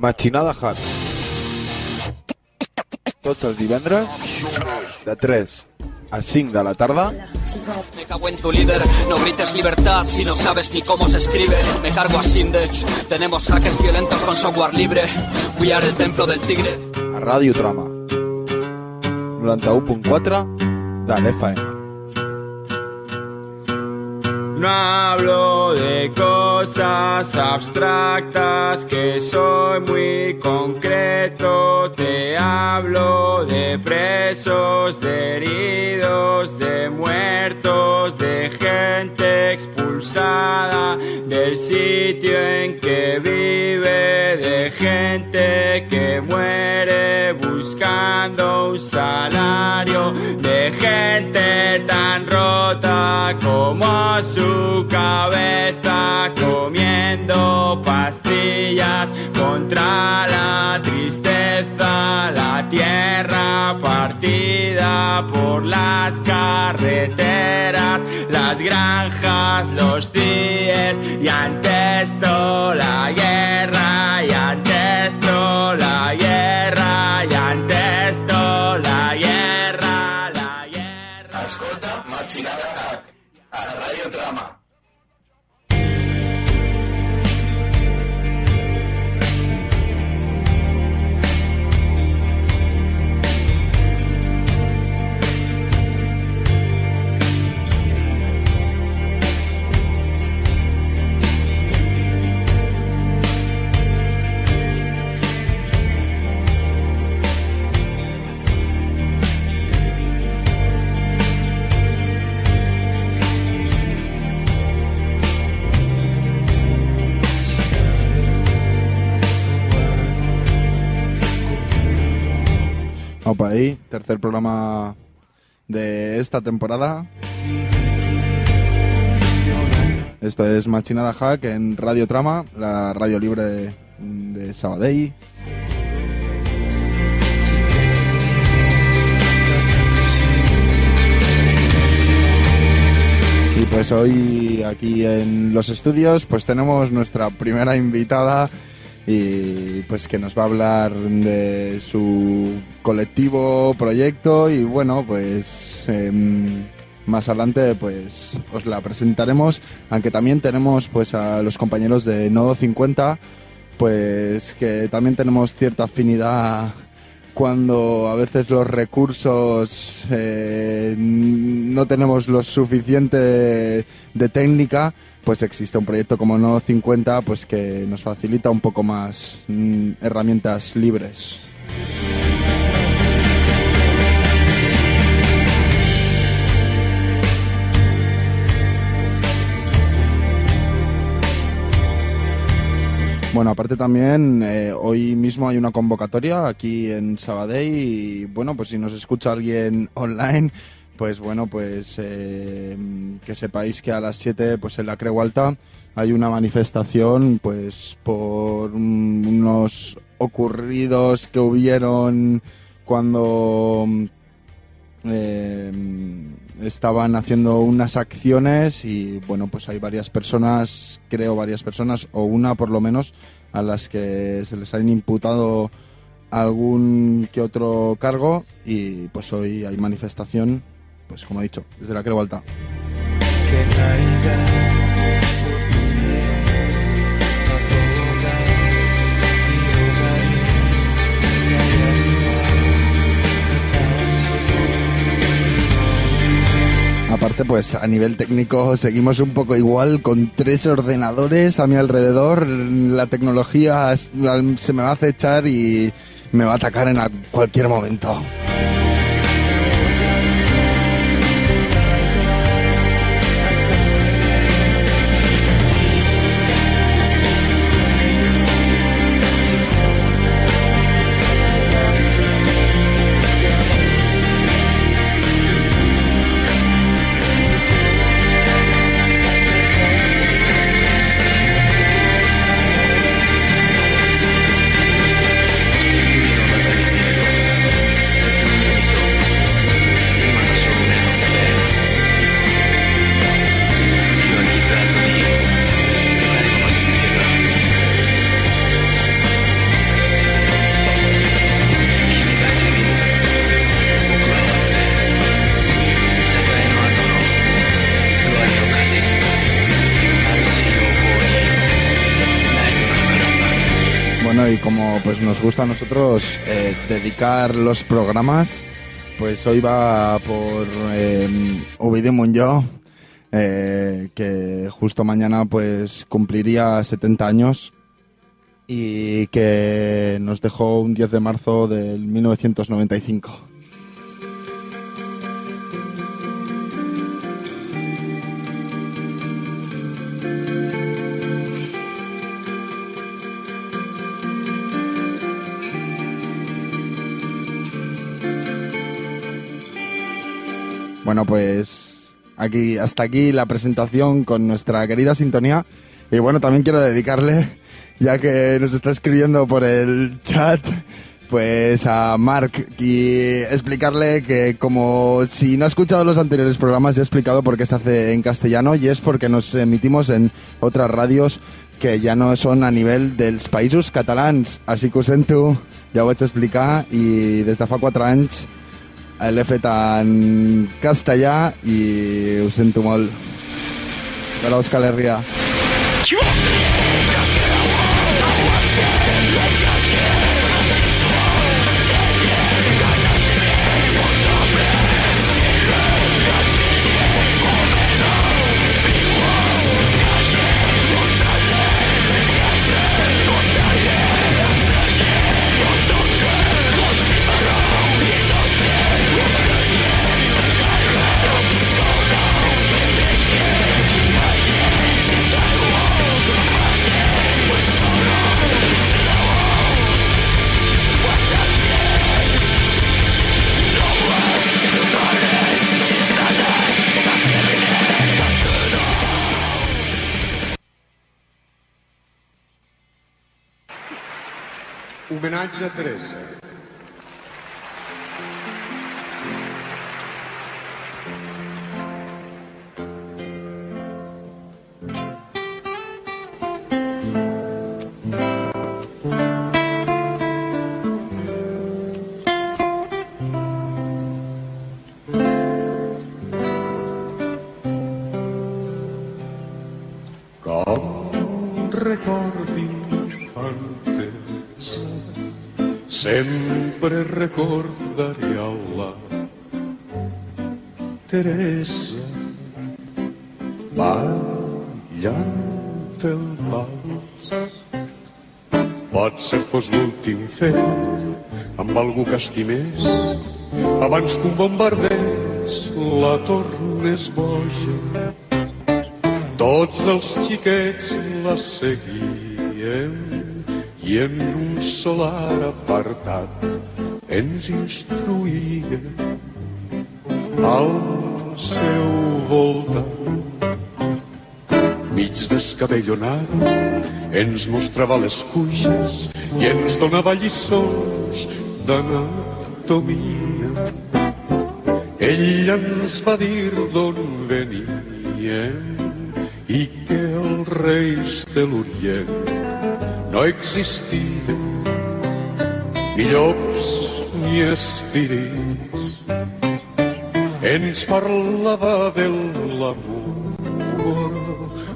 Machinada Hack. Tots els divendres, de 3 a 5 de la tarda, Me cago en tu líder, no grites libertad si no sabes ni cómo se escribe. Me cargo a Sindex, tenemos hackers violentos con software libre. We are el templo del tigre. a Ràdio Trama. 91.4 de l'FM. No hablo de cosas abstractas, que soy muy concreto. Te hablo de presos, de heridos, de muertos, de gente expulsada del sitio en que vive, de gente que muere buscando un salario, de gente tan rota como su cabeza, comiendo pastillas contra la tristeza, la tierra partida por las carreteras, las granjas, los CIES, y ante esto la guerra, y ante Para ahí, tercer programa de esta temporada. Esto es Machinada Hack en Radio Trama, la radio libre de, de Sabadell. Y pues hoy aquí en los estudios pues tenemos nuestra primera invitada y pues que nos va a hablar de su colectivo, proyecto y bueno pues em, más adelante pues os la presentaremos aunque también tenemos pues a los compañeros de Nodo 50 pues que también tenemos cierta afinidad cuando a veces los recursos eh, no tenemos lo suficiente de técnica, pues existe un proyecto como No 50 pues que nos facilita un poco más mm, herramientas libres. Bueno, aparte también, eh, hoy mismo hay una convocatoria aquí en Sabadell y bueno, pues si nos escucha alguien online, pues bueno, pues eh, que sepáis que a las 7 pues en la Creu Alta hay una manifestación pues por un- unos ocurridos que hubieron cuando eh, estaban haciendo unas acciones y bueno pues hay varias personas creo varias personas o una por lo menos a las que se les han imputado algún que otro cargo y pues hoy hay manifestación pues como he dicho desde la Creu Alta Aparte, pues a nivel técnico seguimos un poco igual con tres ordenadores a mi alrededor. La tecnología se me va a acechar y me va a atacar en cualquier momento. Nos gusta a nosotros eh, dedicar los programas, pues hoy va por eh, Ovidio que justo mañana pues cumpliría 70 años y que nos dejó un 10 de marzo del 1995. Bueno, pues aquí hasta aquí la presentación con nuestra querida sintonía. Y bueno, también quiero dedicarle, ya que nos está escribiendo por el chat, pues a Mark y explicarle que como si no ha escuchado los anteriores programas, ya he explicado por qué se hace en castellano y es porque nos emitimos en otras radios que ya no son a nivel dels països catalans. Així que ho sento, ja ho vaig explicar i des de fa 4 anys l'he fet en castellà i ho sento molt. De l'Òscar Herria. Homenatge a Teresa. Sempre recordaré a la Teresa. Ballant el vals potser fos l'últim fet amb algú que estimés. Abans que un bombardeig la tornés boja. Tots els xiquets la seguien i en un solar apartat ens instruïen al seu voltant. Mig descabellonada ens mostrava les cuixes i ens donava lliçons d'anatomia. Ell ens va dir d'on veníem i que els reis de l'Orient no existien ni llops ni espírits. Ens parlava de l'amor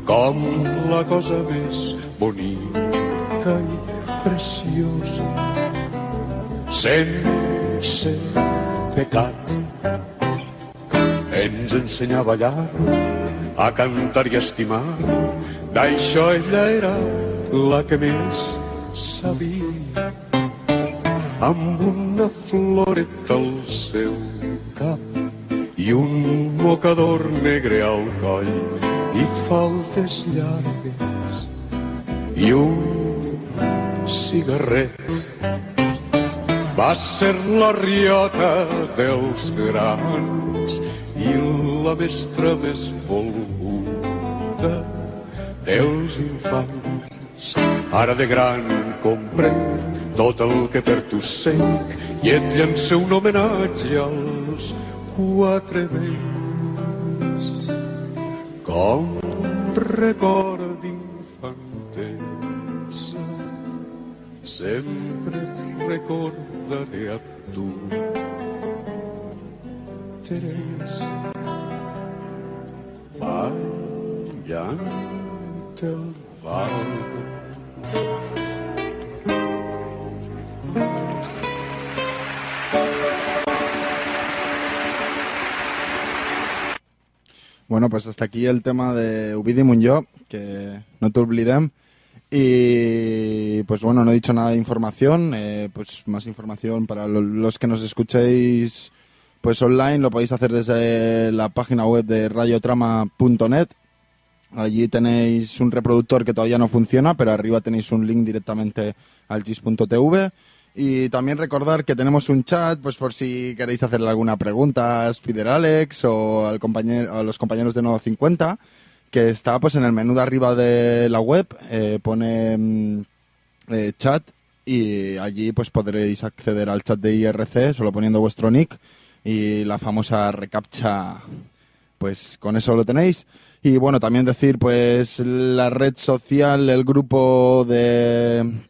com la cosa més bonica i preciosa, sense pecat. Ens ensenya a ballar, a cantar i estimar, d'això ella era la que més sabia amb una floreta al seu cap i un mocador negre al coll i faltes llargues i un cigarret. Va ser la riota dels grans i la mestra més volguda dels infants ara de gran comprenc tot el que per tu sent i et llança un homenatge als quatre vents. Com record d'infantesa sempre et recordaré a tu Teresa. Ballant el vals Bueno, pues hasta aquí el tema de Ubidi que no te olvidem. Y pues bueno, no he dicho nada de información, eh, pues más información para los que nos escuchéis pues online, lo podéis hacer desde la página web de radiotrama.net Allí tenéis un reproductor que todavía no funciona, pero arriba tenéis un link directamente al gis.tv. Y también recordar que tenemos un chat, pues por si queréis hacerle alguna pregunta a Spider Alex o al compañero, a los compañeros de Nuevo 50, que está pues en el menú de arriba de la web, eh, pone mm, eh, chat y allí pues podréis acceder al chat de IRC solo poniendo vuestro nick y la famosa recaptcha pues con eso lo tenéis y bueno también decir pues la red social el grupo de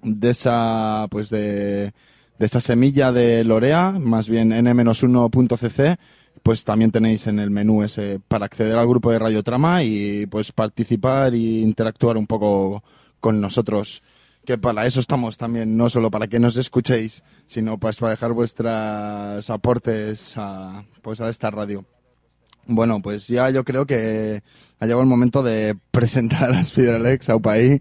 de esa pues de, de esa semilla de Lorea más bien n-1.cc pues también tenéis en el menú ese para acceder al grupo de Radiotrama y pues participar e interactuar un poco con nosotros que para eso estamos también, no solo para que nos escuchéis, sino pues para dejar vuestros aportes a, pues a esta radio. Bueno, pues ya yo creo que ha llegado el momento de presentar a Spider Alex, a Upaí.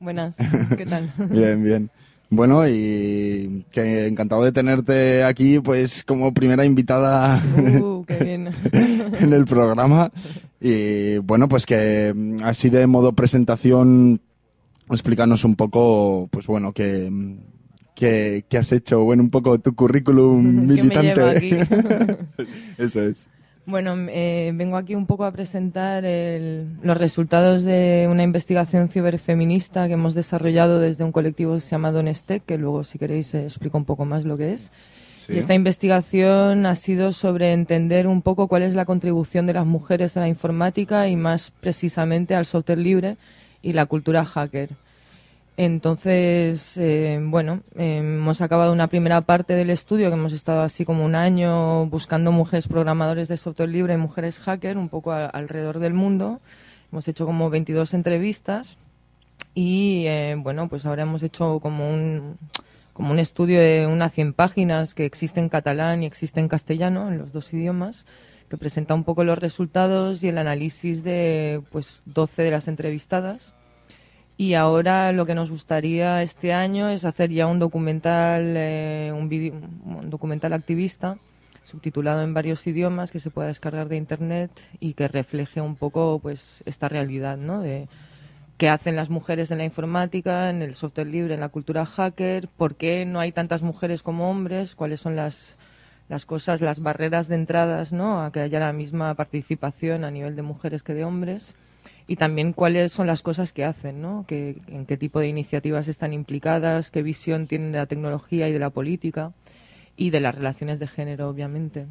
Buenas, ¿qué tal? Bien, bien. Bueno, y que encantado de tenerte aquí, pues como primera invitada Uh, qué bien. en el programa. Y bueno, pues que mm, así de modo presentación, explícanos un poco, pues bueno, que, mm, que, que has hecho, bueno, un poco tu currículum ¿Qué me militante. Eso es. Bueno, eh, vengo aquí un poco a presentar el- los resultados de una investigación ciberfeminista que hemos desarrollado desde un colectivo que se llama Donestec, que luego, si queréis, eh, explico un poco más lo que es. Sí. Y esta investigación ha sido sobre entender un poco cuál es la contribución de las mujeres a la informática y más precisamente al software libre y la cultura hacker. Entonces, eh, bueno, eh, hemos acabado una primera parte del estudio que hemos estado así como un año buscando mujeres programadores de software libre y mujeres hacker un poco alrededor del mundo. Hemos hecho como 22 entrevistas y eh, bueno, pues ahora hemos hecho como un, como un estudio de unas 100 páginas que existe en catalán y existe en castellano, en los dos idiomas, que presenta un poco los resultados y el análisis de pues 12 de las entrevistadas. Y ahora lo que nos gustaría este año es hacer ya un documental, eh, un, un documental activista subtitulado en varios idiomas que se pueda descargar de internet y que refleje un poco pues esta realidad, ¿no? De qué hacen las mujeres en la informática, en el software libre, en la cultura hacker, por qué no hay tantas mujeres como hombres, cuáles son las las cosas, las barreras de entradas, ¿no? A que haya la misma participación a nivel de mujeres que de hombres y también cuáles son las cosas que hacen, ¿no? Que, en qué tipo de iniciativas están implicadas, qué visión tienen de la tecnología y de la política y de las relaciones de género, obviamente.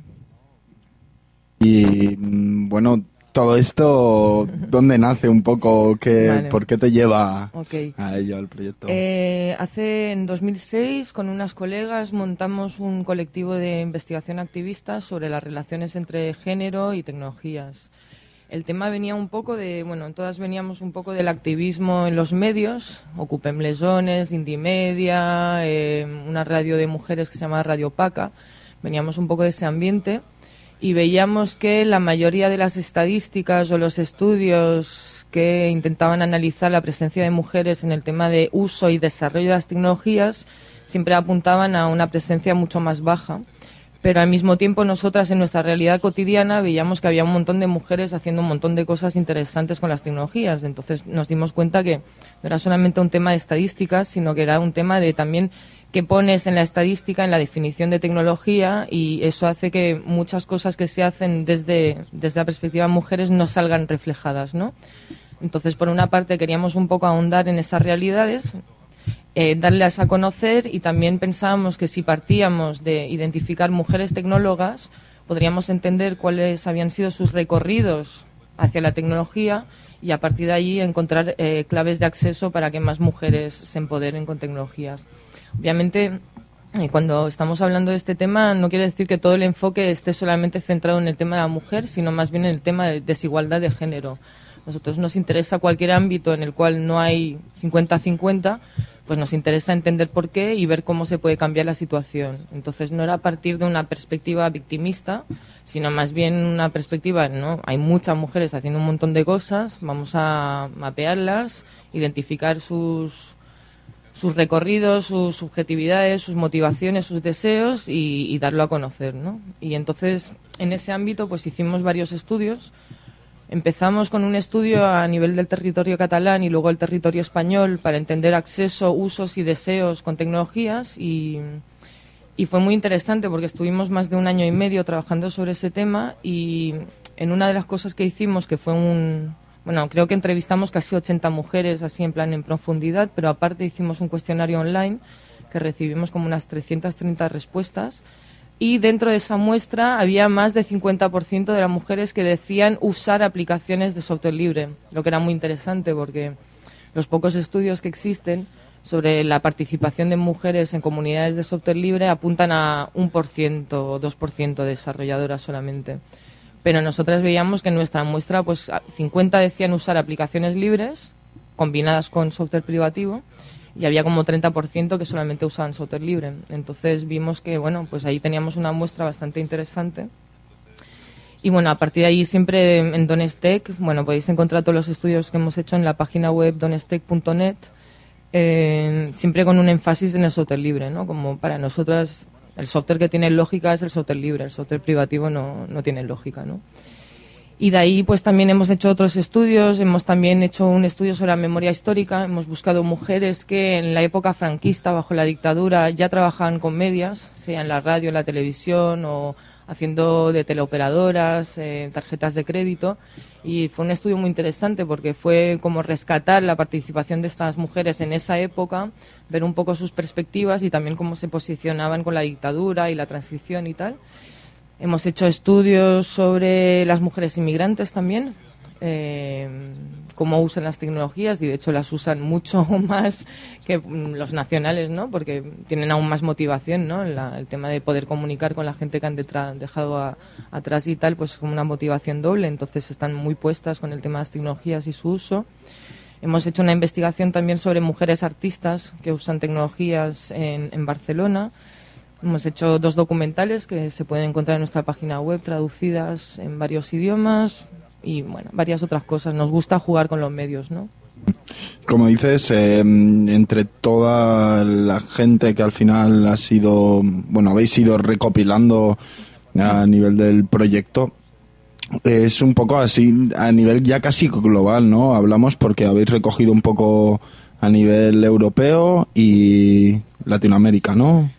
Y mm, bueno, todo esto, ¿dónde nace un poco? ¿Qué, Vale. ¿Por qué te lleva Ok. a ello, al proyecto? Eh, hace en 2006 con unas colegas montamos un colectivo de investigación activista sobre las relaciones entre género y tecnologías. El tema venía un poco de, bueno, todas veníamos un poco del activismo en los medios, Ocupem Lesones, Indie Media, eh, una radio de mujeres que se llama Radio Paca, veníamos un poco de ese ambiente y veíamos que la mayoría de las estadísticas o los estudios que intentaban analizar la presencia de mujeres en el tema de uso y desarrollo de las tecnologías siempre apuntaban a una presencia mucho más baja. Pero al mismo tiempo nosotras en nuestra realidad cotidiana veíamos que había un montón de mujeres haciendo un montón de cosas interesantes con las tecnologías. Entonces nos dimos cuenta que no era solamente un tema de estadísticas, sino que era un tema de también qué pones en la estadística, en la definición de tecnología, y eso hace que muchas cosas que se hacen desde, desde la perspectiva de mujeres no salgan reflejadas, ¿no? Entonces, por una parte, queríamos un poco ahondar en esas realidades, eh, darlas a conocer y también pensábamos que si partíamos de identificar mujeres tecnólogas, podríamos entender cuáles habían sido sus recorridos hacia la tecnología y a partir de allí encontrar eh, claves de acceso para que más mujeres se empoderen con tecnologías. Obviamente, eh, cuando estamos hablando de este tema, no quiere decir que todo el enfoque esté solamente centrado en el tema de la mujer, sino más bien en el tema de desigualdad de género Nosotros nos interesa cualquier ámbito en el cual no hay 50-50, pues nos interesa entender por qué y ver cómo se puede cambiar la situación. Entonces no era a partir de una perspectiva victimista, sino más bien una perspectiva, ¿no? Hay muchas mujeres haciendo un montón de cosas, vamos a mapearlas, identificar sus sus recorridos, sus subjetividades, sus motivaciones, sus deseos y, y darlo a conocer, ¿no? Y entonces en ese ámbito pues hicimos varios estudios Empezamos con un estudio a nivel del territorio catalán y luego el territorio español para entender acceso, usos y deseos con tecnologías y, fue muy interesante porque estuvimos más de un año y medio trabajando sobre ese tema y en una de las cosas que hicimos, que fue un... Bueno, creo que entrevistamos casi 80 mujeres así en plan en profundidad, pero aparte hicimos un cuestionario online que recibimos como unas 330 respuestas y dentro de esa muestra había más del 50% de las mujeres que decían usar aplicaciones de software libre, lo que era muy interesante porque los pocos estudios que existen sobre la participación de mujeres en comunidades de software libre apuntan a un por ciento o dos por ciento de desarrolladoras solamente. Pero nosotras veíamos que en nuestra muestra, pues 50 decían usar aplicaciones libres combinadas con software privativo y había como 30% que solamente usaban software libre. Entonces vimos que, bueno, pues ahí teníamos una muestra bastante interesante. Y bueno, a partir de ahí siempre en Donestec, bueno, podéis encontrar todos los estudios que hemos hecho en la página web donestec.net, eh, siempre con un énfasis en el software libre, ¿no? Como para nosotras el software que tiene lógica es el software libre, el software privativo no, no tiene lógica, ¿no? Y de ahí pues también hemos hecho otros estudios, hemos también hecho un estudio sobre la memoria histórica, hemos buscado mujeres que en la época franquista, bajo la dictadura, ya trabajaban con medias, sea en la radio, en la televisión o haciendo de teleoperadoras, eh, tarjetas de crédito. Y fue un estudio muy interesante porque fue como rescatar la participación de estas mujeres en esa época, ver un poco sus perspectivas y también cómo se posicionaban con la dictadura y la transición y tal. Hemos hecho estudios sobre las mujeres inmigrantes también, eh, cómo usan las tecnologías y de hecho las usan mucho más que los nacionales, ¿no? Porque tienen aún más motivación, ¿no? el tema de poder comunicar con la gente que han dejado atrás y tal, pues es como una motivación doble. Entonces están muy puestas con el tema de las tecnologías y su uso. Hemos hecho una investigación también sobre mujeres artistas que usan tecnologías en, en Barcelona Hemos hecho dos documentales que se pueden encontrar en nuestra página web traducidas en varios idiomas y bueno, varias otras cosas. Nos gusta jugar con los medios, ¿no? Como dices, em, entre toda la gente que al final ha sido, bueno, habéis ido recopilando a nivel del proyecto, es un poco así, a nivel ya casi global, ¿no? Hablamos porque habéis recogido un poco a nivel europeo y Latinoamérica, ¿no?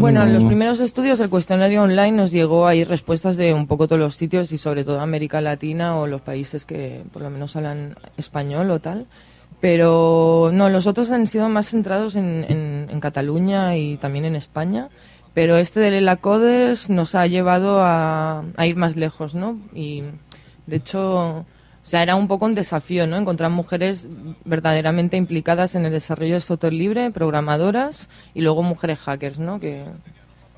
Bueno, en los primeros estudios el cuestionario online nos llegó a ir respuestas de un poco todos los sitios y sobre todo América Latina o los países que por lo menos hablan español o tal. Pero no, los otros han sido más centrados en, en, Cataluña y también en España. Pero este de la Coders nos ha llevado a, a ir más lejos, ¿no? Y de hecho o sea, era un poco un desafío, ¿no? Encontrar mujeres verdaderamente implicadas en el desarrollo de software libre, programadoras y luego mujeres hackers, ¿no? Que,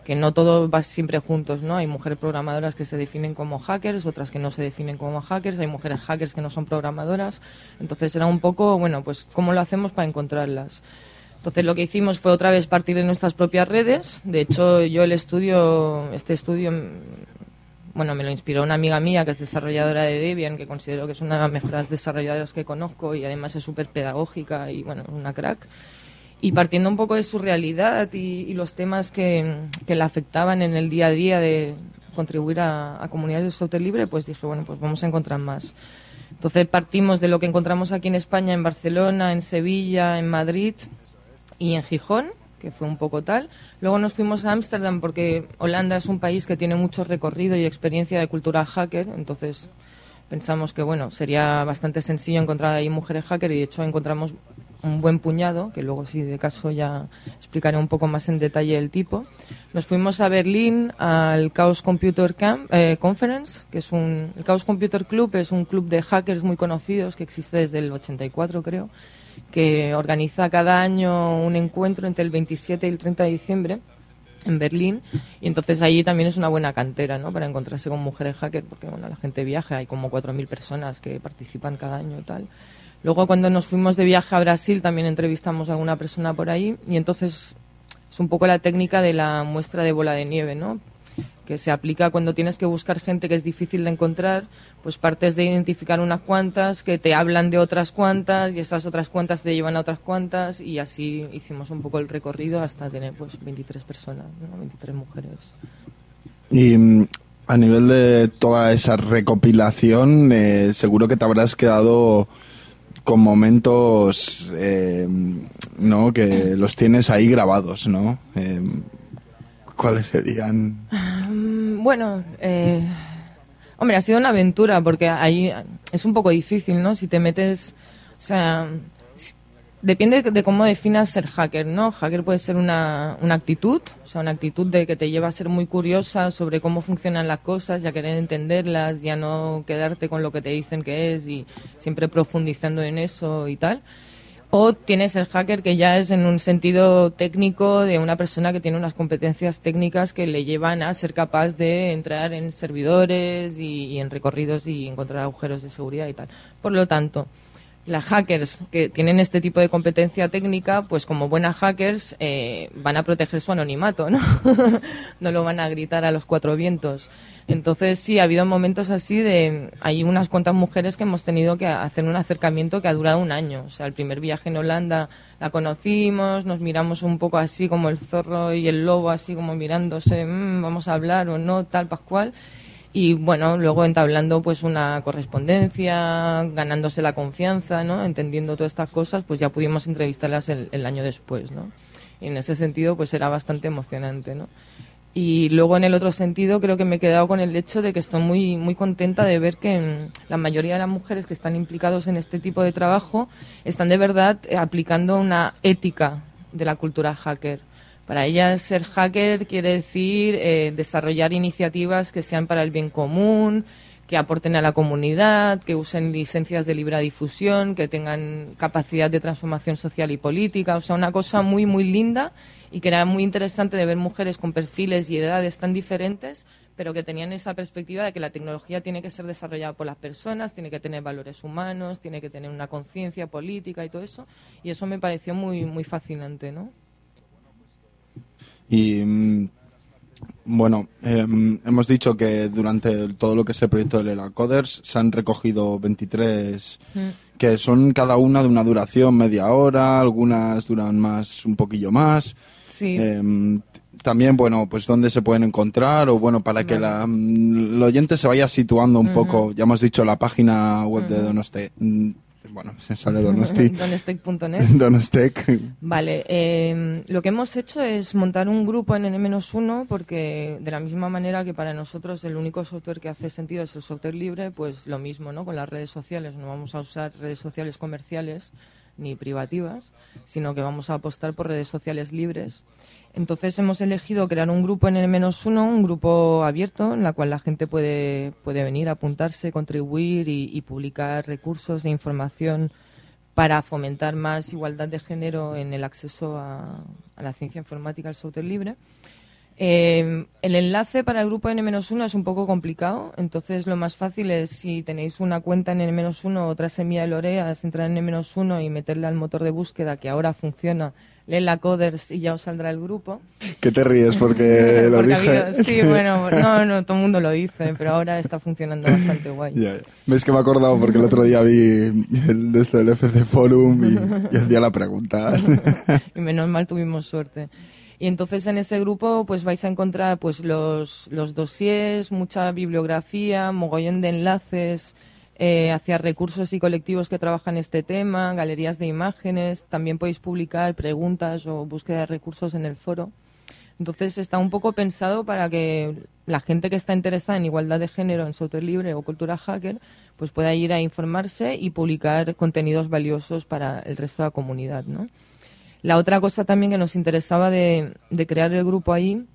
que no todo va siempre juntos, ¿no? Hay mujeres programadoras que se definen como hackers, otras que no se definen como hackers, hay mujeres hackers que no son programadoras. Entonces era un poco, bueno, pues cómo lo hacemos para encontrarlas. Entonces lo que hicimos fue otra vez partir de nuestras propias redes. De hecho, yo el estudio, este estudio bueno, me lo inspiró una amiga mía que es desarrolladora de Debian, que considero que es una de las mejores desarrolladoras que conozco y además es súper pedagógica y, bueno, una crack. Y partiendo un poco de su realidad y, los temas que, que la afectaban en el día a día de contribuir a, comunidades de software libre, pues dije, bueno, pues vamos a encontrar más. Entonces partimos de lo que encontramos aquí en España, en Barcelona, en Sevilla, en Madrid y en Gijón que fue un poco tal. Luego nos fuimos a Ámsterdam porque Holanda es un país que tiene mucho recorrido y experiencia de cultura hacker, entonces pensamos que bueno, sería bastante sencillo encontrar ahí mujeres hacker y de hecho encontramos un buen puñado, que luego si de caso ya explicaré un poco más en detalle el tipo. Nos fuimos a Berlín al Chaos Computer Camp, eh, Conference, que es un el Chaos Computer Club es un club de hackers muy conocidos que existe desde el 84 creo que organiza cada año un encuentro entre el 27 y el 30 de diciembre en Berlín y entonces allí también es una buena cantera ¿no? para encontrarse con mujeres hackers porque bueno la gente viaja hay como 4.000 personas que participan cada año y tal luego cuando nos fuimos de viaje a Brasil también entrevistamos a alguna persona por ahí y entonces es un poco la técnica de la muestra de bola de nieve ¿no? Que se aplica cuando tienes que buscar gente que es difícil de encontrar, pues partes de identificar unas cuantas que te hablan de otras cuantas y esas otras cuantas te llevan a otras cuantas y así hicimos un poco el recorrido hasta tener pues 23 personas, 23 mujeres. Y mm, a nivel de toda esa recopilación, eh, seguro que te habrás quedado con momentos, eh, ¿no? Que los tienes ahí grabados, ¿no? Eh, ¿Cuáles serían? Mm, bueno, eh, hombre, ha sido una aventura porque ahí es un poco difícil, ¿no? Si te metes, o sea, depende de cómo definas ser hacker, ¿no? Hacker puede ser una, una actitud, o sea, una actitud de que te lleva a ser muy curiosa sobre cómo funcionan las cosas y a querer entenderlas y a no quedarte con lo que te dicen que es y siempre profundizando en eso y tal. O tienes el hacker que ya es en un sentido técnico de una persona que tiene unas competencias técnicas que le llevan a ser capaz de entrar en servidores y, en recorridos y encontrar agujeros de seguridad y tal. Por lo tanto, las hackers que tienen este tipo de competencia técnica, pues como buenas hackers eh, van a proteger su anonimato, ¿no? no lo van a gritar a los cuatro vientos. Entonces sí, ha habido momentos así de... Hay unas cuantas mujeres que hemos tenido que hacer un acercamiento que ha durado un año. O sea, el primer viaje en Holanda la conocimos, nos miramos un poco así como el zorro y el lobo, así como mirándose, mm, vamos a hablar o no, tal, Pascual y bueno, luego entablando pues una correspondencia, ganándose la confianza, ¿no? Entendiendo todas estas cosas, pues ya pudimos entrevistarlas el, el, año después, ¿no? Y en ese sentido pues era bastante emocionante, ¿no? Y luego en el otro sentido creo que me he quedado con el hecho de que estoy muy, muy contenta de ver que mm, la mayoría de las mujeres que están implicados en este tipo de trabajo están de verdad aplicando una ética de la cultura hacker. Para ellas ser hacker quiere decir eh, desarrollar iniciativas que sean para el bien común, que aporten a la comunidad, que usen licencias de libre difusión, que tengan capacidad de transformación social y política. O sea, una cosa muy, muy linda y que era muy interesante de ver mujeres con perfiles y edades tan diferentes, pero que tenían esa perspectiva de que la tecnología tiene que ser desarrollada por las personas, tiene que tener valores humanos, tiene que tener una conciencia política y todo eso. Y eso me pareció muy, muy fascinante, ¿no? Y mm, bueno, em, hemos dicho que durante todo lo que es el proyecto de Lela Coders se han recogido 23 mm. que son cada una de una duración media hora, algunas duran más, un poquillo más. Sí. Em, también, bueno, pues dónde se pueden encontrar o bueno, para que la, mm, el oyente se vaya situando un poco. Ya hemos dicho la página web de Donoste, bueno, se sale Donostic. Donestec.net. Donestec. Vale, eh, lo que hemos hecho es montar un grupo en N-1 porque de la misma manera que para nosotros el único software que hace sentido es el software libre, pues lo mismo, ¿no? Con las redes sociales, no vamos a usar redes sociales comerciales ni privativas, sino que vamos a apostar por redes sociales libres. Entonces hemos elegido crear un grupo en el menos uno, un grupo abierto en la cual la gente puede, puede venir, apuntarse, contribuir y, publicar recursos e información para fomentar más igualdad de género en el acceso a, la ciencia informática, al software libre. Eh, el enlace para el grupo N-1 es un poco complicado, entonces lo más fácil es si tenéis una cuenta en N-1 o otra semilla de Loreas, entrar en N-1 y meterle al motor de búsqueda que ahora funciona la Coders y ya os saldrá el grupo. ¿Qué te ríes porque lo dije? sí, bueno, no, no, todo el mundo lo dice, pero ahora está funcionando bastante guay. Ya, Ves que me he acordado porque el otro día vi el de este del FC Forum y, hacía la pregunta. y menos mal tuvimos suerte. Y entonces en ese grupo pues vais a encontrar pues los, los dossiers, mucha bibliografía, mogollón de enlaces, eh, hacia recursos y colectivos que trabajan este tema, galerías de imágenes, también podéis publicar preguntas o búsqueda de recursos en el foro. Entonces está un poco pensado para que la gente que está interesada en igualdad de género en software libre o cultura hacker pues pueda ir a informarse y publicar contenidos valiosos para el resto de la comunidad. ¿no? La otra cosa también que nos interesaba de, de crear el grupo ahí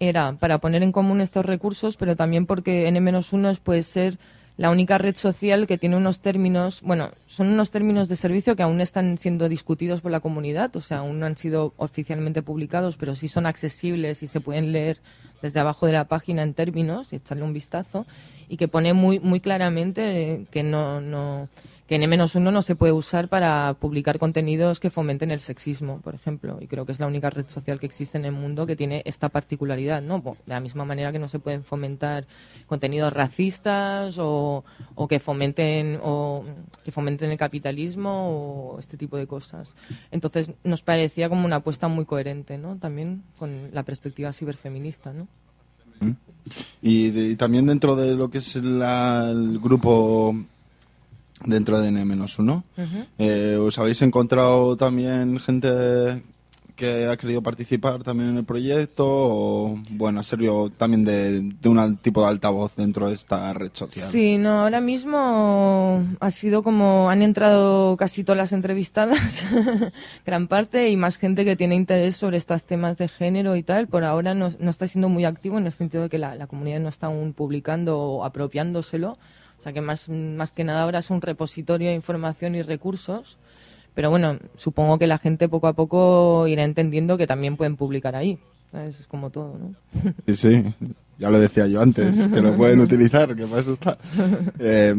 era para poner en común estos recursos, pero también porque N-1 puede ser la única red social que tiene unos términos, bueno, son unos términos de servicio que aún están siendo discutidos por la comunidad, o sea, aún no han sido oficialmente publicados, pero sí son accesibles y se pueden leer desde abajo de la página en términos y echarle un vistazo y que pone muy muy claramente que no no que N-1 no se puede usar para publicar contenidos que fomenten el sexismo, por ejemplo. Y creo que es la única red social que existe en el mundo que tiene esta particularidad, ¿no? de la misma manera que no se pueden fomentar contenidos racistas o, que fomenten o que fomenten el capitalismo o este tipo de cosas. Entonces nos parecía como una apuesta muy coherente, ¿no? También con la perspectiva ciberfeminista, ¿no? Y, también dentro de lo que es el grupo dentro de N-1. Eh, ¿Os habéis encontrado también gente que ha querido participar también en el proyecto o, bueno, ha servido también de, un tipo de altavoz dentro de esta red social? Sí, no, ahora mismo ha sido como han entrado casi todas las entrevistadas, gran parte, y más gente que tiene interés sobre estos temas de género y tal. Por ahora no, no está siendo muy activo en el sentido de que la, la comunidad no está aún publicando o apropiándoselo o sea que más, más que nada ahora es un repositorio de información y recursos. Pero bueno, supongo que la gente poco a poco irá entendiendo que también pueden publicar ahí. Es como todo, ¿no? Sí, sí. Ya lo decía yo antes, que lo pueden utilizar, que para eso está. Eh,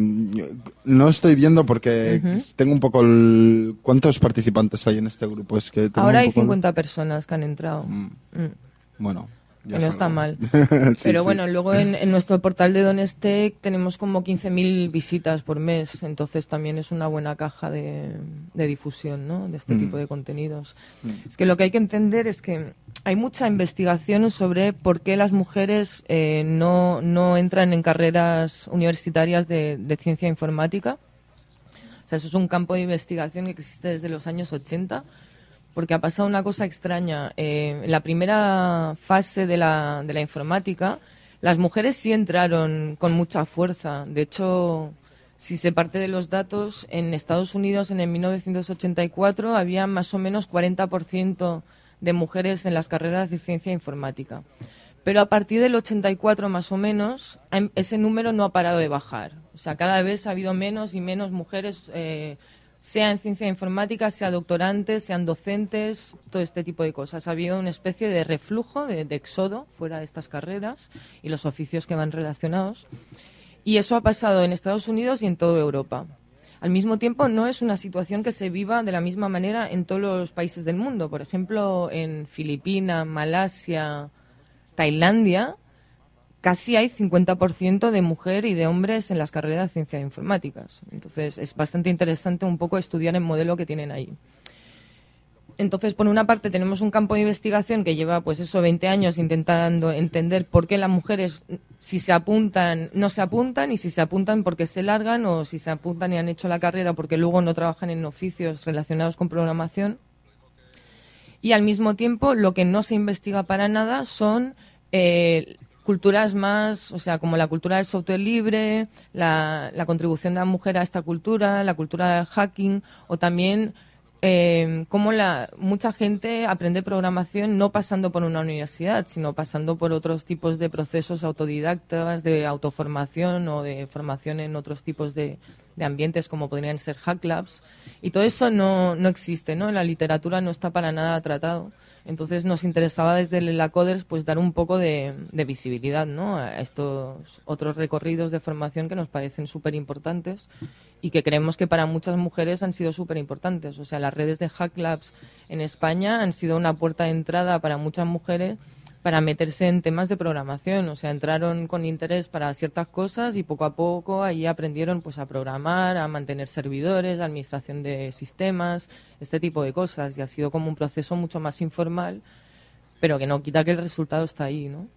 no estoy viendo porque tengo un poco el... ¿Cuántos participantes hay en este grupo? Es que Ahora hay 50 personas que han entrado. Mm. Mm. Bueno, que no está mal. Pero bueno, luego en, nuestro portal de Donestec tenemos como 15.000 visitas por mes, entonces también es una buena caja de, difusión ¿no? de este mm. tipo de contenidos. Mm. Es que lo que hay que entender es que hay mucha investigación sobre por qué las mujeres eh, no, no entran en carreras universitarias de, de ciencia informática. O sea, eso es un campo de investigación que existe desde los años 80 porque ha pasado una cosa extraña. Eh, en la primera fase de la, informática, las mujeres sí entraron con mucha fuerza. De hecho, si se parte de los datos, en Estados Unidos en el 1984 había más o menos 40% de mujeres en las carreras de ciencia informática. Pero a partir del 84 más o menos, em, ese número no ha parado de bajar. O sea, cada vez ha habido menos y menos mujeres eh, sea en ciencia informática, sea doctorantes, sean docentes, todo este tipo de cosas. Ha habido una especie de reflujo, de, éxodo fuera de estas carreras y los oficios que van relacionados. Y eso ha pasado en Estados Unidos y en toda Europa. Al mismo tiempo, no es una situación que se viva de la misma manera en todos los países del mundo. Por ejemplo, en Filipinas, Malasia, Tailandia, casi hay 50% de mujer y de hombres en las carreras de ciencias informáticas. Entonces, es bastante interesante un poco estudiar el modelo que tienen ahí. Entonces, por una parte, tenemos un campo de investigación que lleva, pues eso, 20 años intentando entender por qué las mujeres, si se apuntan, no se apuntan, y si se apuntan, porque se largan, o si se apuntan y han hecho la carrera porque luego no trabajan en oficios relacionados con programación. Y al mismo tiempo, lo que no se investiga para nada son eh, culturas más, o sea, como la cultura del software libre, la, contribución de la mujer a esta cultura, la cultura del hacking, o también eh, cómo la, mucha gente aprende programación no pasando por una universidad, sino pasando por otros tipos de procesos autodidactas, de autoformación o de formación en otros tipos de, de ambientes como podrían ser hack labs. Y todo eso no, no existe, ¿no? En la literatura no está para nada tratado. Entonces nos interesaba desde la Coders pues dar un poco de, visibilidad ¿no? a estos otros recorridos de formación que nos parecen súper importantes y que creemos que para muchas mujeres han sido súper importantes. O sea, las redes de Hack Labs en España han sido una puerta de entrada para muchas mujeres para meterse en temas de programación. O sea, entraron con interés para ciertas cosas y poco a poco ahí aprendieron pues a programar, a mantener servidores, administración de sistemas, este tipo de cosas. Y ha sido como un proceso mucho más informal, pero que no quita que el resultado está ahí, ¿no?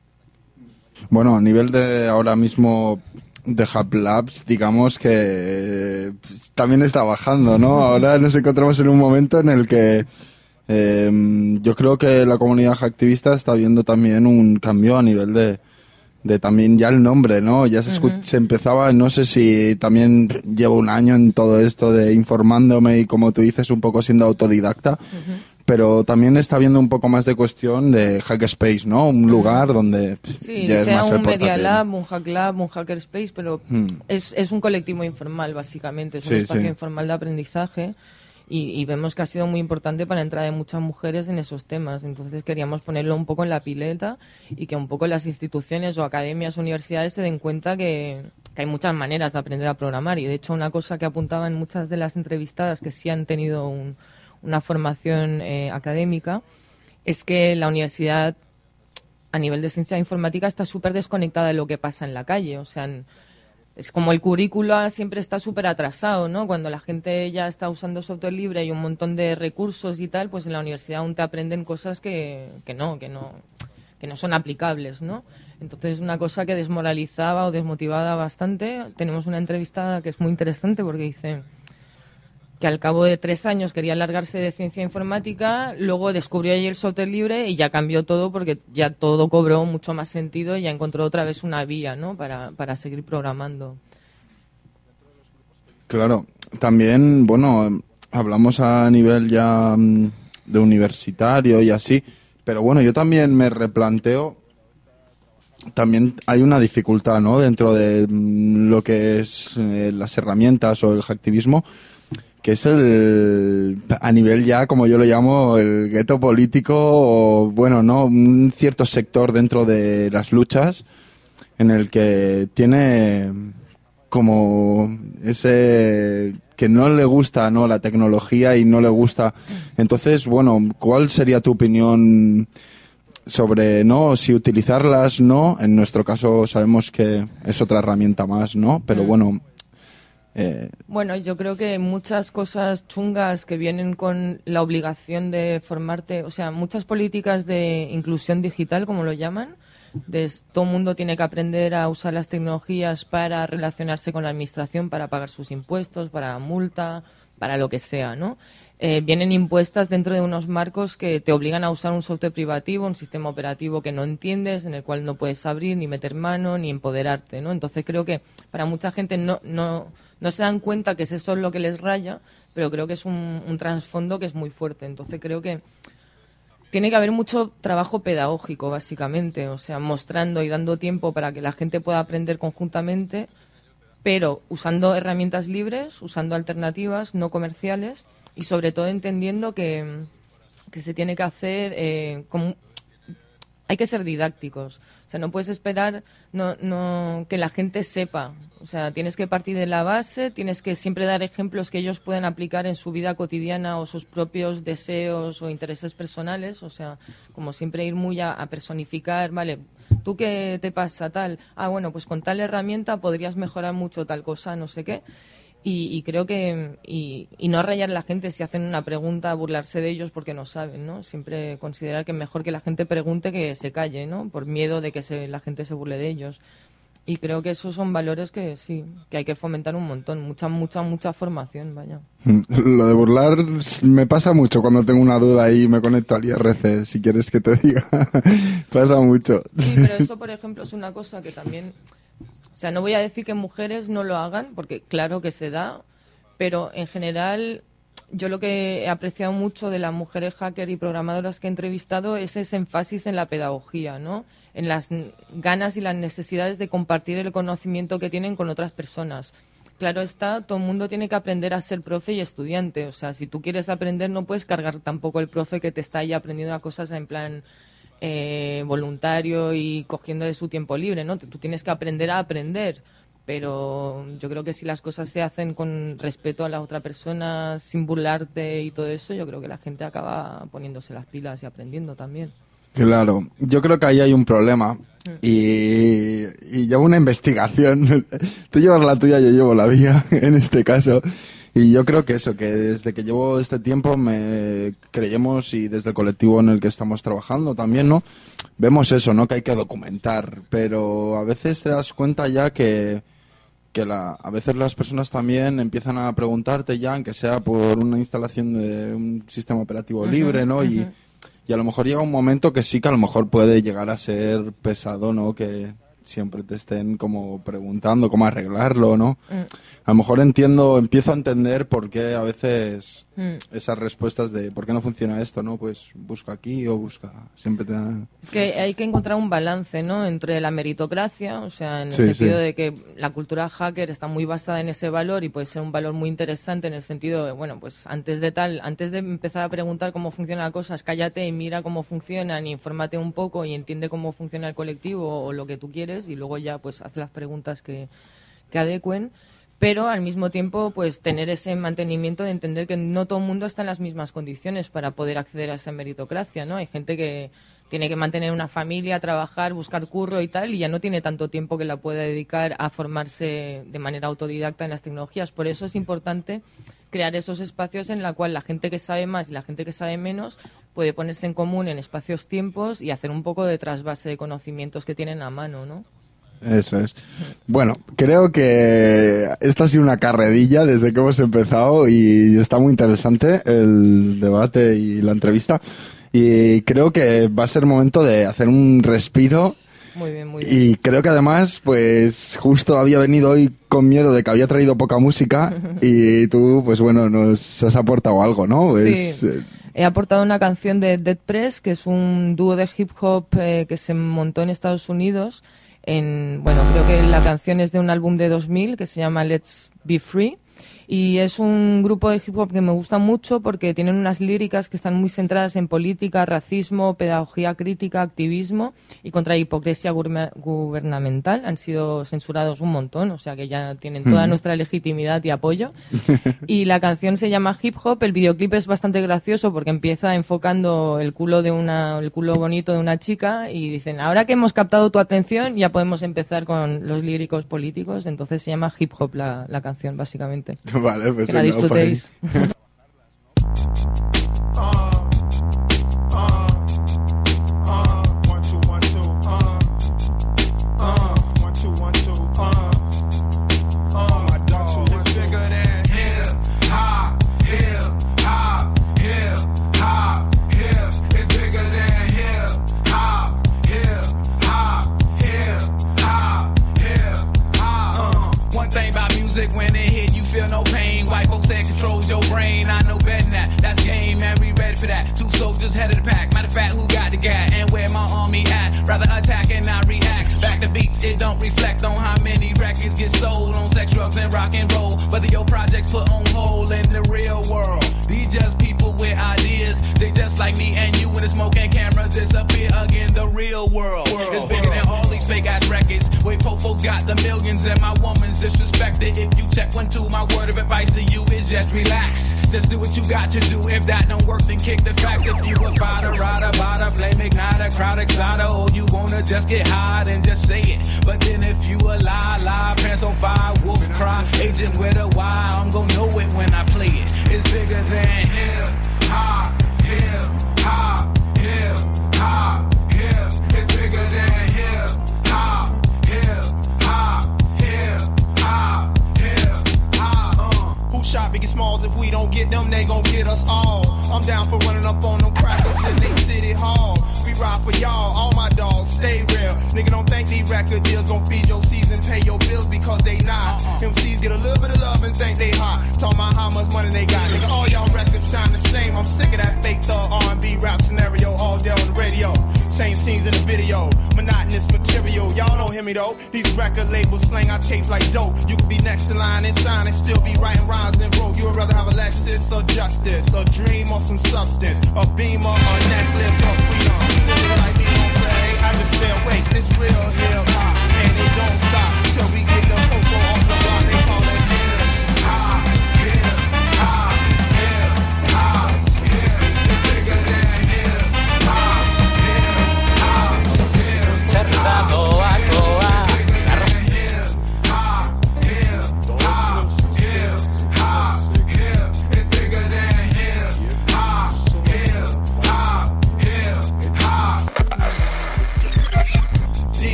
Bueno, a nivel de ahora mismo de Hub Labs, digamos que pues, también está bajando, ¿no? Ahora nos encontramos en un momento en el que Em, yo creo que la comunidad activista está viendo también un cambio a nivel de, de también ya el nombre, ¿no? Ya se, se empezaba, no sé si también llevo un año en todo esto de informándome y como tú dices, un poco siendo autodidacta, pero también está habiendo un poco más de cuestión de hackerspace, ¿no? Un lugar donde Sí, ya es sea más el un Media. Lab, un Hack Lab, un Hackerspace, pero Hmm. es, es un colectivo informal, básicamente. Es un espacio sí. informal de aprendizaje y, y vemos que ha sido muy importante para la entrada de muchas mujeres en esos temas. Entonces queríamos ponerlo un poco en la pileta y que un poco las instituciones o academias, universidades se den cuenta que, que hay muchas maneras de aprender a programar. Y de hecho, una cosa que apuntaban muchas de las entrevistadas que sí han tenido un- una formación eh, académica es que la universidad a nivel de ciencia informática está súper desconectada de lo que pasa en la calle. O sea, es como el currículo siempre está súper atrasado, ¿no? Cuando la gente ya está usando software libre y un montón de recursos y tal, pues en la universidad aún te aprenden cosas que, que no, que no, que no son aplicables, ¿no? Entonces es una cosa que desmoralizaba o desmotivaba bastante. Tenemos una entrevistada que es muy interesante porque dice que al cabo de tres años quería largarse de ciencia informática, luego descubrió ahí el software libre y ya cambió todo porque ya todo cobró mucho más sentido y ya encontró otra vez una vía ¿no? para, para seguir programando. Claro, también, bueno, hablamos a nivel ya mm, de universitario y así, pero bueno, yo también me replanteo, también hay una dificultad, ¿no? Dentro de mm, lo que es eh, las herramientas o el hacktivismo, que es el, a nivel ya, como yo lo llamo, el gueto político, o bueno, ¿no? Un cierto sector dentro de las luchas en el que tiene como ese que no le gusta no la tecnología y no le gusta. Entonces bueno cuál sería tu opinión sobre no si utilizarlas no en nuestro caso sabemos que es otra herramienta más no pero bueno eh, Bueno, yo creo que muchas cosas chungas que vienen con la obligación de formarte, o sea, muchas políticas de inclusión digital, como lo llaman, de todo mundo tiene que aprender a usar las tecnologías para relacionarse con la administración, para pagar sus impuestos, para la multa, para lo que sea, ¿no? Eh, vienen impuestas dentro de unos marcos que te obligan a usar un software privativo, un sistema operativo que no entiendes, en el cual no puedes abrir, ni meter mano, ni empoderarte, ¿no? Entonces creo que para mucha gente no, no, no se dan cuenta que es eso lo que les raya, pero creo que es un, trasfondo que es muy fuerte. Entonces creo que tiene que haber mucho trabajo pedagógico, básicamente, o sea, mostrando y dando tiempo para que la gente pueda aprender conjuntamente, pero usando herramientas libres, usando alternativas no comerciales y sobre todo entendiendo que, que se tiene que hacer eh, hay que ser didácticos. O sea, no puedes esperar no, no, que la gente sepa. O sea, tienes que partir de la base, tienes que siempre dar ejemplos que ellos pueden aplicar en su vida cotidiana o sus propios deseos o intereses personales. O sea, como siempre ir muy a, personificar, vale, ¿tú qué te pasa tal? Ah, bueno, pues con tal herramienta podrías mejorar mucho tal cosa, no sé qué. Y, y creo que y, y no rayar a la gente si hacen una pregunta burlarse de ellos porque no saben no siempre considerar que es mejor que la gente pregunte que se calle no por miedo de que se, la gente se burle de ellos y creo que esos son valores que sí que hay que fomentar un montón. Mucha mucha mucha formación vaya. Lo de burlar me pasa mucho cuando tengo una duda y me conecto al IRC si quieres que te diga. Pasa mucho. Sí pero eso por ejemplo es una cosa que también o sea, no voy a decir que mujeres no lo hagan, porque claro que se da, pero en general yo lo que he apreciado mucho de las mujeres hacker y programadoras que he entrevistado es ese énfasis en la pedagogía, ¿no? En las ganas y las necesidades de compartir el conocimiento que tienen con otras personas. Claro está, todo el mundo tiene que aprender a ser profe y estudiante. O sea, si tú quieres aprender, no puedes cargar tampoco el profe que te está ahí aprendiendo las cosas en plan eh, voluntario y cogiendo de su tiempo libre, ¿no? Tú tienes que aprender a aprender, pero yo creo que si las cosas se hacen con respeto a la otra persona, sin burlarte y todo eso, yo creo que la gente acaba poniéndose las pilas y aprendiendo también. Claro, yo creo que ahí hay un problema y, y llevo una investigación. Tú llevas la tuya, yo llevo la mía en este caso. Y yo creo que eso, que desde que llevo este tiempo me creemos y desde el colectivo en el que estamos trabajando también, ¿no? Vemos eso, ¿no? Que hay que documentar, pero a veces te das cuenta ya que, que la, a veces las personas también empiezan a preguntarte ya, aunque sea por una instalación de un sistema operativo libre, ¿no? Y, y a lo mejor llega un momento que sí que a lo mejor puede llegar a ser pesado, ¿no? Que, siempre te estén como preguntando cómo arreglarlo, ¿no? Mm. A lo mejor entiendo, empiezo a entender por qué a veces Mm. esas respuestas de por qué no funciona esto, ¿no? Pues busca aquí o busca, siempre te dan... Es que hay que encontrar un balance, ¿no? Entre la meritocracia, o sea, en el Sí, sentido sí. de que la cultura hacker está muy basada en ese valor y puede ser un valor muy interesante en el sentido de, bueno, pues antes de tal, antes de empezar a preguntar cómo funcionan las cosas, cállate y mira cómo funcionan y infórmate un poco y entiende cómo funciona el colectivo o lo que tú quieres y luego ya pues haz las preguntas que, que adecuen pero al mismo tiempo pues tener ese mantenimiento de entender que no todo el mundo está en las mismas condiciones para poder acceder a esa meritocracia, ¿no? Hay gente que tiene que mantener una familia, trabajar, buscar curro y tal, y ya no tiene tanto tiempo que la pueda dedicar a formarse de manera autodidacta en las tecnologías. Por eso es importante crear esos espacios en la cual la gente que sabe más y la gente que sabe menos puede ponerse en común en espacios tiempos y hacer un poco de trasvase de conocimientos que tienen a mano, ¿no? Eso es. Bueno, creo que esta ha sido una carredilla desde que hemos empezado y está muy interesante el debate y la entrevista. Y creo que va a ser momento de hacer un respiro. Muy bien, muy bien. Y creo que además, pues justo había venido hoy con miedo de que había traído poca música y tú, pues bueno, nos has aportado algo, ¿no? Es, Sí. eh, He aportado una canción de Dead Press, que es un dúo de hip hop eh, que se montó en Estados Unidos. En, bueno, creo que la canción es de un álbum de 2000 que se llama Let's Be Free. Y es un grupo de hip hop que me gusta mucho porque tienen unas líricas que están muy centradas en política, racismo, pedagogía crítica, activismo y contra la hipocresía gubernamental. Han sido censurados un montón, o sea que ya tienen toda nuestra legitimidad y apoyo. Y la canción se llama Hip Hop. El videoclip es bastante gracioso porque empieza enfocando el culo de una, el culo bonito de una chica y dicen, ahora que hemos captado tu atención, ya podemos empezar con los líricos políticos. Entonces se llama Hip Hop la, la canción, básicamente. Vale, pues Que la venga, disfrutéis.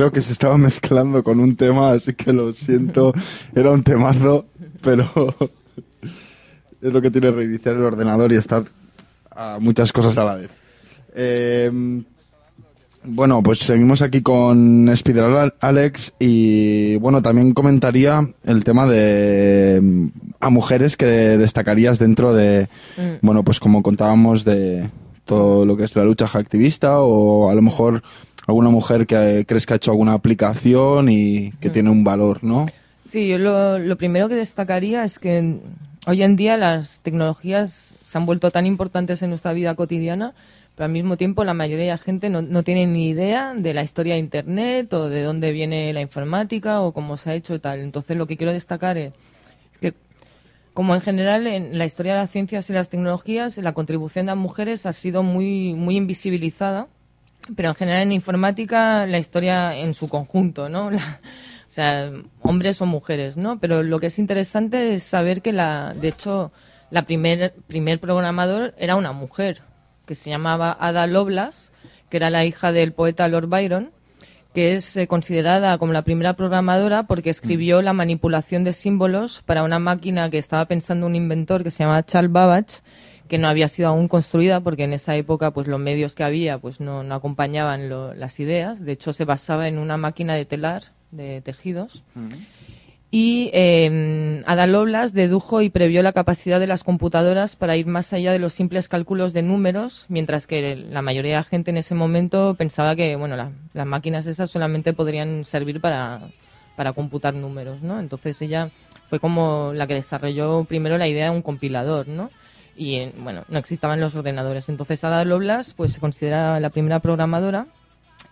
Creo que se estaba mezclando con un tema, así que lo siento. Era un temazo, pero es lo que tiene reiniciar el ordenador y estar a muchas cosas a la vez. Eh, bueno, pues seguimos aquí con Spideral Alex y bueno, también comentaría el tema de mm, a mujeres que destacarías dentro de, bueno, pues como contábamos de todo lo que es la lucha activista o a lo mejor alguna mujer que crees que ha hecho alguna aplicación y que tiene un valor, ¿no? Sí, yo lo, lo primero que destacaría es que hoy en día las tecnologías se han vuelto tan importantes en nuestra vida cotidiana, pero al mismo tiempo la mayoría de la gente no, no tiene ni idea de la historia de Internet o de dónde viene la informática o cómo se ha hecho y tal. Entonces lo que quiero destacar es, es que como en general en la historia de las ciencias y las tecnologías, la contribución de las mujeres ha sido muy, muy invisibilizada, pero en general en informática la historia en su conjunto, ¿no? La- o sea, hombres o mujeres, ¿no? Pero lo que es interesante es saber que la, de hecho, la primer, primer programador era una mujer, que se llamaba Ada Lovelace, que era la hija del poeta Lord Byron, que es eh, considerada como la primera programadora porque escribió la manipulación de símbolos para una máquina que estaba pensando un inventor que se llamaba Charles Babbage, que no había sido aún construida porque en esa época pues los medios que había pues no, no acompañaban lo- las ideas. De hecho, se basaba en una máquina de telar de tejidos. Y eh, Ada Lovelace dedujo y previó la capacidad de las computadoras para ir más allá de los simples cálculos de números, mientras que la mayoría de la gente en ese momento pensaba que bueno, la- las máquinas esas solamente podrían servir para, para computar números, ¿no? Entonces ella fue como la que desarrolló primero la idea de un compilador, ¿no? Y bueno, no existaban los ordenadores. Entonces Ada Lovelace pues se considera la primera programadora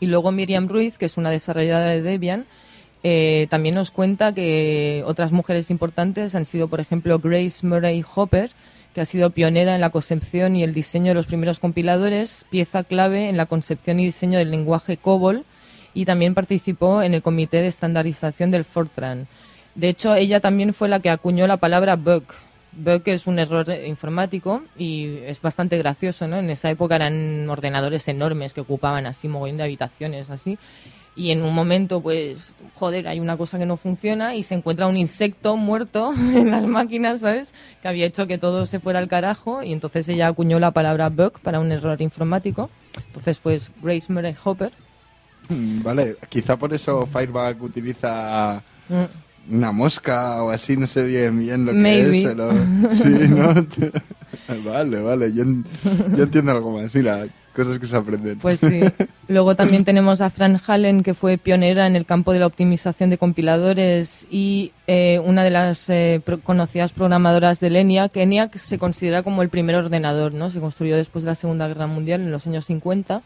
y luego Miriam Ruiz, que es una desarrolladora de Debian, eh, también nos cuenta que otras mujeres importantes han sido, por ejemplo, Grace Murray Hopper, que ha sido pionera en la concepción y el diseño de los primeros compiladores, pieza clave en la concepción y diseño del lenguaje COBOL, y también participó en el comité de estandarización del Fortran. De hecho, ella también fue la que acuñó la palabra bug. Bug es un error informático y es bastante gracioso, ¿no? En esa época eran ordenadores enormes que ocupaban así mogollón de habitaciones, así. Y en un momento, pues, joder, hay una cosa que no funciona y se encuentra un insecto muerto en las máquinas, ¿sabes? Que había hecho que todo se fuera al carajo y entonces ella acuñó la palabra bug para un error informático. Entonces, pues, Grace Murray Hopper. Mm, Vale, quizá por eso Fireback utiliza Mm. Una mosca o así, no sé bien bien lo que Maybe. es. pero- Sí, ¿no? vale, vale, yo, yo entiendo algo más. Mira, cosas que se aprenden. Pues sí. Luego también tenemos a Fran Hallen, que fue pionera en el campo de la optimización de compiladores y eh, una de las eh, pro- conocidas programadoras del ENIAC. ENIAC se considera como el primer ordenador, ¿no? Se construyó después de la Segunda Guerra Mundial, en los años 50.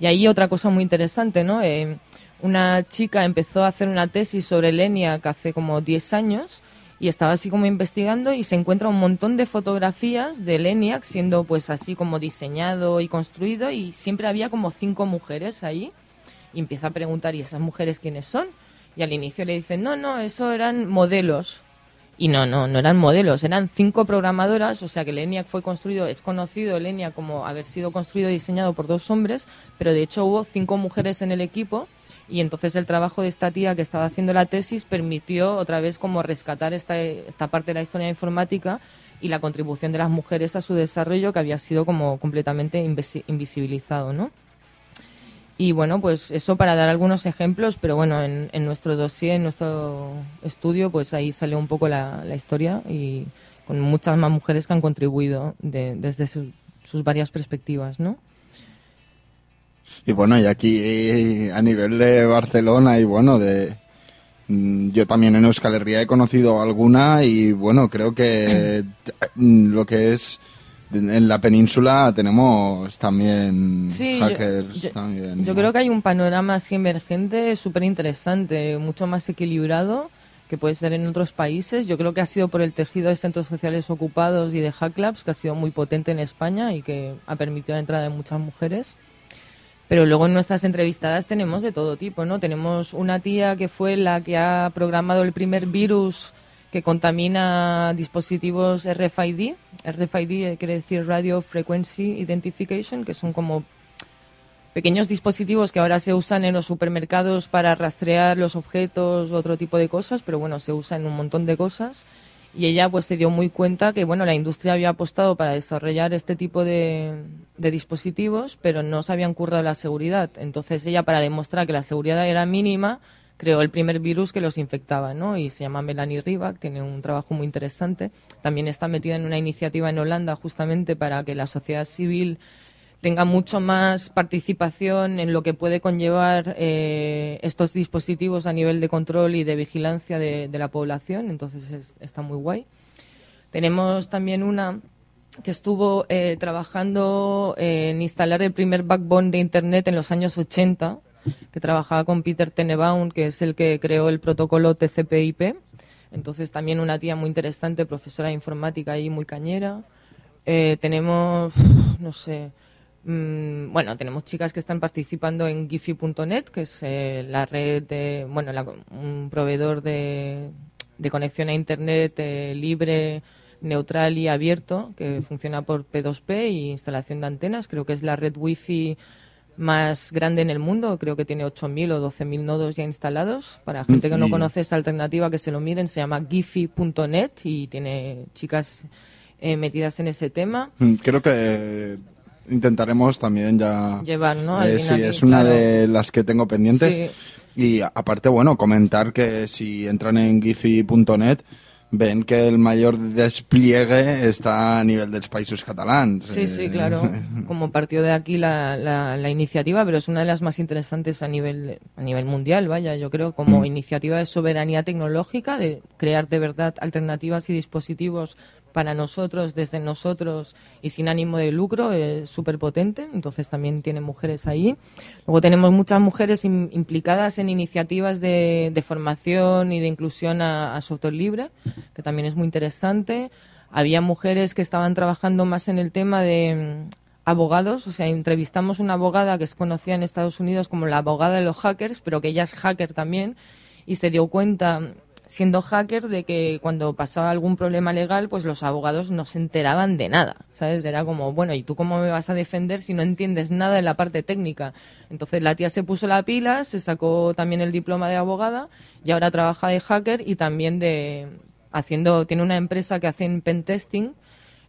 Y ahí otra cosa muy interesante, ¿no? Eh, una chica empezó a hacer una tesis sobre ENIAC hace como 10 años y estaba así como investigando y se encuentra un montón de fotografías del ENIAC siendo pues así como diseñado y construido y siempre había como cinco mujeres ahí y empieza a preguntar ¿y esas mujeres quiénes son? Y al inicio le dicen no, no, eso eran modelos y no, no, no eran modelos, eran cinco programadoras, o sea que el fue construido, es conocido el ENIAC como haber sido construido y diseñado por dos hombres, pero de hecho hubo cinco mujeres en el equipo y entonces el trabajo de esta tía que estaba haciendo la tesis permitió otra vez como rescatar esta, esta parte de la historia informática y la contribución de las mujeres a su desarrollo que había sido como completamente invisi- invisibilizado, ¿no? Y bueno, pues eso para dar algunos ejemplos, pero bueno, en, en nuestro dossier, en nuestro estudio, pues ahí sale un poco la, la historia y con muchas más mujeres que han contribuido de- desde su- sus varias perspectivas, ¿no? Y bueno, y aquí eh, a nivel de Barcelona y bueno, de mm, yo también en Euskal Herria he conocido alguna y bueno, creo que mm, lo que es en la península tenemos también Sí, yo- hackers. yo, también, yo ¿no? creo que hay un panorama así emergente súper interesante, mucho más equilibrado que puede ser en otros países. Yo creo que ha sido por el tejido de centros sociales ocupados y de hack labs, que ha sido muy potente en España y que ha permitido la entrada de muchas mujeres. Pero luego en nuestras entrevistadas tenemos de todo tipo, ¿no? Tenemos una tía que fue la que ha programado el primer virus que contamina dispositivos RFID. RFID quiere decir Radio Frequency Identification, que son como pequeños dispositivos que ahora se usan en los supermercados para rastrear los objetos otro tipo de cosas, pero bueno, se usa en un montón de cosas. Y ella pues se dio muy cuenta que bueno, la industria había apostado para desarrollar este tipo de, de dispositivos, pero no se habían currado la seguridad. Entonces ella para demostrar que la seguridad era mínima, creó el primer virus que los infectaba, ¿no? Y se llama Melanie Ribak, tiene un trabajo muy interesante. También está metida en una iniciativa en Holanda justamente para que la sociedad civil tenga mucho más participación en lo que puede conllevar eh, estos dispositivos a nivel de control y de vigilancia de, la población. Entonces es- está muy guay. Tenemos también una que estuvo eh, trabajando eh, en instalar el primer backbone de Internet en los años 80, que trabajaba con Peter Tenenbaum, que es el que creó el protocolo TCP/IP. Entonces también una tía muy interesante, profesora de informática ahí muy cañera. Tenemos, no sé, mm, bueno, tenemos chicas que están participando en Giphy.net, que es eh, la red de, bueno, la- un proveedor de, de conexión a Internet eh, libre, neutral y abierto, que funciona por P2P y instalación de antenas. Creo que es la red Wi-Fi más grande en el mundo. Creo que tiene 8.000 o 12.000 nodos ya instalados. Para gente que no conoce esta alternativa, que se lo miren, se llama Giphy.net y tiene chicas eh, metidas en ese tema. Mm, Creo que intentaremos también ya... Llevar, ¿no? Eh, sí, es una claro. de las que tengo pendientes. Sí. Y aparte, bueno, comentar que si entran en giphy.net ven que el mayor despliegue está a nivel dels países catalans. Sí, sí, Eh, claro. Como partió de aquí la, la, la iniciativa, pero es una de las más interesantes a nivel, a nivel mundial, vaya, yo creo, como iniciativa de soberanía tecnológica, de crear de verdad alternativas y dispositivos para nosotros, desde nosotros y sin ánimo de lucro, es súper potente. Entonces también tiene mujeres ahí. Luego tenemos muchas mujeres im- implicadas en iniciativas de, de formación y de inclusión a, a software libre, que también es muy interesante. Había mujeres que estaban trabajando más en el tema de mm, abogados, o sea, entrevistamos una abogada que es conocida en Estados Unidos como la abogada de los hackers, pero que ella es hacker también, y se dio cuenta, siendo hacker, de que cuando pasaba algún problema legal, pues los abogados no se enteraban de nada, ¿sabes? Era como, bueno, ¿y tú cómo me vas a defender si no entiendes nada de la parte técnica? Entonces la tía se puso la pila, se sacó también el diploma de abogada y ahora trabaja de hacker y también de haciendo, tiene una empresa que hace pen testing.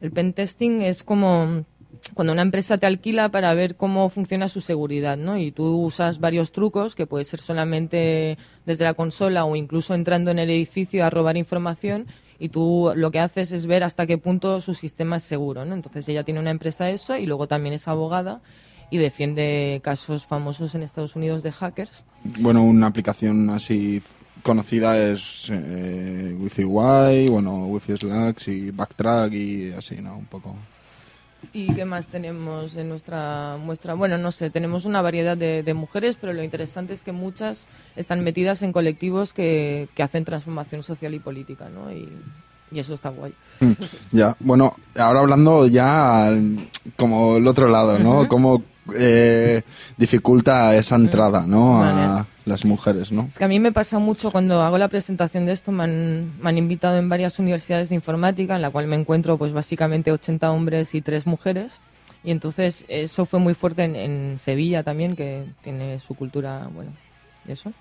El pen testing es como cuando una empresa te alquila para ver cómo funciona su seguridad, ¿no? Y tú usas varios trucos, que puede ser solamente desde la consola o incluso entrando en el edificio a robar información, y tú lo que haces es ver hasta qué punto su sistema es seguro, ¿no? Entonces ella tiene una empresa de eso y luego también es abogada y defiende casos famosos en Estados Unidos de hackers. Bueno, una aplicación así conocida es eh, Wi-Fi Y, bueno, Wi-Fi Slacks y Backtrack y así, ¿no? Un poco. ¿Y qué más tenemos en nuestra muestra? Bueno, no sé, tenemos una variedad de, de mujeres, pero lo interesante es que muchas están metidas en colectivos que, que hacen transformación social y política, ¿no? Y, y eso está guay. Mm, Ya, bueno, ahora hablando ya como el otro lado, ¿no? Cómo eh, dificulta esa entrada, ¿no? A Vale. las mujeres, ¿no? Es que a mí me pasa mucho cuando hago la presentación de esto, me han, me han invitado en varias universidades de informática, en la cual me encuentro pues básicamente 80 hombres y 3 mujeres. Y entonces eso fue muy fuerte en, en Sevilla también, que tiene su cultura, bueno, eso.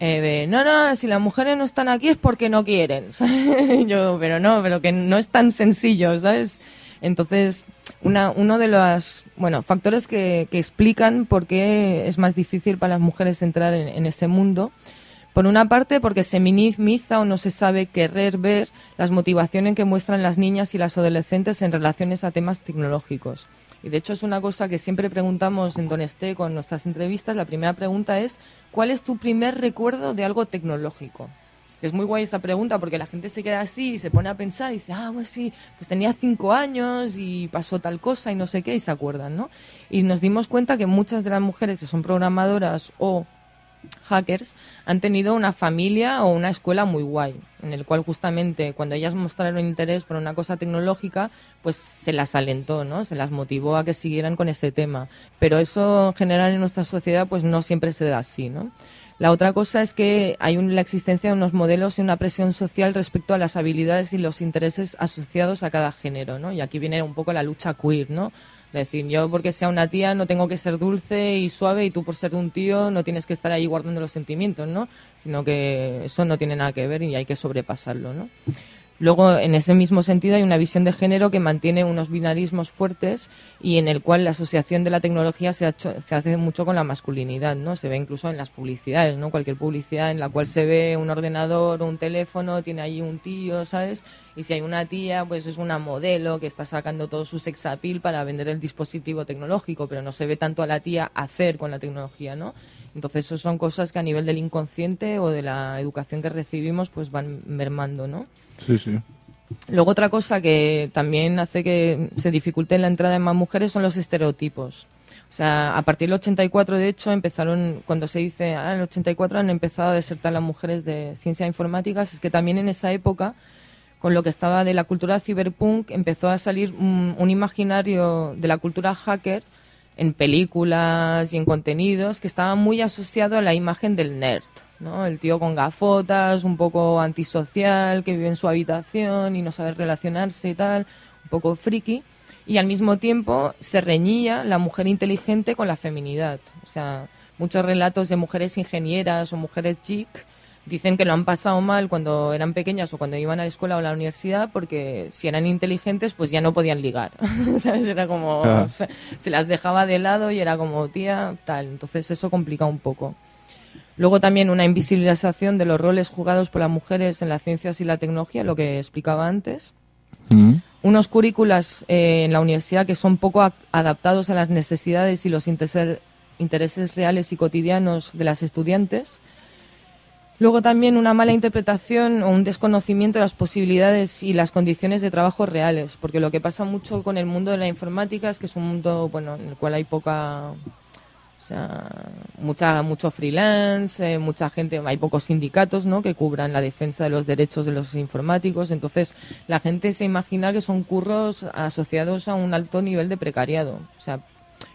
Eh, de, no, no, si las mujeres no están aquí es porque no quieren. Yo, pero no, pero que no es tan sencillo, ¿sabes? Entonces, una, uno de los bueno, factores que, explican por qué es más difícil para las mujeres entrar en, en ese mundo. Por una parte, porque se minimiza o no se sabe querer ver las motivaciones que muestran las niñas y las adolescentes en relaciones a temas tecnológicos. Y de hecho es una cosa que siempre preguntamos en Don Esté con nuestras entrevistas. La primera pregunta es, ¿cuál es tu primer recuerdo de algo tecnológico? Es muy guay esta pregunta porque la gente se queda así y se pone a pensar y dice, ah, pues sí, pues tenía cinco años y pasó tal cosa y no sé qué y se acuerdan, ¿no? Y nos dimos cuenta que muchas de las mujeres que son programadoras o hackers han tenido una familia o una escuela muy guay, en el cual justamente cuando ellas mostraron interés por una cosa tecnológica, pues se las alentó, ¿no? Se las motivó a que siguieran con ese tema. Pero eso en general en nuestra sociedad pues no siempre se da así, ¿no? La otra cosa es que hay un- la existencia de unos modelos y una presión social respecto a las habilidades y los intereses asociados a cada género, ¿no? Y aquí viene un poco la lucha queer, ¿no? Es decir, yo porque sea una tía no tengo que ser dulce y suave y tú por ser un tío no tienes que estar ahí guardando los sentimientos, ¿no? Sino que eso no tiene nada que ver y hay que sobrepasarlo, ¿no? Luego, en ese mismo sentido, hay una visión de género que mantiene unos binarismos fuertes y en el cual la asociación de la tecnología se, ha se hace mucho con la masculinidad, ¿no? Se ve incluso en las publicidades, ¿no? Cualquier publicidad en la cual se ve un ordenador un teléfono, tiene ahí un tío, ¿sabes? Y si hay una tía, pues es una modelo que está sacando todo su sex appeal para vender el dispositivo tecnológico, pero no se ve tanto a la tía hacer con la tecnología, ¿no? Entonces, eso son cosas que a nivel del inconsciente o de la educación que recibimos, pues van mermando, ¿no? Sí, sí. Luego otra cosa que también hace que se dificulte la entrada de más mujeres son los estereotipos. O sea, a partir del 84, de hecho, empezaron, cuando se dice, ah, en el 84 han empezado a desertar las mujeres de ciencia e informáticas, es que también en esa época, con lo que estaba de la cultura cyberpunk, empezó a salir un, un imaginario de la cultura hacker en películas y en contenidos que estaba muy asociado a la imagen del nerd, ¿no? El tío con gafotas, un poco antisocial, que vive en su habitación y no sabe relacionarse y tal, un poco friki. Y al mismo tiempo se reñía la mujer inteligente con la feminidad. O sea, muchos relatos de mujeres ingenieras o mujeres chic dicen que lo han pasado mal cuando eran pequeñas o cuando iban a la escuela o a la universidad porque si eran inteligentes pues ya no podían ligar. ¿Sabes? Era como... Ah. Se las dejaba de lado y era como tía, tal. Entonces eso complica un poco. Luego también una invisibilización de los roles jugados por las mujeres en las ciencias y la tecnología, lo que explicaba antes Mm. unos currículas eh, en la universidad que son poco adaptados a las necesidades y los intereses reales y cotidianos de las estudiantes. Luego también una mala interpretación o un desconocimiento de las posibilidades y las condiciones de trabajo reales, porque lo que pasa mucho con el mundo de la informática es que es un mundo bueno, en el cual hay poca o sea, mucha, mucho freelance, eh, mucha gente, hay pocos sindicatos ¿no? que cubran la defensa de los derechos de los informáticos. Entonces, la gente se imagina que son curros asociados a un alto nivel de precariado. O sea,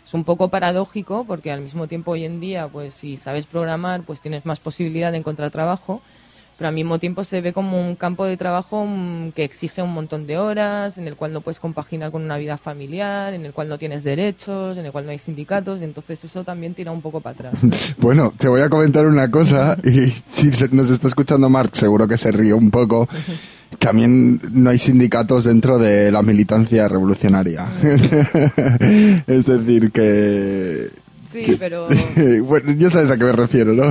es un poco paradójico porque al mismo tiempo hoy en día, pues si sabes programar, pues tienes más posibilidad de encontrar trabajo. Pero al mismo tiempo se ve como un campo de trabajo mm, que exige un montón de horas, en el cual no puedes compaginar con una vida familiar, en el cual no tienes derechos, en el cual no hay sindicatos, y entonces eso también tira un poco para atrás. Bueno, te voy a comentar una cosa y si se- nos está escuchando Mark, seguro que se ríe un poco. También no hay sindicatos dentro de la militancia revolucionaria. es decir, que... Sí, pero bueno, ya sabes a qué me refiero, ¿no?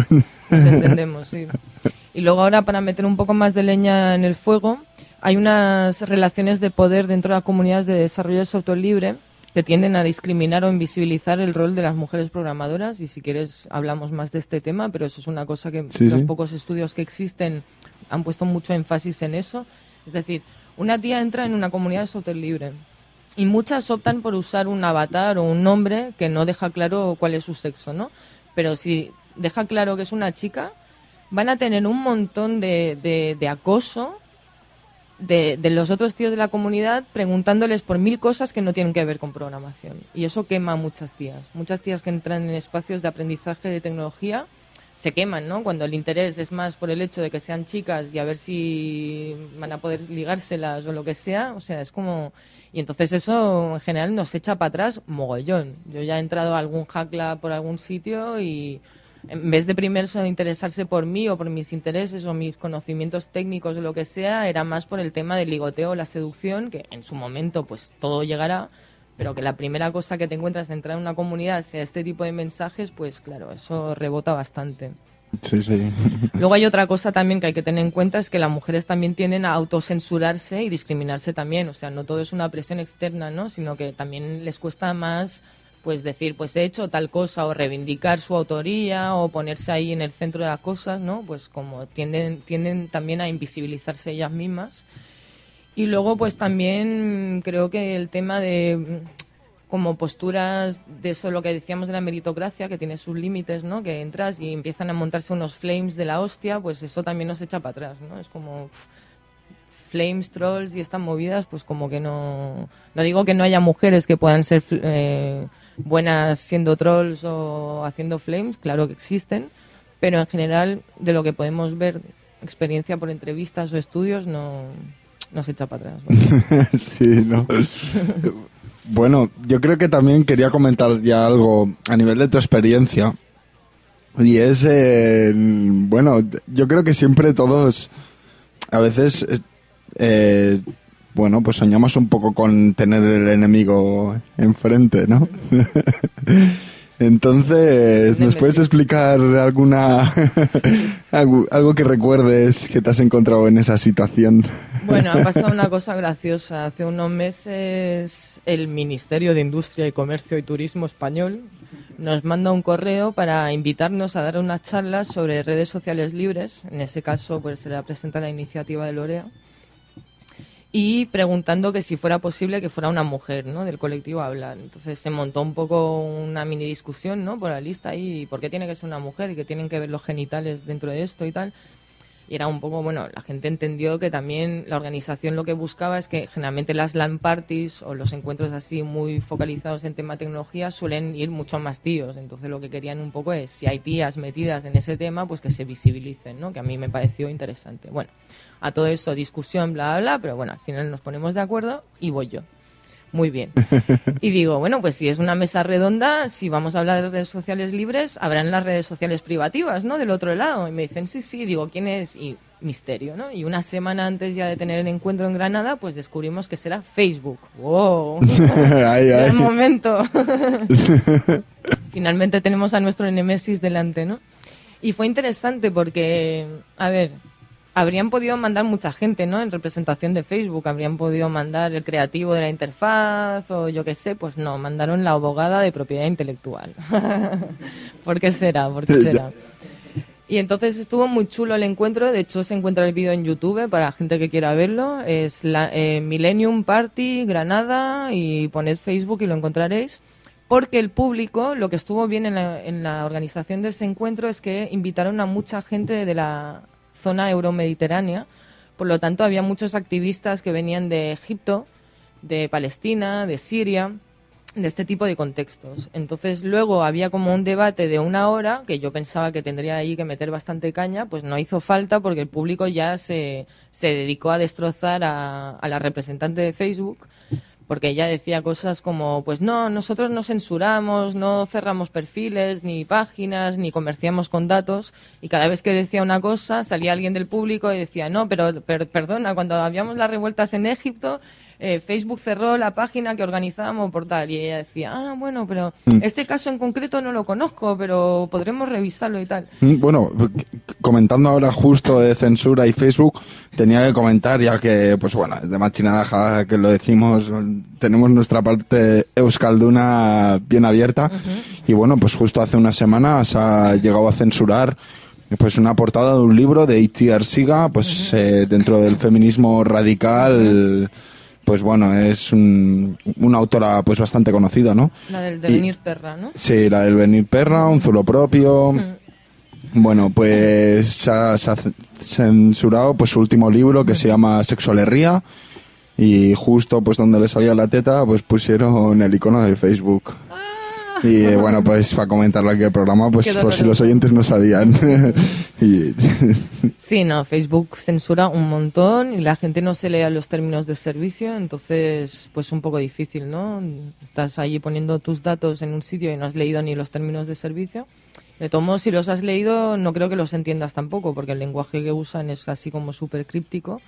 Nos entendemos, sí. Y luego ahora, para meter un poco más de leña en el fuego, hay unas relaciones de poder dentro de las comunidades de desarrollo de software libre que tienden a discriminar o invisibilizar el rol de las mujeres programadoras y si quieres hablamos más de este tema, pero eso es una cosa que Sí, los sí. pocos estudios que existen han puesto mucho énfasis en eso. Es decir, una tía entra en una comunidad de software libre y muchas optan por usar un avatar o un nombre que no deja claro cuál es su sexo, ¿no? Pero si deja claro que es una chica, van a tener un montón de, de- acoso de, de los otros tíos de la comunidad preguntándoles por mil cosas que no tienen que ver con programación. Y eso quema a muchas tías. Muchas tías que entran en espacios de aprendizaje de tecnología se queman, ¿no? Cuando el interés es más por el hecho de que sean chicas y a ver si van a poder ligárselas o lo que sea. O sea, es como... Y entonces eso en general nos echa para atrás mogollón. Yo ya he entrado a algún hackla por algún sitio y en vez de primero interesarse por mí o por mis intereses o mis conocimientos técnicos o lo que sea, era más por el tema del ligoteo o la seducción, que en su momento pues todo llegará, pero que la primera cosa que te encuentras entrar en una comunidad sea este tipo de mensajes, pues claro, eso rebota bastante. Sí, sí. Luego hay otra cosa también que hay que tener en cuenta, es que las mujeres también tienden a autocensurarse y discriminarse también. O sea, no todo es una presión externa, ¿no? Sino que también les cuesta más pues decir, pues he hecho tal cosa o reivindicar su autoría o ponerse ahí en el centro de las cosas, ¿no? Pues como tienden, tienden también a invisibilizarse ellas mismas. Y luego, pues también creo que el tema de mm, como posturas de eso lo que decíamos de la meritocracia, que tiene sus límites, ¿no? Que entras y empiezan a montarse unos flames de la hostia, pues eso también nos echa para atrás, ¿no? Es como flames, trolls y estas movidas, pues como que no... No digo que no haya mujeres que puedan ser eh, buenas siendo trolls o haciendo flames, claro que existen, pero en general de lo que podemos ver, experiencia por entrevistas o estudios, no nos echa para atrás. ¿vale? sí, ¿no? bueno, yo creo que también quería comentar ya algo a nivel de tu experiencia. Y es, eh, bueno, yo creo que siempre todos, a veces, eh, bueno, pues soñamos un poco con tener el enemigo enfrente, ¿no? Entonces, ¿nos puedes explicar alguna algo, algo que recuerdes que te has encontrado en esa situación? Bueno, ha pasado una cosa graciosa. Hace unos meses el Ministerio de Industria y Comercio y Turismo español nos manda un correo para invitarnos a dar unas charlas sobre redes sociales libres. En ese caso, pues se le presenta la iniciativa de Lorea. Y preguntando que si fuera posible que fuera una mujer, ¿no? Del colectivo a hablar. Entonces se montó un poco una mini discusión, ¿no? Por la lista ahí, ¿por qué tiene que ser una mujer? Y que tienen que ver los genitales dentro de esto y tal. Y era un poco, bueno, la gente entendió que también la organización lo que buscaba es que generalmente las LAN parties o los encuentros así muy focalizados en tema tecnología suelen ir mucho más tíos. Entonces lo que querían un poco es, si hay tías metidas en ese tema, pues que se visibilicen, ¿no? Que a mí me pareció interesante. Bueno, a todo eso discusión, bla, bla, bla, pero bueno, al final nos ponemos de acuerdo y voy yo. Muy bien. Y digo, bueno, pues si es una mesa redonda, si vamos a hablar de redes sociales libres, habrán las redes sociales privativas, ¿no? Del otro lado. Y me dicen, sí, sí, digo, ¿quién es? Y misterio, ¿no? Y una semana antes ya de tener el encuentro en Granada, pues descubrimos que será Facebook. ¡Wow! Ay, ay. ¡Qué momento! Finalmente tenemos a nuestro Nemesis delante, ¿no? Y fue interesante porque, a ver, habrían podido mandar mucha gente, ¿no? En representación de Facebook, habrían podido mandar el creativo de la interfaz o yo qué sé, pues no, mandaron la abogada de propiedad intelectual. ¿Por qué será? ¿Por qué será? Y entonces estuvo muy chulo el encuentro. De hecho, se encuentra el vídeo en YouTube para la gente que quiera verlo. Es la, eh, Millennium Party Granada y poned Facebook y lo encontraréis. Porque el público, lo que estuvo bien en la, en la organización de ese encuentro es que invitaron a mucha gente de la zona euromediterránea. Por lo tanto, había muchos activistas que venían de Egipto, de Palestina, de Siria, de este tipo de contextos. Entonces luego había como un debate de una hora que yo pensaba que tendría ahí que meter bastante caña, pues no hizo falta porque el público ya se, se dedicó a destrozar a, a la representante de Facebook porque ella decía cosas como, pues no, nosotros no censuramos, no cerramos perfiles, ni páginas, ni comerciamos con datos, y cada vez que decía una cosa salía alguien del público y decía, no, pero, per- perdona, cuando habíamos las revueltas en Egipto, eh, Facebook cerró la página que organizábamos por tal, y ella decía, ah, bueno, pero este caso en concreto no lo conozco, pero podremos revisarlo y tal. Mm, Bueno, comentando ahora justo de censura y Facebook, tenía que comentar, ya que, pues bueno, es de machinadaja que lo decimos, tenemos nuestra parte euskalduna bien abierta. Y bueno, pues justo hace unas semanas ha llegado a censurar pues una portada de un libro de Itziar Siga, pues eh, dentro del feminismo radical, pues bueno, es un- una autora pues bastante conocida, ¿no? La del Y- devenir perra, ¿no? Sí, la del venir perra, un zulo propio. Bueno, pues se ha, se ha c- censurado pues su último libro que se llama Sexualerría y justo pues donde le salía la teta pues pusieron el icono de Facebook. Y eh, bueno, pues para comentarlo aquí el programa, pues por si los oyentes no sabían. y, Sí, no, Facebook censura un montón y la gente no se lee los términos de servicio, entonces pues un poco difícil, ¿no? Estás ahí poniendo tus datos en un sitio y no has leído ni los términos de servicio. De todos modos, si los has leído, no creo que los entiendas tampoco, porque el lenguaje que usan es así como súper críptico.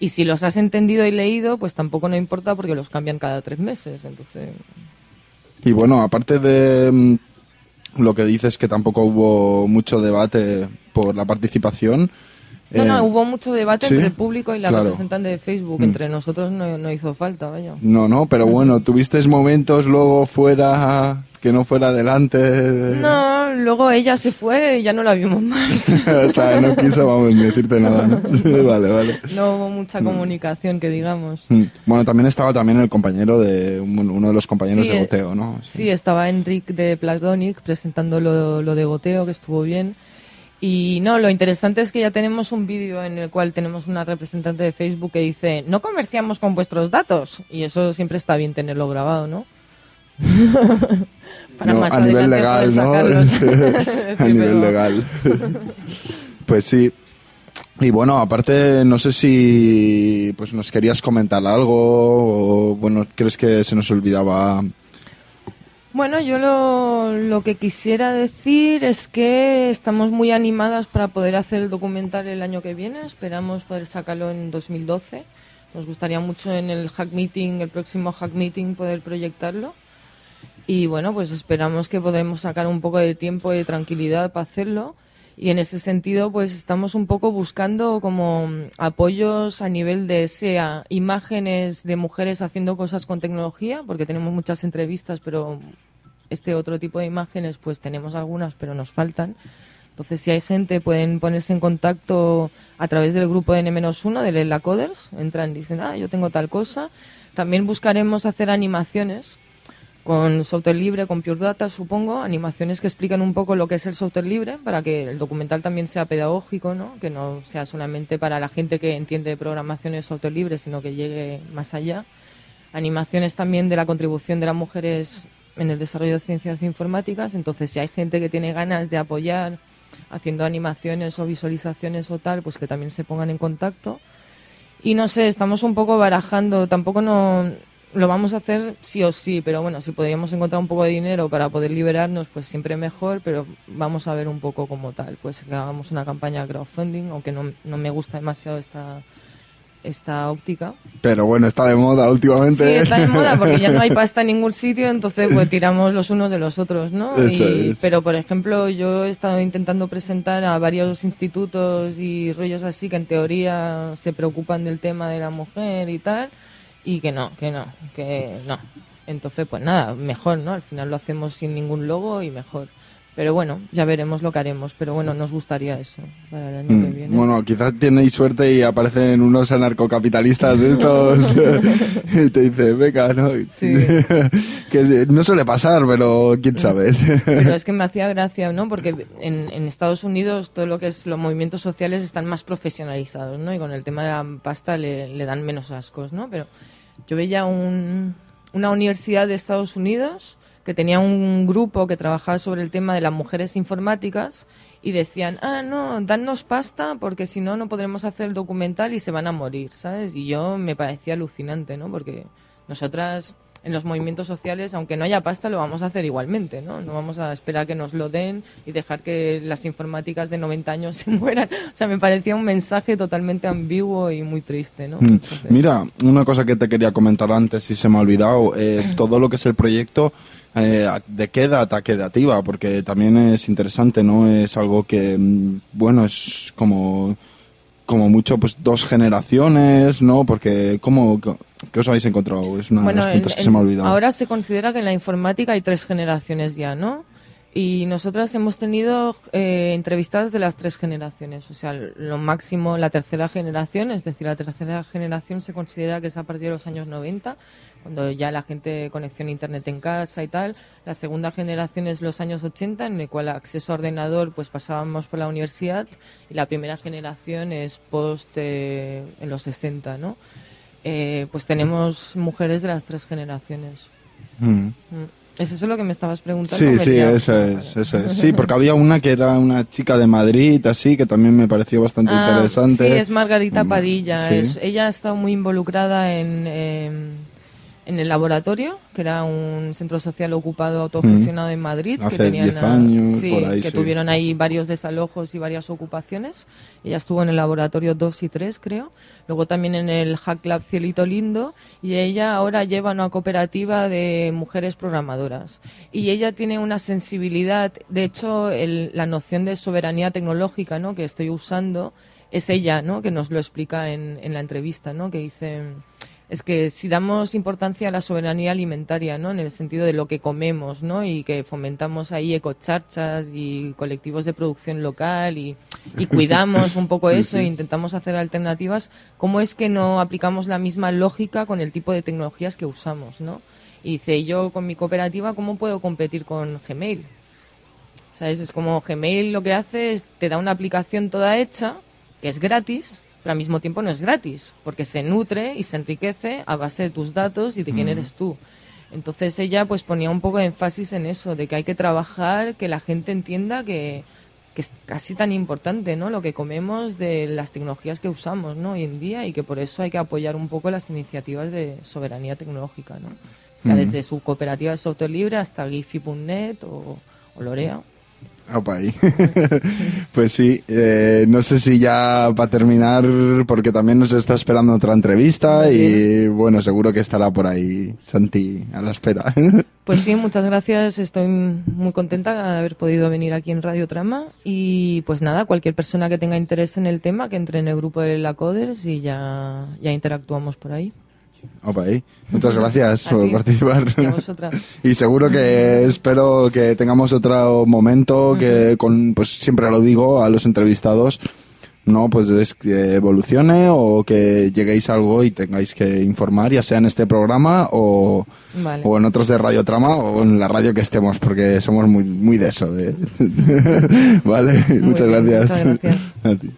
Y si los has entendido y leído, pues tampoco no importa porque los cambian cada tres meses. Entonces, y bueno, aparte de mm, lo que dices que tampoco hubo mucho debate por la participación, No, Eh, no, hubo mucho debate sí, entre el público y la claro. representante de Facebook. Mm. Entre nosotros no, no hizo falta, vaya. No, no, pero bueno, tuviste momentos luego fuera que no fuera adelante. No, luego ella se fue y ya no la vimos más. o sea, no quiso, vamos, ni decirte nada, ¿no? vale, vale. No hubo mucha comunicación, que digamos. Mm. Bueno, también estaba también el compañero de uno de los compañeros Sí, de eh, Goteo, ¿no? Sí, estaba Enric de Platonic presentando lo, lo de goteo, que estuvo bien. Y no, lo interesante es que ya tenemos un vídeo en el cual tenemos una representante de Facebook que dice, no comerciamos con vuestros datos. Y eso siempre está bien tenerlo grabado, ¿no? Para No, más a nivel adelante legal, poder ¿no? sacarlos. a nivel legal. pues sí. Y bueno, aparte, no sé si pues nos querías comentar algo o, bueno, ¿crees que se nos olvidaba? Bueno, yo lo, lo que quisiera decir es que estamos muy animadas para poder hacer el documental el año que viene. Esperamos poder sacarlo en 2012. Nos gustaría mucho en el Hack Meeting, el próximo Hack Meeting, poder proyectarlo. Y bueno, pues esperamos que podremos sacar un poco de tiempo y de tranquilidad para hacerlo. Y en ese sentido, pues estamos un poco buscando como apoyos a nivel de sea imágenes de mujeres haciendo cosas con tecnología, porque tenemos muchas entrevistas, pero este otro tipo de imágenes, pues tenemos algunas, pero nos faltan. Entonces, si hay gente, pueden ponerse en contacto a través del grupo de N-1 de Lela Coders. Entran y dicen, ah, yo tengo tal cosa. También buscaremos hacer animaciones con software libre, con Pure Data, supongo, animaciones que explican un poco lo que es el software libre para que el documental también sea pedagógico, ¿no? que no sea solamente para la gente que entiende de programación y software libre, sino que llegue más allá. Animaciones también de la contribución de las mujeres en el desarrollo de ciencias informáticas, entonces si hay gente que tiene ganas de apoyar haciendo animaciones o visualizaciones o tal, pues que también se pongan en contacto. Y no sé, estamos un poco barajando, tampoco no lo vamos a hacer sí o sí, pero bueno, si podríamos encontrar un poco de dinero para poder liberarnos, pues siempre mejor, pero vamos a ver un poco como tal, pues que hagamos una campaña de crowdfunding, aunque no, no me gusta demasiado esta esta óptica. Pero bueno, está de moda últimamente. Sí, está de moda porque ya no hay pasta en ningún sitio, entonces pues tiramos los unos de los otros, ¿no? Y-. Pero por ejemplo, yo he estado intentando presentar a varios institutos y rollos así que en teoría se preocupan del tema de la mujer y tal, y que no, que no, que no. Entonces, pues nada, mejor, ¿no? Al final lo hacemos sin ningún logo y mejor. Pero bueno, ya veremos lo que haremos. Pero bueno, nos gustaría eso para el año que Mm, viene. Bueno, quizás tenéis suerte y aparecen unos anarcocapitalistas de estos y te dicen, venga, ¿no? Sí. que no suele pasar, pero quién sabe. Pero es que me hacía gracia, ¿no? Porque en, en Estados Unidos todo lo que es los movimientos sociales están más profesionalizados, ¿no? Y con el tema de la pasta le, le dan menos ascos, ¿no? Pero yo veía un- una universidad de Estados Unidos que tenía un grupo que trabajaba sobre el tema de las mujeres informáticas y decían, ah, no, danos pasta porque si no, no podremos hacer el documental y se van a morir, ¿sabes? Y yo me parecía alucinante, ¿no? Porque nosotras en los movimientos sociales, aunque no haya pasta, lo vamos a hacer igualmente, ¿no? No vamos a esperar que nos lo den y dejar que las informáticas de 90 años se mueran. O sea, me parecía un mensaje totalmente ambiguo y muy triste, ¿no? Mm. Entonces- Mira, una cosa que te quería comentar antes y se me ha olvidado, eh, todo lo que es el proyecto, eh, ¿de qué edad a qué edad iba? Porque también es interesante, ¿no? Es algo que, mm, bueno, es como, como mucho, pues dos generaciones, ¿no? Porque, ¿cómo, qué os habéis encontrado? Es una de las en- puntos que en- se me ha olvidado. Ahora se considera que en la informática hay tres generaciones ya, ¿no? Y nosotras hemos tenido eh, entrevistadas de las tres generaciones. O sea, lo máximo, la tercera generación, es decir, la tercera generación se considera que es a partir de los años 90, cuando ya la gente conexión a Internet en casa y tal. La segunda generación es los años 80, en el cual acceso a ordenador pues pasábamos por la universidad. Y la primera generación es post eh, en los 60, ¿no? Eh, pues tenemos mujeres de las tres generaciones. Mm. Mm. ¿Es eso lo que me estabas preguntando? Sí, sí, eso es, eso es. Sí, porque había una que era una chica de Madrid, así, que también me pareció bastante Ah, interesante. Sí, es Margarita Mm, Padilla. sí. Es- ella ha estado muy involucrada en, eh, en el laboratorio, que era un centro social ocupado autogestionado en Madrid. Hace que tenían 10 a- años, sí, ahí, que sí. tuvieron ahí varios desalojos y varias ocupaciones. Ella estuvo en el laboratorio 2 y 3, creo. Luego también en el Hack Lab Cielito Lindo. Y ella ahora lleva una cooperativa de mujeres programadoras. Y ella tiene una sensibilidad, de hecho, el- la noción de soberanía tecnológica ¿no? que estoy usando es ella, ¿no? Que nos lo explica en, en la entrevista, ¿no? Que dice es que si damos importancia a la soberanía alimentaria, ¿no? En el sentido de lo que comemos, ¿no? Y que fomentamos ahí ecocharchas y colectivos de producción local y, y cuidamos un poco Sí, eso sí. e intentamos hacer alternativas, ¿cómo es que no aplicamos la misma lógica con el tipo de tecnologías que usamos, ¿no? Y dice, yo con mi cooperativa, ¿cómo puedo competir con Gmail? ¿Sabes? Es como Gmail lo que hace es te da una aplicación toda hecha, que es gratis, pero al mismo tiempo no es gratis, porque se nutre y se enriquece a base de tus datos y de quién Mm. eres tú. Entonces ella pues ponía un poco de énfasis en eso, de que hay que trabajar, que la gente entienda que, que es casi tan importante, ¿no? Lo que comemos de las tecnologías que usamos, ¿no? Hoy en día y que por eso hay que apoyar un poco las iniciativas de soberanía tecnológica, ¿no? O sea, Mm. desde su cooperativa de software libre hasta Giphy.net o, o Lorea. Opa, ahí. pues sí, eh, no sé si ya va a terminar, porque también nos está esperando otra entrevista y bueno, seguro que estará por ahí Santi a la espera. Pues sí, muchas gracias. Estoy muy contenta de haber podido venir aquí en Radio Trama. Y pues nada, cualquier persona que tenga interés en el tema, que entre en el grupo de la Coders y ya, ya interactuamos por ahí. Opa. Muchas gracias A por ti. participar. Y seguro que espero que tengamos otro momento que con, pues siempre lo digo a los entrevistados, no, pues es que evolucione o que lleguéis a algo y tengáis que informar, ya sea en este programa o, Vale. o en otros de Radio Trama o en la radio que estemos, porque somos muy, muy de eso. De... vale, muchas bien, gracias. muchas gracias. A ti.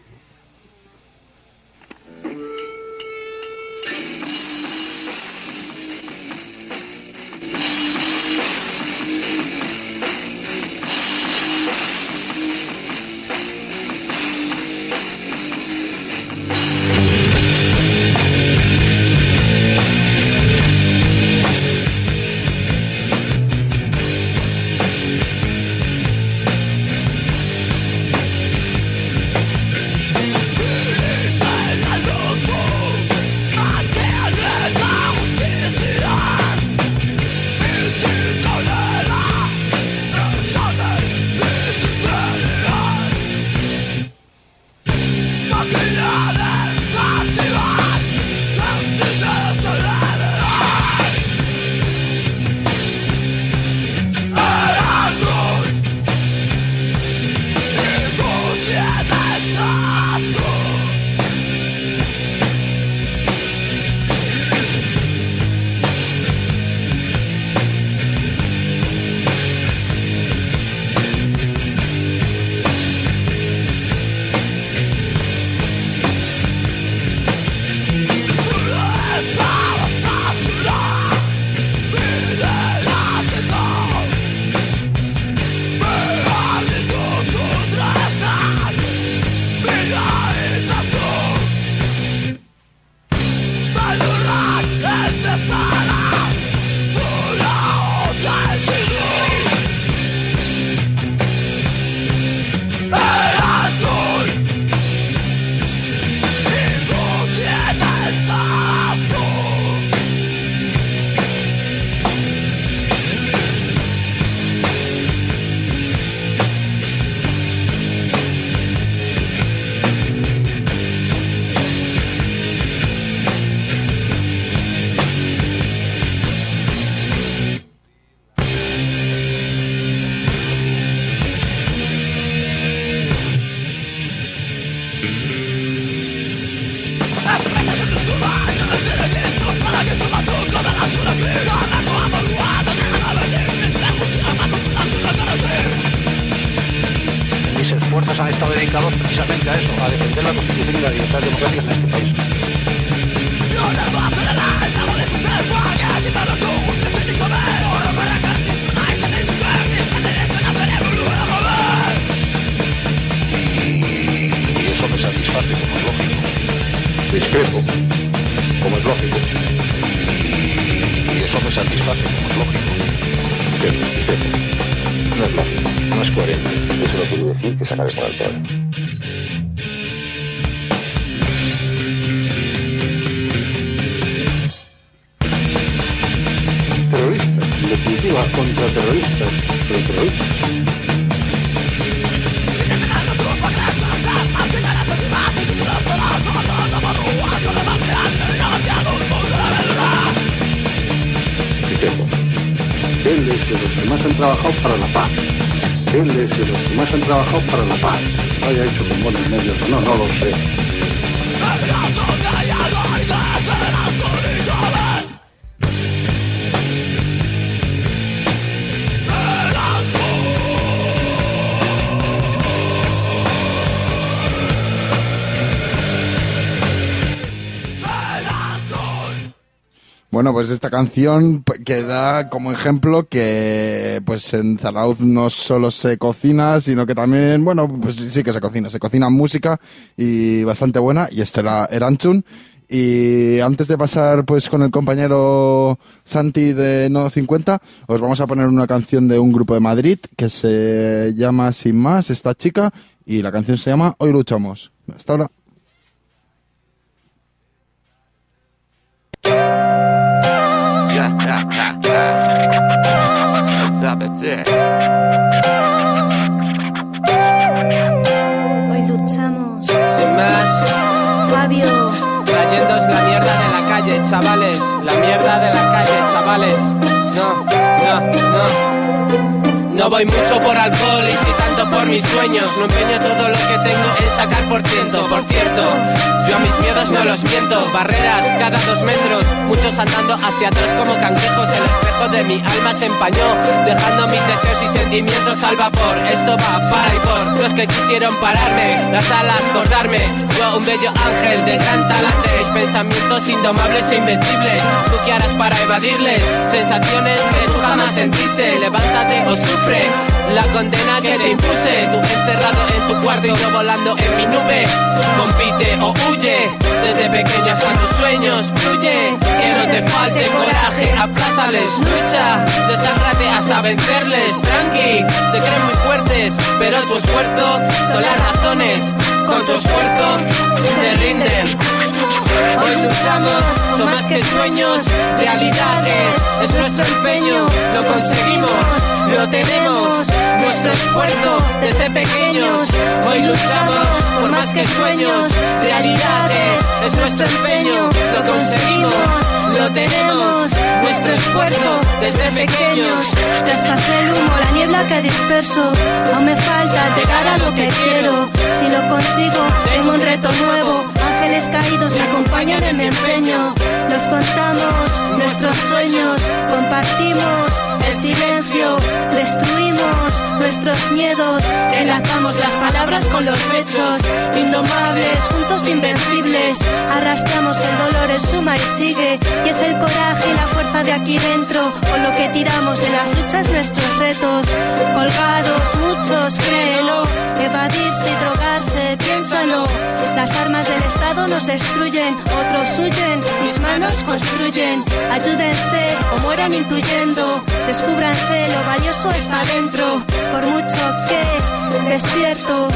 Consejo. Él es de los que más han trabajado para la paz. Él es de los que más han trabajado para la paz. Haya hecho con buenos medios, no, no lo sé. Bueno, pues esta canción que da como ejemplo que pues en Zarauz no solo se cocina, sino que también, bueno, pues sí que se cocina, se cocina música y bastante buena, y este era Eranchun. Y antes de pasar pues con el compañero Santi de No 50, os vamos a poner una canción de un grupo de Madrid que se llama Sin Más, esta chica, y la canción se llama Hoy luchamos. Hasta ahora. Hoy luchamos. Sin más, Fabio, trayéndos la mierda de la calle, chavales. La mierda de la calle, chavales. No, no, no. No voy mucho por alcohol y si tanto por mis sueños. No empeño todo lo que tengo en sacar por ciento. Por cierto, yo a mis miedos no los miento. Barreras cada dos metros, muchos andando hacia atrás como cangrejos. El espejo de mi alma se empañó, dejando mis deseos y sentimientos al vapor. Esto va para y por los que quisieron pararme, las alas cortarme. Yo, un bello ángel de gran talante, pensamientos indomables e invencibles. ¿Tú qué harás para evadirles? Sensaciones que tú jamás sentiste. Levántate o sufre la condena que te impuse. Tú encerrado en tu cuarto y yo volando en mi nube. Compite o huye, desde pequeño hasta tus sueños. Fluye, que no te falte coraje. Aplázales, lucha, deságrate hasta vencerles. Tranqui, se creen muy fuertes, pero tu esfuerzo son las razones. Con tu esfuerzo se rinden. Hoy luchamos, son más que sueños, realidades. Es nuestro empeño, lo conseguimos, lo tenemos. Nuestro esfuerzo desde pequeños. Hoy luchamos por más que sueños, realidades. Es nuestro empeño, lo conseguimos, lo tenemos. Nuestro esfuerzo desde pequeños. traspasé el humo, la niebla que disperso. Aún me falta llegar a lo que quiero. Si lo consigo, tengo un reto nuevo. Ángeles caídos me acompañan en mi empeño. Nos contamos nuestros sueños, compartimos el silencio, destruimos nuestros miedos, enlazamos las palabras con los hechos, indomables, juntos invencibles, arrastramos el dolor, es suma y sigue, y es el coraje y la fuerza de aquí dentro, con lo que tiramos de las luchas nuestros retos, colgados muchos, créelo, evadirse y drogarse, piénsalo, las armas del Estado nos destruyen, otros huyen, mis manos construyen, ayúdense o mueran intuyendo, descúbranse, lo valioso está dentro, por mucho que despierto,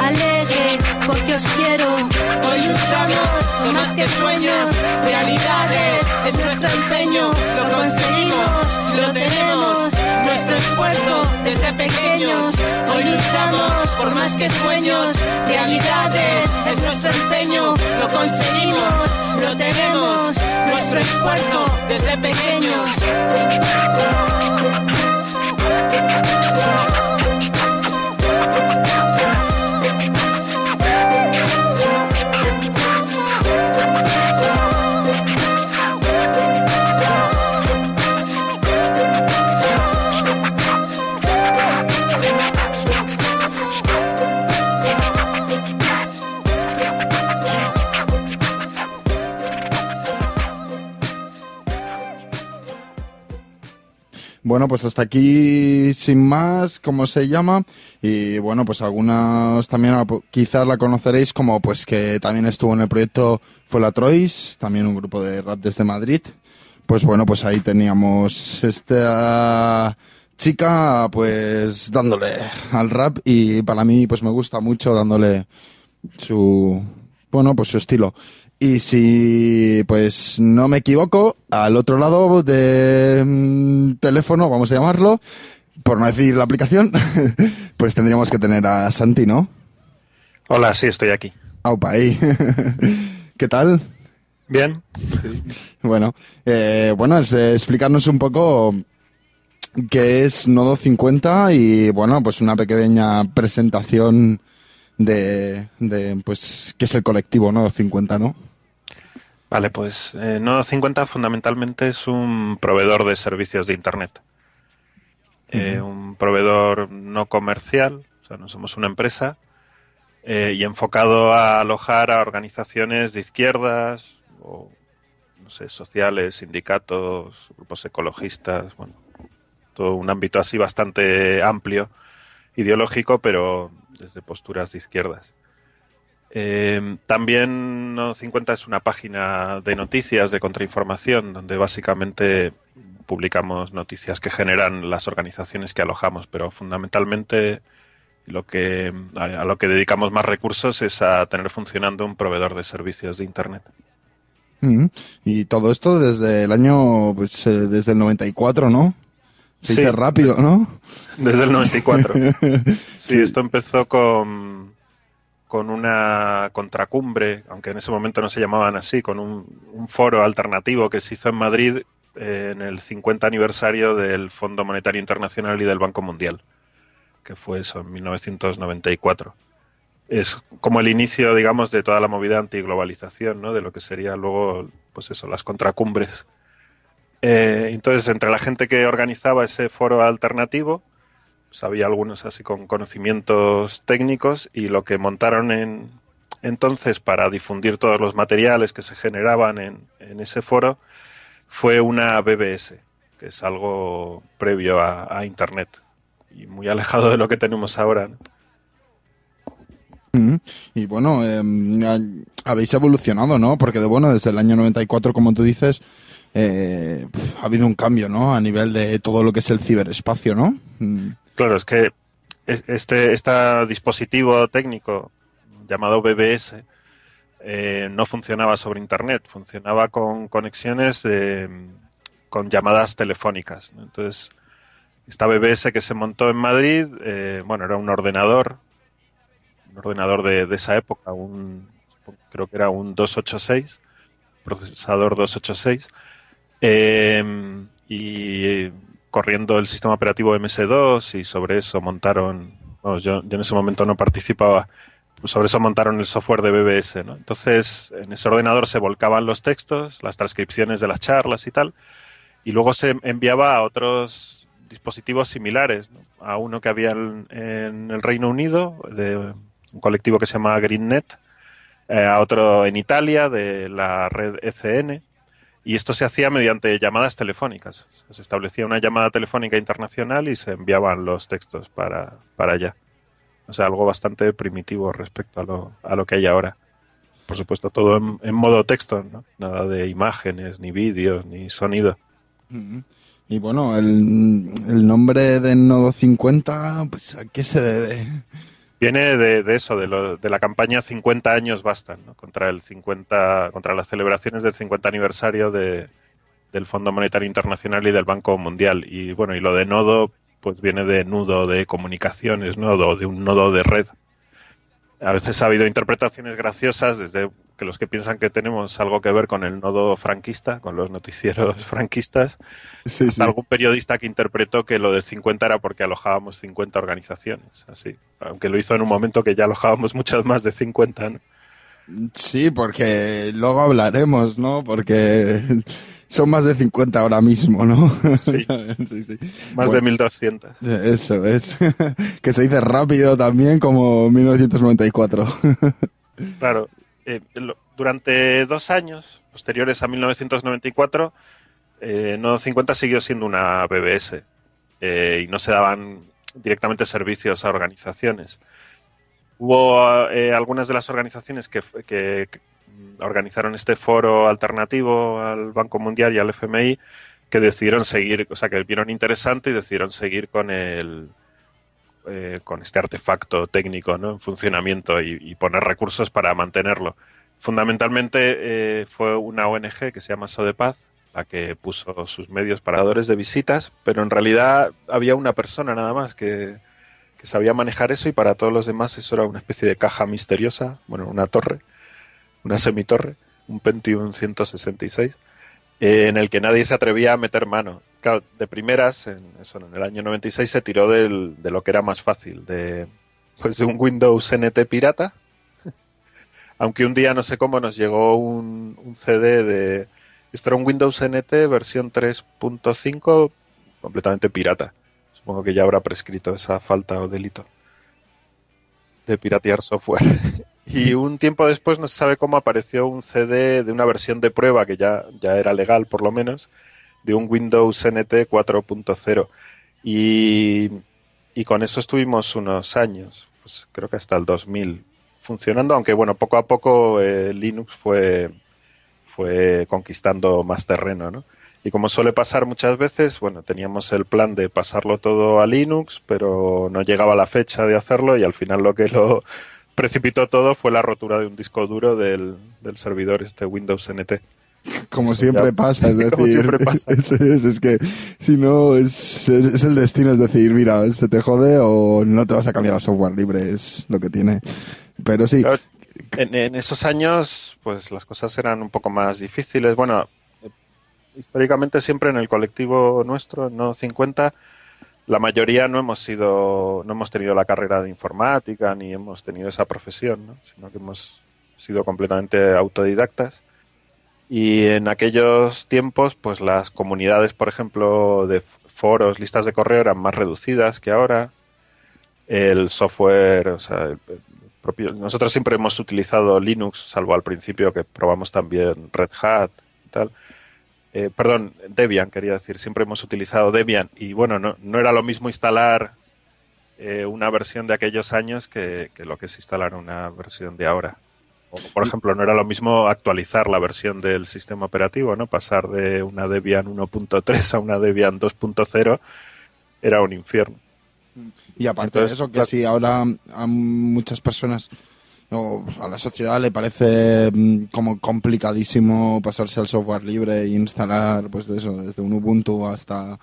alegre, porque os quiero. Hoy luchamos, son más que sueños, realidades, es nuestro empeño, lo conseguimos, lo tenemos, nuestro esfuerzo desde pequeños. Hoy luchamos por más que sueños, realidades, es nuestro empeño, lo conseguimos, lo tenemos, nuestro esfuerzo desde pequeños. Bueno, pues hasta aquí sin más, ¿cómo se llama? Y bueno, pues algunos también ah, pu- quizás la conoceréis como pues que también estuvo en el proyecto Fue la Trois, también un grupo de rap desde Madrid. Pues bueno, pues ahí teníamos esta chica pues dándole al rap y para mí pues me gusta mucho dándole su bueno pues su estilo y si pues no me equivoco al otro lado del teléfono vamos a llamarlo por no decir la aplicación pues tendríamos que tener a Santi no Hola, sí, estoy aquí. Aupa, ahí. ¿Qué tal? Bien. Bueno, eh, bueno, es eh, explicarnos un poco que es Nodo 50 y bueno, pues una pequeña presentación de, de pues qué es el colectivo Nodo 50, ¿no? Vale, pues eh, Nodo 50 fundamentalmente es un proveedor de servicios de Internet. Eh, un proveedor no comercial, o sea, no somos una empresa, eh, y enfocado a alojar a organizaciones de izquierdas o, no sé, sociales, sindicatos, grupos ecologistas, bueno, todo un ámbito así bastante amplio, ideológico, pero desde posturas de izquierdas. Eh, también No 50 es una página de noticias, de contrainformación, donde básicamente publicamos noticias que generan las organizaciones que alojamos, pero fundamentalmente lo que, a, lo que dedicamos más recursos es a tener funcionando un proveedor de servicios de Internet. Mm. Y todo esto desde el año, pues eh, desde el 94, ¿no? Se Sí, dice rápido, desde- ¿no? Desde el 94. Sí, esto empezó con, con una contracumbre, aunque en ese momento no se llamaban así, con un, foro alternativo que se hizo en Madrid eh, en el 50 aniversario del Fondo Monetario Internacional y del Banco Mundial, que fue eso, en 1994. Es como el inicio, digamos, de toda la movida antiglobalización, ¿no? De lo que sería luego, pues eso, las contracumbres. Eh, entonces, entre la gente que organizaba ese foro alternativo, había algunos así con conocimientos técnicos y lo que montaron en, entonces para difundir todos los materiales que se generaban en, en ese foro fue una BBS, que es algo previo a, Internet y muy alejado de lo que tenemos ahora. Mm. Y bueno, ha- habéis evolucionado, ¿no? Porque de bueno, desde el año 94, como tú dices, eh, ha habido un cambio, ¿no? A nivel de todo lo que es el ciberespacio, ¿no? Claro, es que es- este, este dispositivo técnico llamado BBS eh, no funcionaba sobre Internet, funcionaba con conexiones con llamadas telefónicas. Entonces, esta BBS que se montó en Madrid, eh, bueno, era un ordenador, un ordenador de, de esa época, un, creo que era un 286, procesador 286, eh, y corriendo el sistema operativo MS2 y sobre eso montaron, vamos, yo, yo en ese momento no participaba, sobre eso montaron el software de BBS, ¿no? Entonces, en ese ordenador se volcaban los textos, las transcripciones de las charlas y tal, y luego se enviaba a otros dispositivos similares, ¿no? a uno que había en, en el Reino Unido, de un colectivo que se llama GreenNet, eh, a otro en Italia, de la red ECN, y esto se hacía mediante llamadas telefónicas. Se establecía una llamada telefónica internacional y se enviaban los textos para, para allá. O sea, algo bastante primitivo respecto a lo, a lo que hay ahora. Por supuesto, todo en, modo texto, ¿no? Nada de imágenes, ni vídeos, ni sonido. Y bueno, el, el nombre de Nodo 50, pues ¿a qué se debe? Viene de, de eso, de, lo- de la campaña 50 años bastan, contra el 50, contra las celebraciones del 50 aniversario de, del Fondo Monetario Internacional y del Banco Mundial. Y bueno, y lo de nodo, pues viene de nudo de comunicaciones, nodo, de un nodo de red. A veces ha habido interpretaciones graciosas desde que los que piensan que tenemos algo que ver con el nodo franquista, con los noticieros franquistas, Sí, hasta sí. algún periodista que interpretó que lo del 50 era porque alojábamos 50 organizaciones, así. Aunque lo hizo en un momento que ya alojábamos muchas más de 50, ¿no? Sí, porque luego hablaremos, ¿no? Porque son más de 50 ahora mismo, ¿no? Sí. sí, sí. Más de Bueno, 1200. Eso es. que se dice rápido también, como 1994. Claro, eh, durante dos años posteriores a 1994, eh, Nodo 50 siguió siendo una BBS eh, y no se daban directamente servicios a organizaciones. Hubo eh, algunas de las organizaciones que, que- que, organizaron este foro alternativo al Banco Mundial y al FMI que decidieron seguir, o sea, que vieron interesante y decidieron seguir con el, eh, con este artefacto técnico en funcionamiento y, y poner recursos para mantenerlo. Fundamentalmente eh, fue una ONG que se llama Sodepaz la que puso sus medios para dadores de visitas, pero en realidad había una persona nada más que, que sabía manejar eso y para todos los demás eso era una especie de caja misteriosa, bueno, una torre, una semitorre, un Pentium 166, eh, en el que nadie se atrevía a meter mano. Claro, de primeras, en, eso, en el año 96 se tiró del, de lo que era más fácil, de, pues de un Windows NT pirata. Aunque un día, no sé cómo, nos llegó un, un CD de... Esto era un Windows NT versión 3.5 completamente pirata. Supongo que ya habrá prescrito esa falta o delito de piratear software. Y un tiempo después no se sabe cómo apareció un CD de una versión de prueba que ya, ya era legal por lo menos, de un Windows NT 4.0. Y, y con eso estuvimos unos años, pues creo que hasta el 2000 funcionando, aunque bueno, poco a poco eh, Linux fue, fue conquistando más terreno, ¿no? Y como suele pasar muchas veces, bueno, teníamos el plan de pasarlo todo a Linux, pero no llegaba la fecha de hacerlo y al final lo que lo precipitó todo fue la rotura de un disco duro del, del servidor este Windows NT. Como Eso siempre ya- pasa, es decir, como siempre pasa. Es, es- es que si no, es, es, es el destino, es decir, mira, se te jode o no te vas a cambiar a software libre, es lo que tiene. Pero sí, Claro, en, en esos años, pues las cosas eran un poco más difíciles. Bueno, históricamente siempre en el colectivo nuestro, no 50, la mayoría no hemos sido, no hemos tenido la carrera de informática ni hemos tenido esa profesión, ¿no? sino que hemos sido completamente autodidactas. Y en aquellos tiempos, pues las comunidades, por ejemplo, de foros, listas de correo eran más reducidas que ahora. El software, o sea, nosotros siempre hemos utilizado Linux, salvo al principio que probamos también Red Hat y tal. Eh, perdón, Debian quería decir, siempre hemos utilizado Debian y bueno, no, no era lo mismo instalar eh, una versión de aquellos años que, que lo que es instalar una versión de ahora. O, por ejemplo, no era lo mismo actualizar la versión del sistema operativo, ¿no? Pasar de una Debian 1.3 a una Debian 2.0 era un infierno. Y aparte Entonces, de eso, que claro. si ahora a muchas personas o a la sociedad le parece mm, como complicadísimo pasarse al software libre e instalar, pues de eso, desde un Ubuntu hasta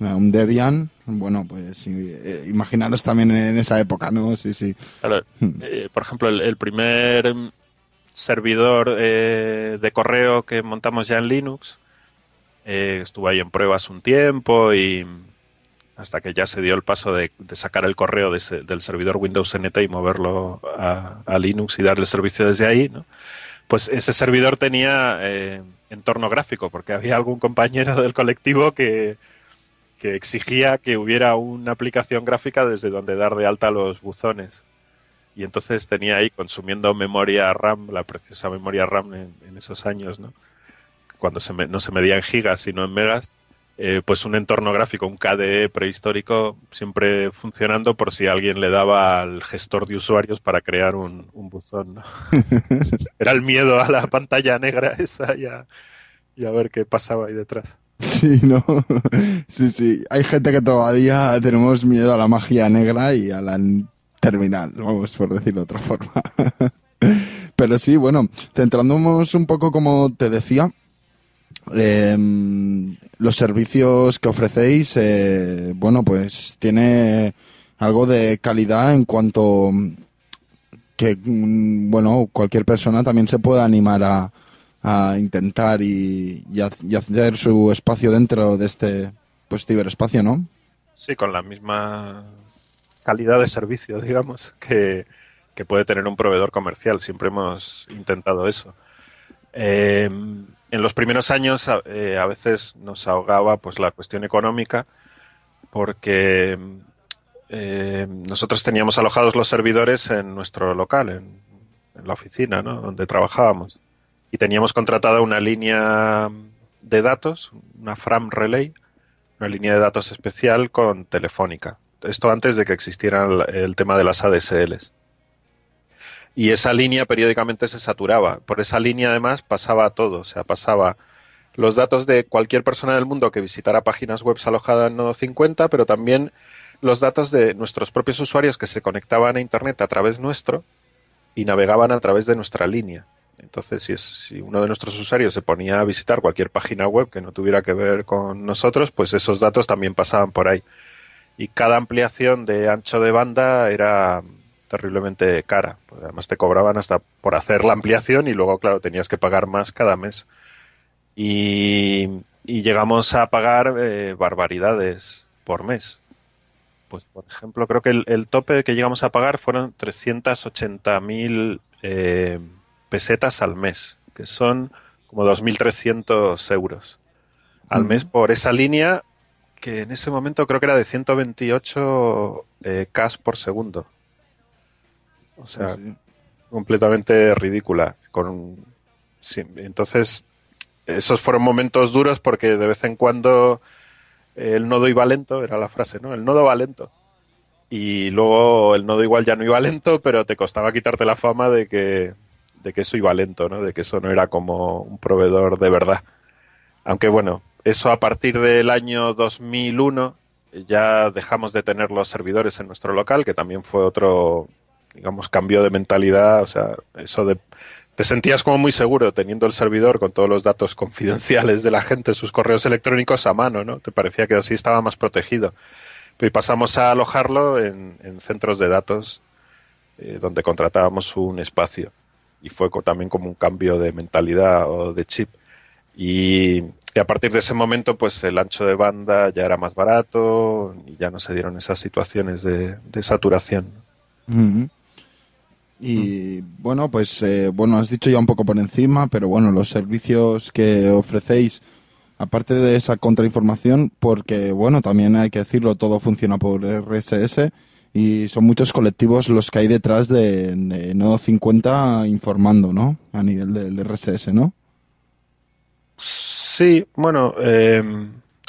eh, un Debian, bueno, pues eh, imaginaros también en esa época, ¿no? Sí, sí. Claro, eh, por ejemplo, el, el primer mm, servidor eh, de correo que montamos ya en Linux eh, estuvo ahí en pruebas un tiempo y hasta que ya se dio el paso de, sacar el correo de ese- del servidor Windows NT y moverlo a, Linux y darle servicio desde ahí. Pues ese servidor tenía eh, entorno gráfico, porque había algún compañero del colectivo que, que exigía que hubiera una aplicación gráfica desde donde dar de alta los buzones. Y entonces tenía ahí consumiendo memoria RAM, la preciosa memoria RAM en, en esos años, ¿no? Cuando se me- no se medía en gigas, sino en megas, eh, pues un entorno gráfico, un KDE prehistórico, siempre funcionando por si alguien le daba al gestor de usuarios para crear un, un buzón, ¿no? Era el miedo a la pantalla negra esa y a, y a ver qué pasaba ahí detrás. Sí, ¿no? Sí, sí. Hay gente que todavía tenemos miedo a la magia negra y a la terminal, vamos, por decirlo de otra forma. Pero sí, bueno, centrándonos un poco, como te decía, em, los servicios que ofrecéis, eh, bueno, pues tiene algo de calidad en cuanto que, mm, bueno, cualquier persona también se pueda animar a, a intentar y, y ha- y hacer su espacio dentro de este pues ciberespacio, ¿no? Sí, con la misma calidad de servicio, digamos, que, que puede tener un proveedor comercial. Siempre hemos intentado eso. Eh, en los primeros años a, eh, a veces nos ahogaba pues la cuestión económica porque eh, nosotros teníamos alojados los servidores en nuestro local, en, en la oficina, ¿no? donde trabajábamos. Y teníamos contratada una línea de datos, una FRAM Relay, una línea de datos especial con Telefónica. Esto antes de que existiera el, tema de las ADSLs. Y esa línea periódicamente se saturaba. Por esa línea además pasaba todo, o sea, pasaba los datos de cualquier persona del mundo que visitara páginas web alojadas en Nodo 50, pero también los datos de nuestros propios usuarios que se conectaban a Internet a través nuestro y navegaban a través de nuestra línea. Entonces, si, es, si uno de nuestros usuarios se ponía a visitar cualquier página web que no tuviera que ver con nosotros, pues esos datos también pasaban por ahí. Y cada ampliación de ancho de banda era terriblemente cara. Pues además te cobraban hasta por hacer la ampliación y luego, claro, tenías que pagar más cada mes. y, y llegamos a pagar eh, barbaridades por mes. Pues, por ejemplo, creo que el, el tope que llegamos a pagar fueron 380.000 eh, pesetas al mes, que son como 2.300 euros al mes por esa línea que en ese momento creo que era de 128 eh, K por segundo. O sea, completamente ridícula. Con, sí, entonces, esos fueron momentos duros porque de vez en cuando el nodo iba lento, era la frase, ¿no? El nodo va lento. Y luego el nodo igual ya no iba lento, pero te costaba quitarte la fama de que, de que eso iba lento, ¿no? De que eso no era como un proveedor de verdad. Aunque bueno, eso a partir del año 2001 ya dejamos de tener los servidores en nuestro local, que también fue otro, digamos, cambio de mentalidad. O sea, eso de. Te sentías como muy seguro teniendo el servidor con todos los datos confidenciales de la gente, sus correos electrónicos a mano, ¿no? Te parecía que así estaba más protegido. Y pasamos a alojarlo en, en centros de datos eh, donde contratábamos un espacio. Y fue también como un cambio de mentalidad o de chip. Y, y a partir de ese momento, pues el ancho de banda ya era más barato y ya no se dieron esas situaciones de, de saturación. Y bueno, pues eh, bueno, has dicho ya un poco por encima, pero bueno, los servicios que ofrecéis, aparte de esa contrainformación, porque bueno, también hay que decirlo, todo funciona por RSS y son muchos colectivos los que hay detrás de, de Nodo 50 informando, ¿no? A nivel del RSS, ¿no? Sí, bueno, eh,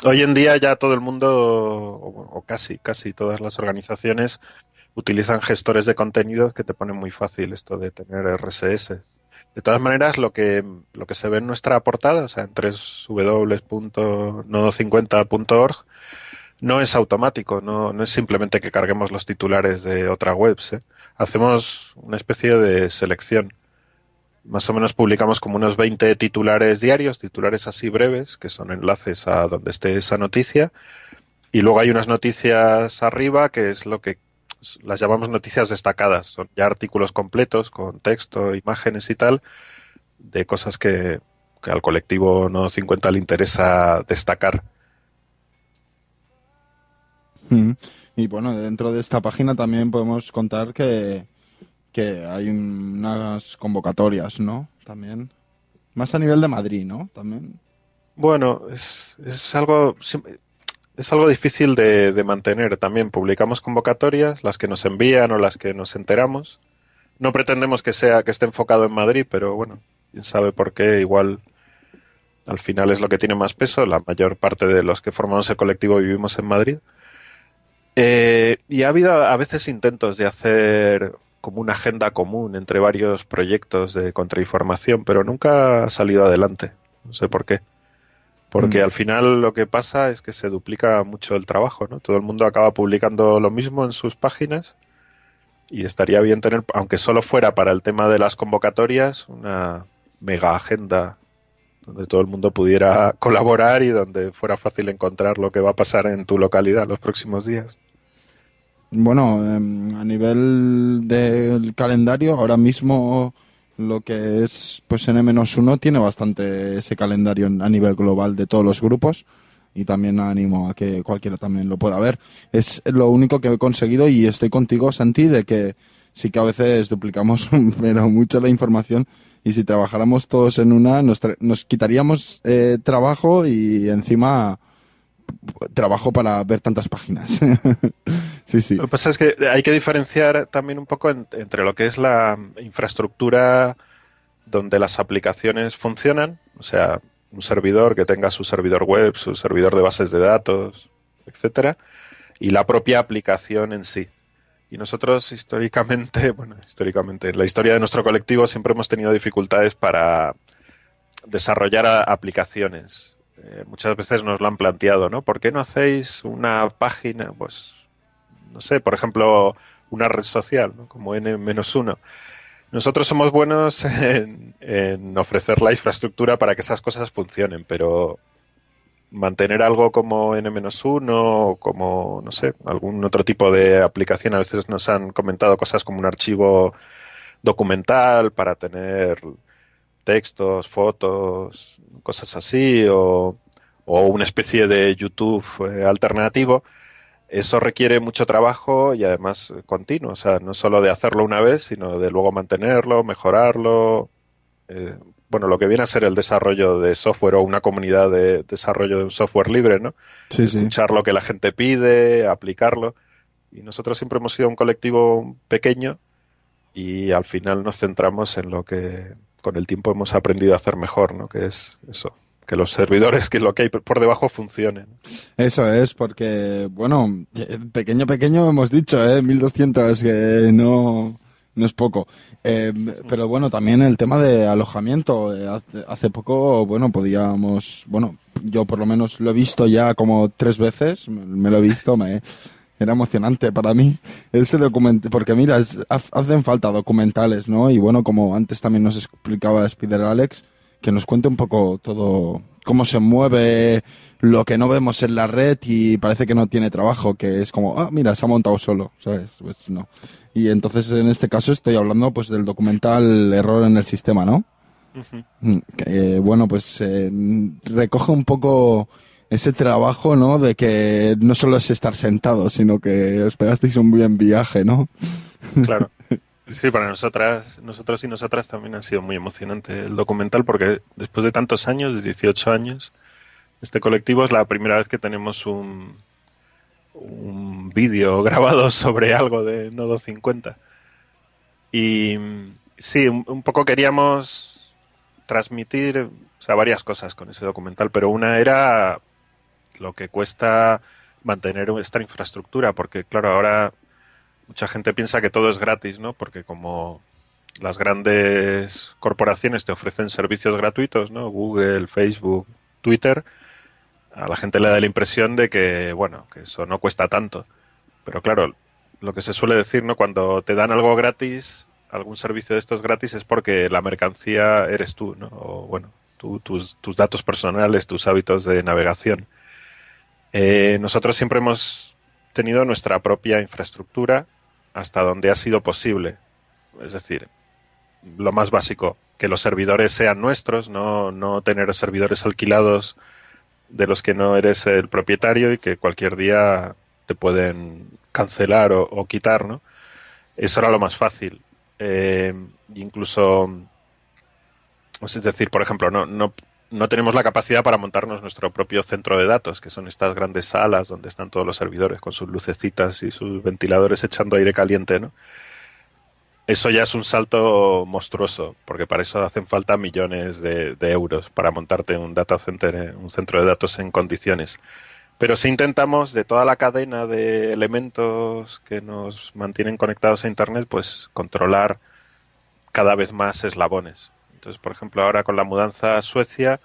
hoy en día ya todo el mundo, o, o casi, casi todas las organizaciones utilizan gestores de contenidos que te ponen muy fácil esto de tener RSS. De todas maneras, lo que, lo que se ve en nuestra portada, o sea, en www.nodo50.org, no es automático, no, no es simplemente que carguemos los titulares de otra webs. ¿eh? Hacemos una especie de selección. Más o menos publicamos como unos 20 titulares diarios, titulares así breves, que son enlaces a donde esté esa noticia. Y luego hay unas noticias arriba, que es lo que las llamamos noticias destacadas. Son ya artículos completos con texto, imágenes y tal, de cosas que, que al colectivo No 50 le interesa destacar. Mm. Y bueno, dentro de esta página también podemos contar que, que hay unas convocatorias, ¿no? También. Más a nivel de Madrid, ¿no? También. Bueno, es, es algo es algo difícil de, de, mantener. También publicamos convocatorias, las que nos envían o las que nos enteramos. No pretendemos que sea que esté enfocado en Madrid, pero bueno, quién sabe por qué. Igual al final es lo que tiene más peso. La mayor parte de los que formamos el colectivo vivimos en Madrid. Eh, y ha habido a veces intentos de hacer como una agenda común entre varios proyectos de contrainformación, pero nunca ha salido adelante. No sé por qué. Porque mm. al final lo que pasa es que se duplica mucho el trabajo, ¿no? Todo el mundo acaba publicando lo mismo en sus páginas y estaría bien tener, aunque solo fuera para el tema de las convocatorias, una mega agenda donde todo el mundo pudiera colaborar y donde fuera fácil encontrar lo que va a pasar en tu localidad los próximos días. Bueno, eh, a nivel del calendario, ahora mismo lo que es pues N-1 tiene bastante ese calendario a nivel global de todos los grupos y también animo a que cualquiera también lo pueda ver. Es lo único que he conseguido y estoy contigo, Santi, de que sí que a veces duplicamos pero mucho la información y si trabajáramos todos en una nos, nos quitaríamos eh, trabajo y encima trabajo para ver tantas páginas. Lo que pasa es que hay que diferenciar también un poco en, entre lo que es la infraestructura donde las aplicaciones funcionan, o sea, un servidor que tenga su servidor web, su servidor de bases de datos, etcétera, y la propia aplicación en sí. Y nosotros históricamente, bueno, históricamente, en la historia de nuestro colectivo siempre hemos tenido dificultades para desarrollar aplicaciones. Eh, muchas veces nos lo han planteado, ¿no? ¿Por qué no hacéis una página, pues, no sé, por ejemplo, una red social, como N-1? Nosotros somos buenos en, en, ofrecer la infraestructura para que esas cosas funcionen, pero mantener algo como N-1 o como, no sé, algún otro tipo de aplicación, a veces nos han comentado cosas como un archivo documental para tener textos, fotos, cosas así, o, o una especie de YouTube eh, alternativo, eso requiere mucho trabajo y además eh, continuo, o sea, no solo de hacerlo una vez, sino de luego mantenerlo, mejorarlo. eh, bueno, lo que viene a ser el desarrollo de software o una comunidad de desarrollo de un software libre, ¿no? Sí, sí. Escuchar lo que la gente pide, aplicarlo. Y nosotros siempre hemos sido un colectivo pequeño y al final nos centramos en lo que con el tiempo hemos aprendido a hacer mejor, ¿no? Que es eso, que los servidores, que lo que hay por debajo funcionen. Eso es, porque, bueno, eh, pequeño, pequeño hemos dicho, ¿eh? 1200, que no, no es poco. Eh, pero bueno, también el tema de alojamiento. eh, hace, poco, bueno, podíamos, bueno, yo por lo menos lo he visto ya como tres veces, me, lo he visto, me, era emocionante para mí ese documento, porque mira, es- hacen falta documentales, ¿no? Y bueno, como antes también nos explicaba Spider Alex, que nos cuente un poco todo, cómo se mueve lo que no vemos en la red y parece que no tiene trabajo, que es como, ah, mira, se ha montado solo, ¿sabes? Pues no. Y entonces en este caso estoy hablando pues del documental Error en el sistema, ¿no? Mm, que, bueno, pues eh, recoge un poco ese trabajo, ¿no? De que no solo es estar sentado, sino que os pegasteis un buen viaje, ¿no? Claro. Sí, para nosotras, nosotros y nosotras también ha sido muy emocionante el documental porque después de tantos años, de 18 años, este colectivo es la primera vez que tenemos un, un vídeo grabado sobre algo de Nodo 50. Y sí, un, un poco queríamos transmitir o sea, varias cosas con ese documental, pero una era lo que cuesta mantener esta infraestructura, porque claro, ahora mucha gente piensa que todo es gratis, ¿no? Porque como las grandes corporaciones te ofrecen servicios gratuitos, ¿no? Google, Facebook, Twitter, a la gente le da la impresión de que, bueno, que eso no cuesta tanto. Pero claro, lo que se suele decir, ¿no? Cuando te dan algo gratis, algún servicio de estos gratis, es porque la mercancía eres tú, ¿no? O bueno, tú, tus, datos personales, tus hábitos de navegación. Eh, nosotros siempre hemos tenido nuestra propia infraestructura hasta donde ha sido posible. Es decir, lo más básico, que los servidores sean nuestros, no, no tener servidores alquilados de los que no eres el propietario y que cualquier día te pueden cancelar o, quitar, ¿no? Eso era lo más fácil. Eh, incluso, es decir, por ejemplo, no, no tenemos la capacidad para montarnos nuestro propio centro de datos, que son estas grandes salas donde están todos los servidores con sus lucecitas y sus ventiladores echando aire caliente, ¿no? Eso ya es un salto monstruoso, porque para eso hacen falta millones de, euros para montarte un data center, eh, un centro de datos en condiciones. Pero si intentamos de toda la cadena de elementos que nos mantienen conectados a Internet, pues controlar cada vez más eslabones. Entonces, por ejemplo, ahora con la mudanza a Suecia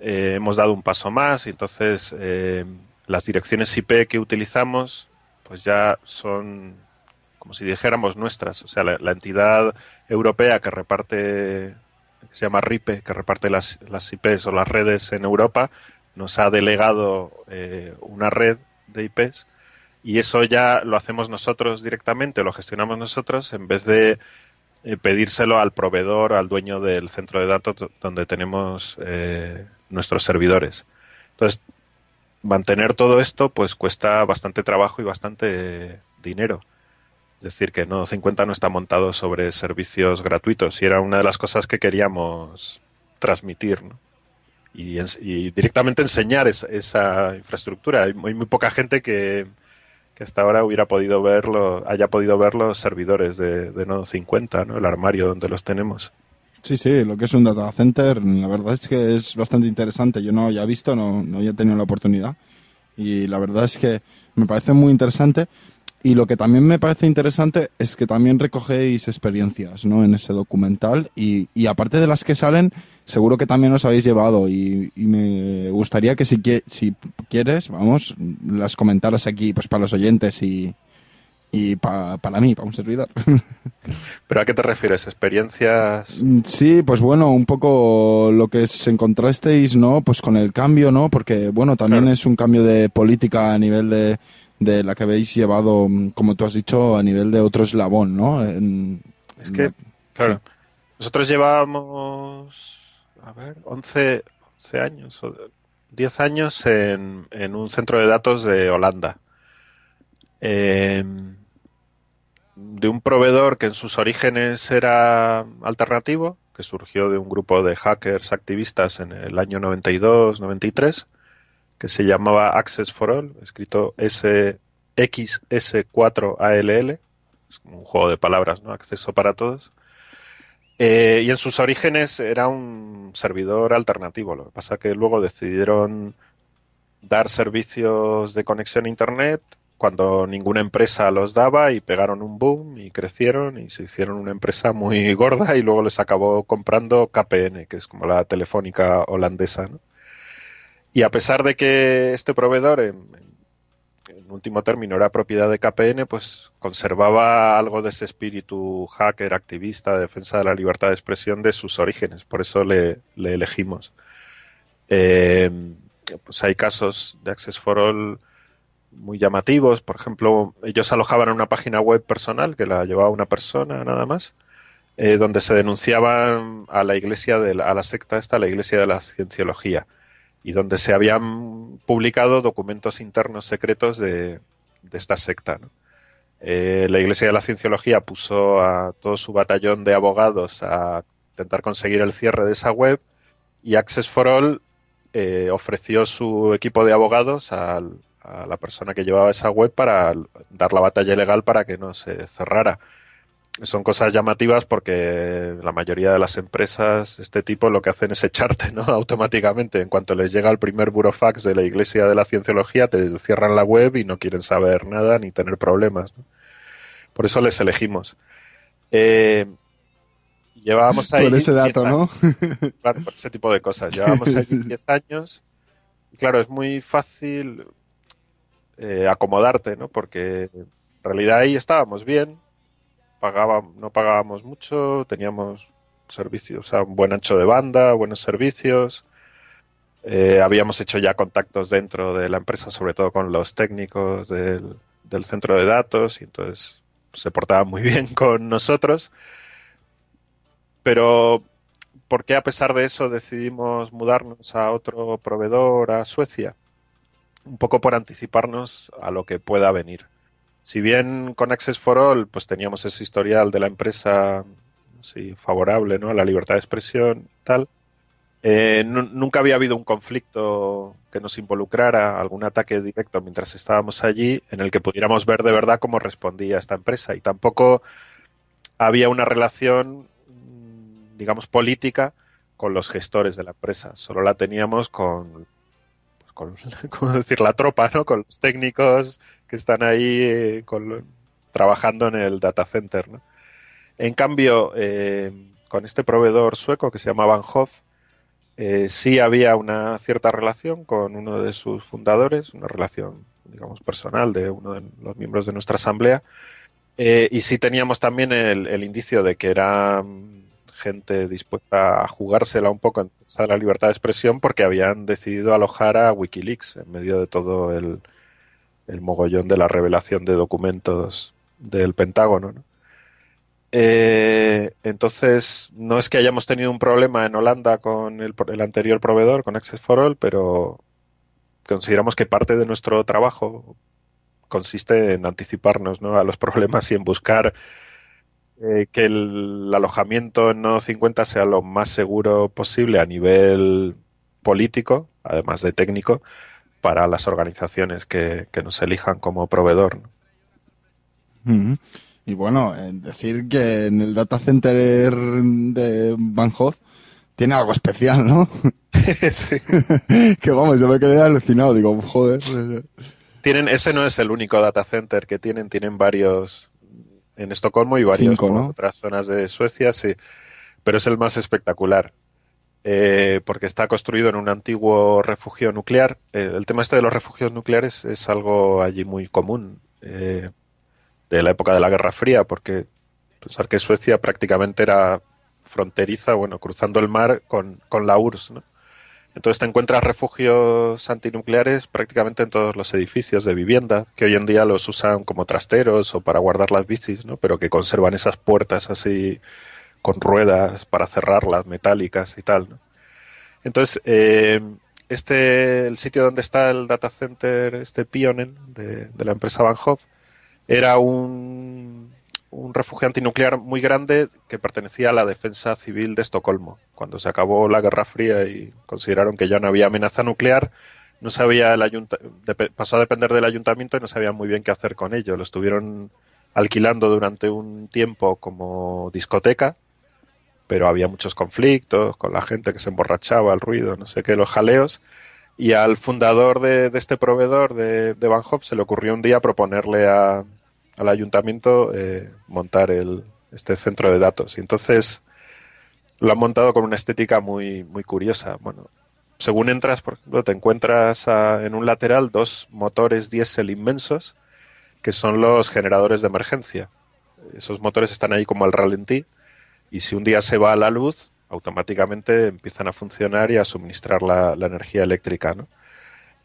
eh, hemos dado un paso más y entonces eh, las direcciones IP que utilizamos pues ya son como si dijéramos nuestras. O sea, la, entidad europea que reparte, que se llama RIPE, que reparte las, las IPs o las redes en Europa, nos ha delegado eh, una red de IPs y eso ya lo hacemos nosotros directamente, lo gestionamos nosotros en vez de eh, pedírselo al proveedor, al dueño del centro de datos do- donde tenemos eh, nuestros servidores. Entonces, mantener todo esto pues cuesta bastante trabajo y bastante dinero. Es decir, que no 50 no está montado sobre servicios gratuitos y era una de las cosas que queríamos transmitir y, directamente enseñar es- esa infraestructura. Hay muy poca gente que, que hasta ahora hubiera podido verlo, haya podido ver los servidores de, de Nodo 50, ¿no? el armario donde los tenemos. Sí, sí, lo que es un data center, la verdad es que es bastante interesante. Yo no había visto, no, no había tenido la oportunidad. Y la verdad es que me parece muy interesante. Y lo que también me parece interesante es que también recogéis experiencias ¿no? en ese documental. Y, y aparte de las que salen, seguro que también os habéis llevado. Y, y me gustaría que si, si quieres, vamos, las comentaras aquí pues para los oyentes y, y pa- para mí, para un servidor. ¿Pero a qué te refieres? ¿Experiencias? Mm, Sí, pues bueno, un poco lo que os encontrasteis, ¿no? Pues con el cambio, ¿no? Porque, bueno, también es un cambio de política a nivel de, de la que habéis llevado, como tú has dicho, a nivel de otro eslabón, ¿no? En- Es que, la- claro, sí. nosotros llevábamos, a ver, 11, 11 años o 10 años en, en un centro de datos de Holanda. Eh, de un proveedor que en sus orígenes era alternativo, que surgió de un grupo de hackers activistas en el año 92-93, que se llamaba Access for All, escrito XS4ALL, es como un juego de palabras, ¿no? Acceso para todos. Eh, y en sus orígenes era un servidor alternativo. Lo que pasa que luego decidieron dar servicios de conexión a Internet cuando ninguna empresa los daba y pegaron un boom y crecieron y se hicieron una empresa muy gorda y luego les acabó comprando KPN, que es como la telefónica holandesa. ¿no? Y a pesar de que este proveedor en último término era propiedad de KPN, pues conservaba algo de ese espíritu hacker, activista, de defensa de la libertad de expresión de sus orígenes. Por eso le, le elegimos. Eh, pues hay casos de Access for All muy llamativos. Por ejemplo, ellos alojaban en una página web personal que la llevaba una persona nada más, eh, donde se denunciaban a la iglesia de la, a la secta esta, la iglesia de la cienciología, y donde se habían publicado documentos internos secretos de, de esta secta. Eh, la iglesia de la cienciología puso a todo su batallón de abogados a intentar conseguir el cierre de esa web y Access for All eh, ofreció su equipo de abogados a la persona que llevaba esa web para dar la batalla legal para que no se cerrara. Son cosas llamativas porque la mayoría de las empresas este tipo lo que hacen es echarte ¿no? automáticamente. En cuanto les llega el primer burofax de la Iglesia de la Cienciología, te cierran la web y no quieren saber nada ni tener problemas. ¿no? Por eso les elegimos. Eh, llevábamos ahí. Por ese dato, ¿no? Claro, por ese tipo de cosas. Llevábamos ahí 10 años. Y claro, es muy fácil eh, acomodarte, ¿no? Porque en realidad ahí estábamos bien, pagábamos, no pagábamos mucho, teníamos servicios, o sea, un buen ancho de banda, buenos servicios. Eh, habíamos hecho ya contactos dentro de la empresa, sobre todo con los técnicos del, del centro de datos, y entonces se portaban muy bien con nosotros. Pero, ¿por qué a pesar de eso decidimos mudarnos a otro proveedor, a Suecia? Un poco por anticiparnos a lo que pueda venir. Si bien con Access for All pues teníamos ese historial de la empresa sí, favorable ¿no? a la libertad de expresión tal, eh, nunca había habido un conflicto que nos involucrara, algún ataque directo mientras estábamos allí, en el que pudiéramos ver de verdad cómo respondía esta empresa. Y tampoco había una relación, digamos, política con los gestores de la empresa. Solo la teníamos con, con ¿cómo decir, la tropa, ¿no? Con los técnicos que están ahí eh, con, trabajando en el data center, ¿no? En cambio, eh, con este proveedor sueco que se llama Van Hoff, eh, sí había una cierta relación con uno de sus fundadores, una relación, digamos, personal de uno de los miembros de nuestra asamblea, eh, y sí teníamos también el, el, indicio de que era gente dispuesta a jugársela un poco en la libertad de expresión porque habían decidido alojar a Wikileaks en medio de todo el, el mogollón de la revelación de documentos del Pentágono. ¿no? Eh, entonces, no es que hayamos tenido un problema en Holanda con el, el, anterior proveedor, con Access for All, pero consideramos que parte de nuestro trabajo consiste en anticiparnos ¿no? a los problemas y en buscar eh, que el alojamiento en Nodo 50 sea lo más seguro posible a nivel político, además de técnico, para las organizaciones que, que nos elijan como proveedor. ¿no? Y bueno, eh, decir que en el data center de Van tiene algo especial, ¿no? sí. que vamos, yo me quedé alucinado, digo, joder. Tienen, ese no es el único data center que tienen, tienen varios en Estocolmo y ¿no? otras zonas de Suecia, sí. Pero es el más espectacular. Eh, porque está construido en un antiguo refugio nuclear. Eh, el tema este de los refugios nucleares es algo allí muy común. Eh, de la época de la Guerra Fría, porque pensar que Suecia prácticamente era fronteriza, bueno, cruzando el mar con, con la URSS, ¿no? Entonces te encuentras refugios antinucleares prácticamente en todos los edificios de vivienda, que hoy en día los usan como trasteros o para guardar las bicis, ¿no? Pero que conservan esas puertas así con ruedas para cerrarlas, metálicas y tal. Entonces, eh, este, el sitio donde está el data center, este Pionen, de, de la empresa Van Hoff, era un, un refugio antinuclear muy grande que pertenecía a la defensa civil de Estocolmo. Cuando se acabó la Guerra Fría y consideraron que ya no había amenaza nuclear, no sabía el pasó a depender del ayuntamiento y no sabían muy bien qué hacer con ello. Lo estuvieron alquilando durante un tiempo como discoteca, pero había muchos conflictos con la gente que se emborrachaba, el ruido, no sé qué, los jaleos. Y al fundador de, este proveedor de, de Van Hoff se le ocurrió un día proponerle a- al ayuntamiento eh, montar el, este centro de datos. Y entonces lo han montado con una estética muy, muy curiosa. Bueno, según entras, por ejemplo, te encuentras ah, en un lateral dos motores diésel inmensos que son los generadores de emergencia. Esos motores están ahí como al ralentí y si un día se va la luz, automáticamente empiezan a funcionar y a suministrar la, la energía eléctrica. ¿no?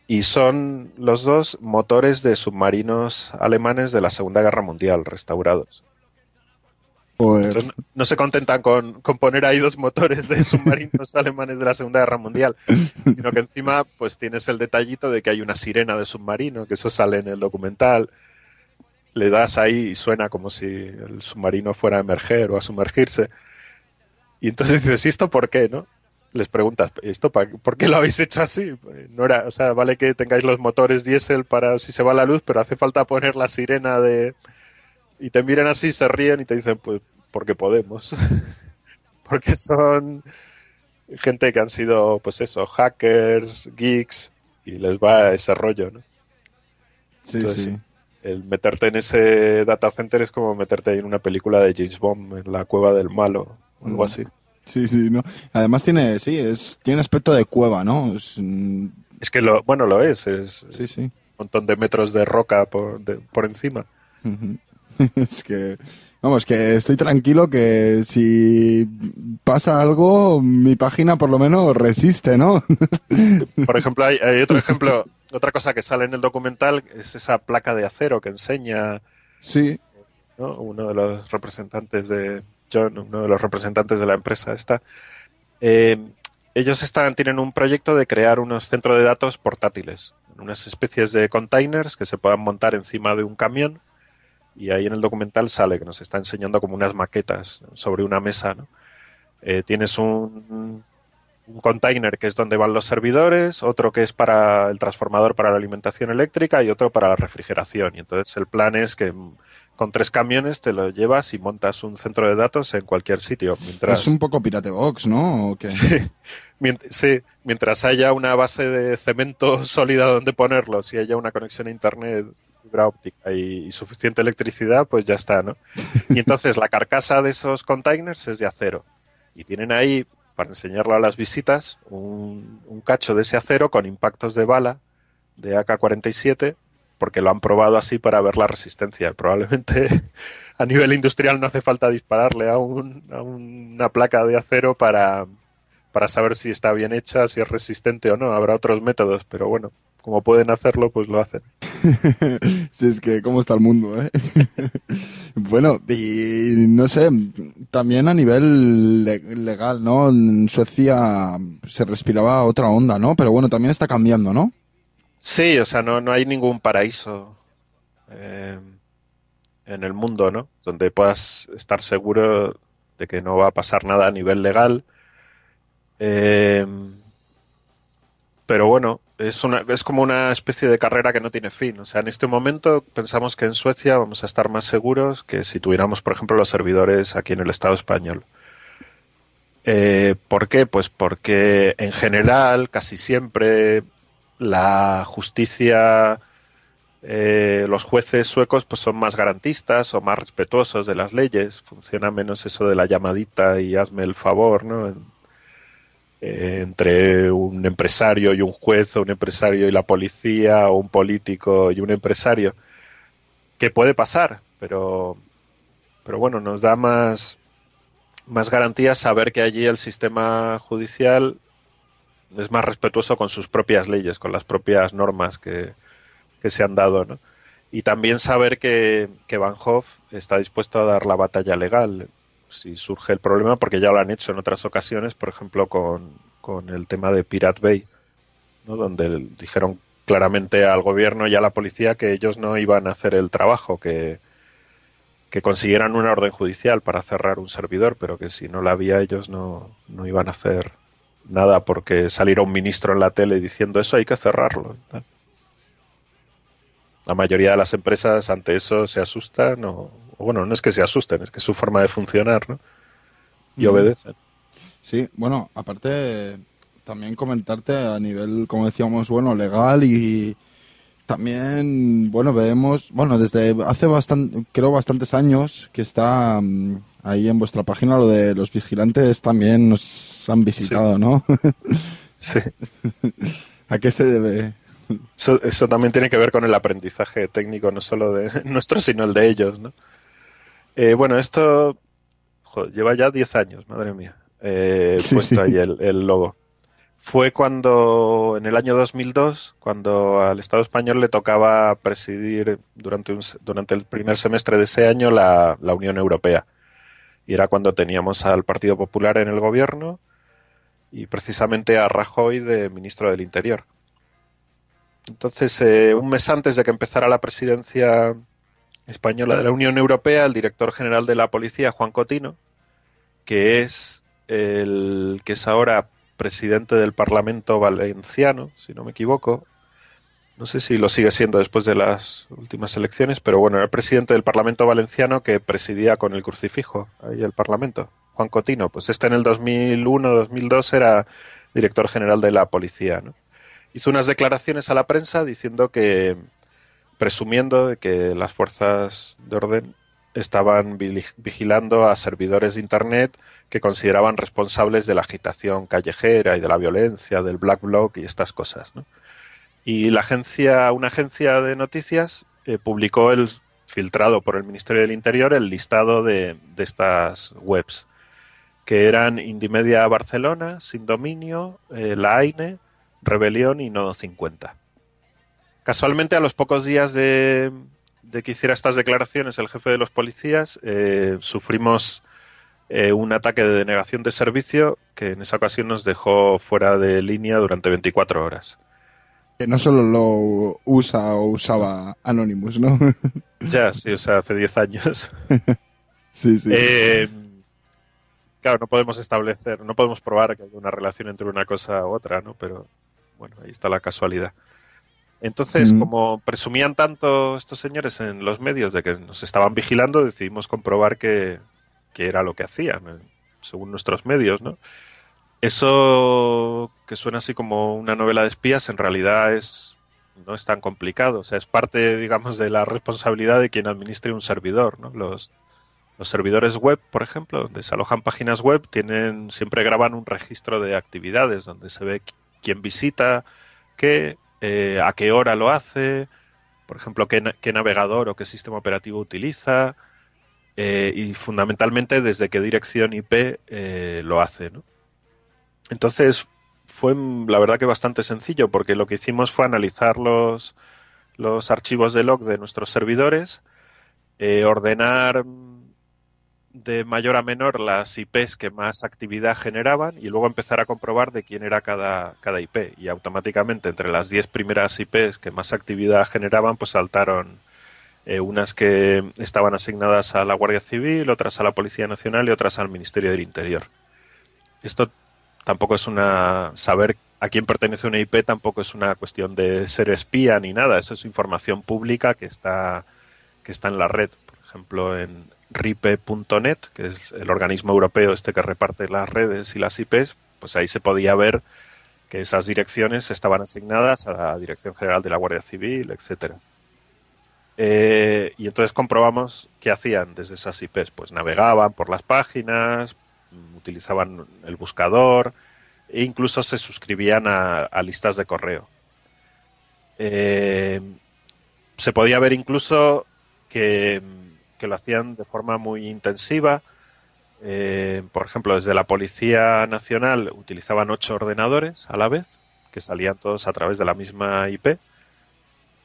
Y son los dos motores de submarinos alemanes de la Segunda Guerra Mundial restaurados. Entonces, no, no se contentan con, con poner ahí dos motores de submarinos alemanes de la Segunda Guerra Mundial, sino que encima pues tienes el detallito de que hay una sirena de submarino, que eso sale en el documental. Le das ahí y suena como si el submarino fuera a emerger o a sumergirse. Y entonces dices, ¿y esto por qué, no? Les preguntas, ¿y esto pa- por qué lo habéis hecho así? No era, o sea, vale que tengáis los motores diésel para si se va la luz, pero hace falta poner la sirena de, y te miran así, se ríen y te dicen, pues, porque podemos. porque son gente que han sido, pues eso, hackers, geeks, y les va ese rollo, ¿no? Sí, Entonces, sí. El meterte en ese data center es como meterte en una película de James Bond, en la cueva del malo, o algo Mm. así. Sí, sí, ¿no? Además tiene, sí, es, tiene aspecto de cueva, ¿no? Es, mm, Es que lo, bueno, lo es, es sí, sí. un montón de metros de roca por, de- por encima. Es que, vamos, que estoy tranquilo que si pasa algo, mi página por lo menos resiste, ¿no? Por ejemplo, hay, hay otro ejemplo, otra cosa que sale en el documental es esa placa de acero que enseña sí. ¿no? uno de los representantes de John, uno de los representantes de la empresa esta. Eh, ellos están, tienen un proyecto de crear unos centros de datos portátiles, unas especies de containers que se puedan montar encima de un camión y ahí en el documental sale que nos está enseñando como unas maquetas sobre una mesa. Eh, tienes un, container que es donde van los servidores, otro que es para el transformador para la alimentación eléctrica y otro para la refrigeración. Y entonces el plan es que con tres camiones te lo llevas y montas un centro de datos en cualquier sitio. Mientras, Es un poco Pirate Box, ¿no? ¿O qué? Mient- sí, mientras haya una base de cemento sólida donde ponerlo, si haya una conexión a internet fibra óptica y, y suficiente electricidad, pues ya está, ¿no? Y entonces la carcasa de esos containers es de acero. Y tienen ahí, para enseñarlo a las visitas, un, un cacho de ese acero con impactos de bala de AK-47, porque lo han probado así para ver la resistencia. Probablemente a nivel industrial no hace falta dispararle a, un- una placa de acero para, para saber si está bien hecha, si es resistente o no. Habrá otros métodos, pero bueno, como pueden hacerlo, pues lo hacen. Sí, es que cómo está el mundo, ¿eh? bueno, y no sé, también a nivel le- legal, ¿no? En Suecia se respiraba otra onda, ¿no? Pero bueno, también está cambiando, ¿no? Sí, o sea, no, no hay ningún paraíso eh, en el mundo, ¿no? Donde puedas estar seguro de que no va a pasar nada a nivel legal. Eh, pero bueno, es, una, es como una especie de carrera que no tiene fin. O sea, en este momento pensamos que en Suecia vamos a estar más seguros que si tuviéramos, por ejemplo, los servidores aquí en el Estado español. Eh, ¿Por qué? Pues porque en general, casi siempre, la justicia, eh, los jueces suecos pues son más garantistas o más respetuosos de las leyes. Funciona menos eso de la llamadita y hazme el favor, ¿no? Eh, entre un empresario y un juez, o un empresario y la policía, o un político y un empresario. Que puede pasar, pero, pero bueno, nos da más, más garantías saber que allí el sistema judicial es más respetuoso con sus propias leyes, con las propias normas que, que se han dado, ¿no? Y también saber que, que Van Hoff está dispuesto a dar la batalla legal. si surge el problema, porque ya lo han hecho en otras ocasiones, por ejemplo, con, con el tema de Pirate Bay, ¿no? donde dijeron claramente al gobierno y a la policía que ellos no iban a hacer el trabajo, que, que consiguieran una orden judicial para cerrar un servidor, pero que si no la había ellos no, no iban a hacer nada porque saliera un ministro en la tele diciendo eso hay que cerrarlo. La mayoría de las empresas ante eso se asustan o, o bueno, no es que se asusten, es que es su forma de funcionar, ¿no? Y Mm. obedecen. Sí, bueno, aparte también comentarte a nivel, como decíamos, bueno, legal y también, bueno, vemos, bueno, desde hace bastante, creo bastantes años que está mm, ahí en vuestra página lo de los vigilantes también nos han visitado, ¿no? Sí. ¿A qué se debe? Eso, eso también tiene que ver con el aprendizaje técnico, no solo de nuestro, sino el de ellos, ¿no? Eh, bueno, esto joder, lleva ya 10 años, madre mía, eh, Sí, puesto sí. ahí el, el logo. Fue cuando, en el año 2002, cuando al Estado español le tocaba presidir durante, un, durante el primer semestre de ese año la, la Unión Europea. Y era cuando teníamos al Partido Popular en el gobierno y precisamente a Rajoy de ministro del Interior. Entonces, eh, un mes antes de que empezara la presidencia española de la Unión Europea, el director general de la policía, Juan Cotino, que es el que es ahora presidente del Parlamento Valenciano, si no me equivoco. No sé si lo sigue siendo después de las últimas elecciones, pero bueno, era el presidente del Parlamento Valenciano que presidía con el crucifijo ahí el Parlamento, Juan Cotino. Pues este en el 2001-2002 era director general de la policía, ¿no? Hizo unas declaraciones a la prensa diciendo que, presumiendo de que las fuerzas de orden estaban vigilando a servidores de Internet que consideraban responsables de la agitación callejera y de la violencia, del black bloc y estas cosas. ¿no? Y la agencia, una agencia de noticias eh, publicó el filtrado por el Ministerio del Interior el listado de, de estas webs, que eran Indimedia Barcelona, Sin Dominio, eh, La AINE, Rebelión y Nodo 50. Casualmente, a los pocos días de, de que hiciera estas declaraciones el jefe de los policías, eh, sufrimos eh, un ataque de denegación de servicio que en esa ocasión nos dejó fuera de línea durante 24 horas. Que no solo lo usa o usaba Anonymous, ¿no? Ya, sí, o sea, hace 10 años. sí, sí. Eh, claro, no podemos establecer, no podemos probar que hay una relación entre una cosa u otra, ¿no? Pero bueno, ahí está la casualidad. Entonces, Mm. como presumían tanto estos señores en los medios de que nos estaban vigilando, decidimos comprobar que, que era lo que hacían, eh, según nuestros medios, ¿no? Eso que suena así como una novela de espías, en realidad es no es tan complicado. O sea, es parte, digamos, de la responsabilidad de quien administre un servidor, ¿no? Los, los servidores web, por ejemplo, donde se alojan páginas web, tienen siempre graban un registro de actividades donde se ve qui- quién visita, qué, eh, a qué hora lo hace, por ejemplo, qué, na- qué navegador o qué sistema operativo utiliza eh, y fundamentalmente desde qué dirección IP eh, lo hace, ¿no? Entonces fue la verdad que bastante sencillo porque lo que hicimos fue analizar los, los archivos de log de nuestros servidores, ordenar de mayor a menor las IPs que más actividad generaban y luego empezar a comprobar de quién era cada, cada IP. Y automáticamente entre las 10 primeras IPs que más actividad generaban, pues saltaron eh, unas que estaban asignadas a la Guardia Civil, otras a la Policía Nacional y otras al Ministerio del Interior. Esto tampoco es una saber a quién pertenece una IP tampoco es una cuestión de ser espía ni nada, eso es información pública que está que está en la red, por ejemplo en ripe.net, que es el organismo europeo este que reparte las redes y las IPs, pues ahí se podía ver que esas direcciones estaban asignadas a la Dirección General de la Guardia Civil, etcétera. Eh, y entonces comprobamos qué hacían desde esas IPs. Pues navegaban por las páginas, mm, utilizaban el buscador e incluso se suscribían a, listas de correo. Eh, se podía ver incluso que, que lo hacían de forma muy intensiva. Eh, por ejemplo, desde la Policía Nacional utilizaban ocho ordenadores a la vez, que salían todos a través de la misma IP.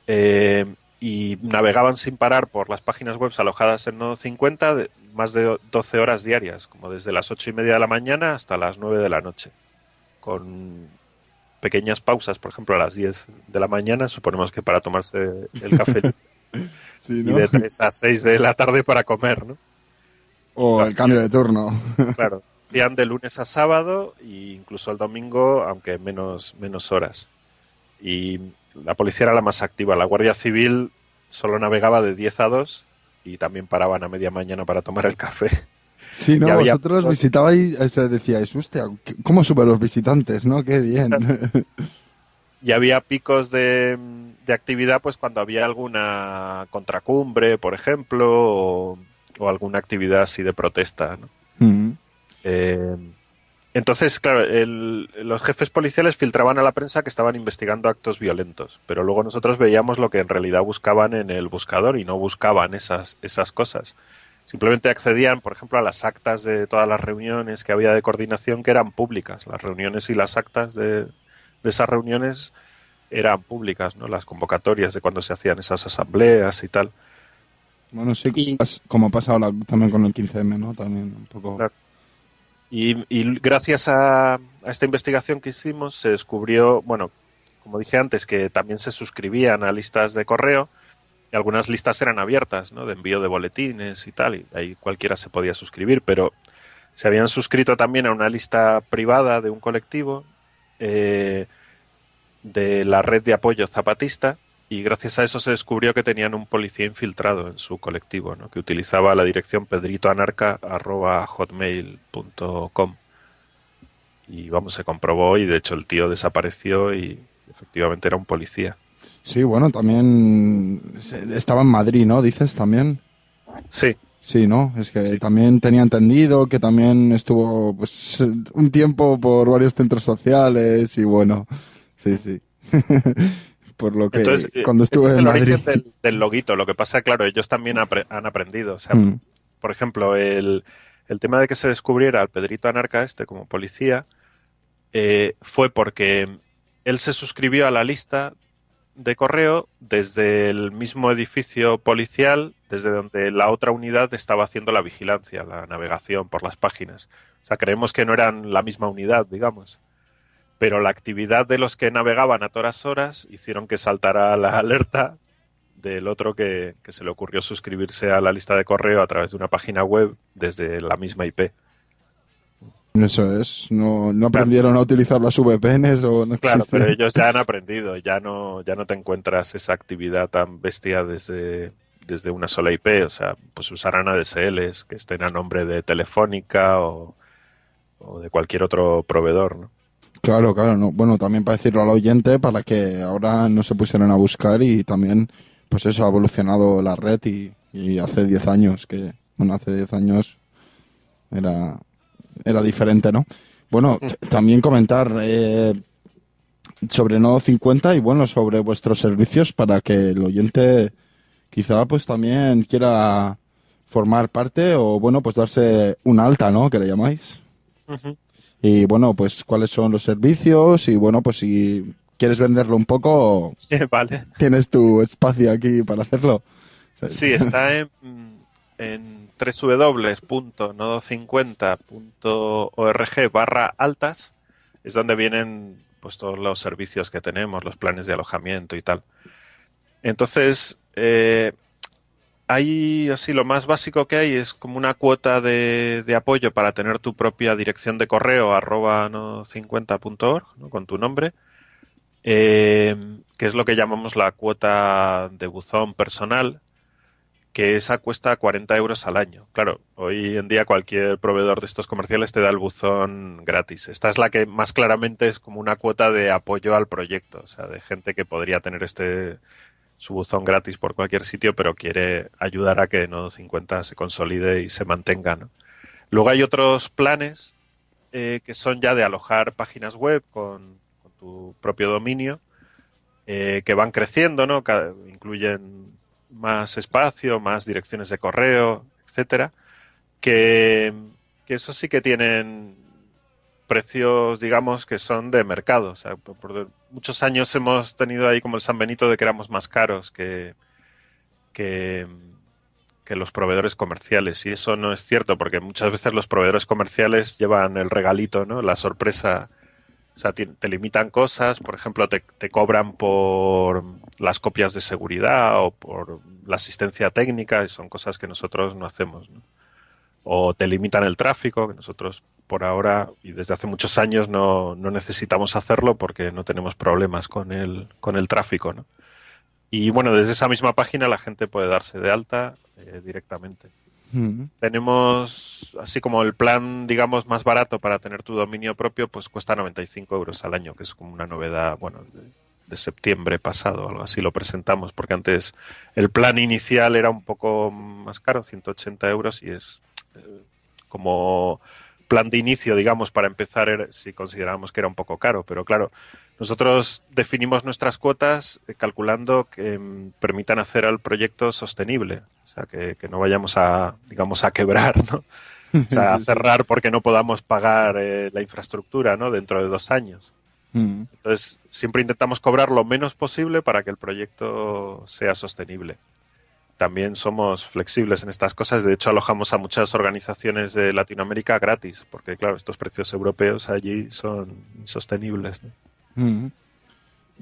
Eh, y navegaban sin parar por las páginas web alojadas en Nodo 50 de más de 12 horas diarias, como desde las 8 y media de la mañana hasta las 9 de la noche, con pequeñas pausas, por ejemplo, a las 10 de la mañana, suponemos que para tomarse el café, Sí, y de 3 a 6 de la tarde para comer, ¿no? O el cambio de turno. Claro, hacían de lunes a sábado e incluso el domingo, aunque menos, menos horas. Y la policía era la más activa. La Guardia Civil solo navegaba de 10 a 2 y también paraban a media mañana para tomar el café. Sí, ¿no? Había- Vosotros visitabais, o sea, decíais, hostia, ¿cómo suben los visitantes, no? Qué bien. Y había picos de, de actividad pues cuando había alguna contracumbre, por ejemplo, o, o alguna actividad así de protesta. ¿no? Mm. Eh, entonces, claro, el- los jefes policiales filtraban a la prensa que estaban investigando actos violentos, pero luego nosotros veíamos lo que en realidad buscaban en el buscador y no buscaban esas, esas cosas. Simplemente accedían, por ejemplo, a las actas de todas las reuniones que había de coordinación que eran públicas. Las reuniones y las actas de, de esas reuniones eran públicas, ¿no? Las convocatorias de cuando se hacían esas asambleas y tal. Bueno, sí, pas- como pasa ahora también con el 15M, ¿no? También un poco. Claro. Y, y gracias a, a esta investigación que hicimos se descubrió, bueno, como dije antes, que también se suscribían a listas de correo y algunas listas eran abiertas, ¿no? De envío de boletines y tal, y ahí cualquiera se podía suscribir, pero se habían suscrito también a una lista privada de un colectivo eh, de la red de apoyo zapatista y gracias a eso se descubrió que tenían un policía infiltrado en su colectivo, ¿no? que utilizaba la dirección pedritoanarca.hotmail.com y vamos, se comprobó y de hecho el tío desapareció y efectivamente era un policía. Sí, bueno, también estaba en Madrid, ¿no? Dices también. Sí. Sí, ¿no? Es que también tenía entendido que también estuvo pues un tiempo por varios centros sociales y bueno, sí, sí. por lo que Entonces, eh, cuando estuve ese es en el Madrid. origen del, del loguito. Lo que pasa, claro, ellos también apre- han aprendido. O sea, Mm. por ejemplo, el, el tema de que se descubriera al Pedrito Anarca este como policía eh, fue porque él se suscribió a la lista de correo desde el mismo edificio policial, desde donde la otra unidad estaba haciendo la vigilancia, la navegación por las páginas. O sea, creemos que no eran la misma unidad, digamos. Pero la actividad de los que navegaban a todas horas hicieron que saltara la alerta del otro que, que se le ocurrió suscribirse a la lista de correo a través de una página web desde la misma IP. Eso es, no, no aprendieron a utilizar las VPNs o no Claro, pero ellos ya han aprendido, ya no, ya no te encuentras esa actividad tan bestia desde, desde una sola IP, o sea, pues usarán ADSLs que estén a nombre de Telefónica o, o de cualquier otro proveedor, ¿no? Claro, claro, no. bueno, también para decirlo al oyente, para que ahora no se pusieran a buscar y también, pues eso, ha evolucionado la red y, y hace 10 años, que, bueno, hace 10 años era, era diferente, ¿no? Bueno, t- también comentar eh, sobre Nodo 50 y bueno, sobre vuestros servicios para que el oyente quizá pues también quiera formar parte o bueno, pues darse un alta, ¿no? Que le llamáis. Y bueno, pues cuáles son los servicios y bueno, pues si quieres venderlo un poco, vale. tienes tu espacio aquí para hacerlo. Sí, está en, en www.nodo50.org barra altas, es donde vienen pues todos los servicios que tenemos, los planes de alojamiento y tal. Entonces, eh, hay así lo más básico que hay es como una cuota de, de apoyo para tener tu propia dirección de correo arroba no50.org ¿no? con tu nombre eh, que es lo que llamamos la cuota de buzón personal que esa cuesta 40 euros al año. Claro, hoy en día cualquier proveedor de estos comerciales te da el buzón gratis. Esta es la que más claramente es como una cuota de apoyo al proyecto, o sea, de gente que podría tener este su buzón gratis por cualquier sitio, pero quiere ayudar a que Nodo 50 se consolide y se mantenga. Luego hay otros planes eh, que son ya de alojar páginas web con, tu propio dominio, eh, que van creciendo, ¿no? Incluyen más espacio, más direcciones de correo, etcétera, que eso sí que tienen precios, digamos, que son de mercado. O sea, por, muchos años hemos tenido ahí como el San Benito de que éramos más caros que, que, los proveedores comerciales. Y eso no es cierto, porque muchas veces los proveedores comerciales llevan el regalito, ¿no? La sorpresa. O sea, te, te limitan cosas, por ejemplo, te, te cobran por las copias de seguridad o por la asistencia técnica, y son cosas que nosotros no hacemos. ¿no? O te limitan el tráfico, que nosotros por ahora y desde hace muchos años no, no necesitamos hacerlo porque no tenemos problemas con el, con el tráfico. ¿no? Y bueno, desde esa misma página la gente puede darse de alta eh, directamente. Mm. Tenemos, así como el plan, digamos, más barato para tener tu dominio propio, pues cuesta 95 euros al año, que es como una novedad, bueno, de, de septiembre pasado, algo así lo presentamos, porque antes el plan inicial era un poco más caro, 180 euros, y es como plan de inicio, digamos, para empezar, si considerábamos que era un poco caro, pero claro, nosotros definimos nuestras cuotas eh, calculando que mm, permitan hacer al proyecto sostenible, o sea, que, que no vayamos a, digamos, a quebrar, ¿no? O sea, a sí. cerrar porque no podamos pagar eh, la infraestructura, ¿no? Dentro de dos años. Mm. Entonces, siempre intentamos cobrar lo menos posible para que el proyecto sea sostenible. También somos flexibles en estas cosas. De hecho, alojamos a muchas organizaciones de Latinoamérica gratis, porque, claro, estos precios europeos allí son insostenibles. Mm.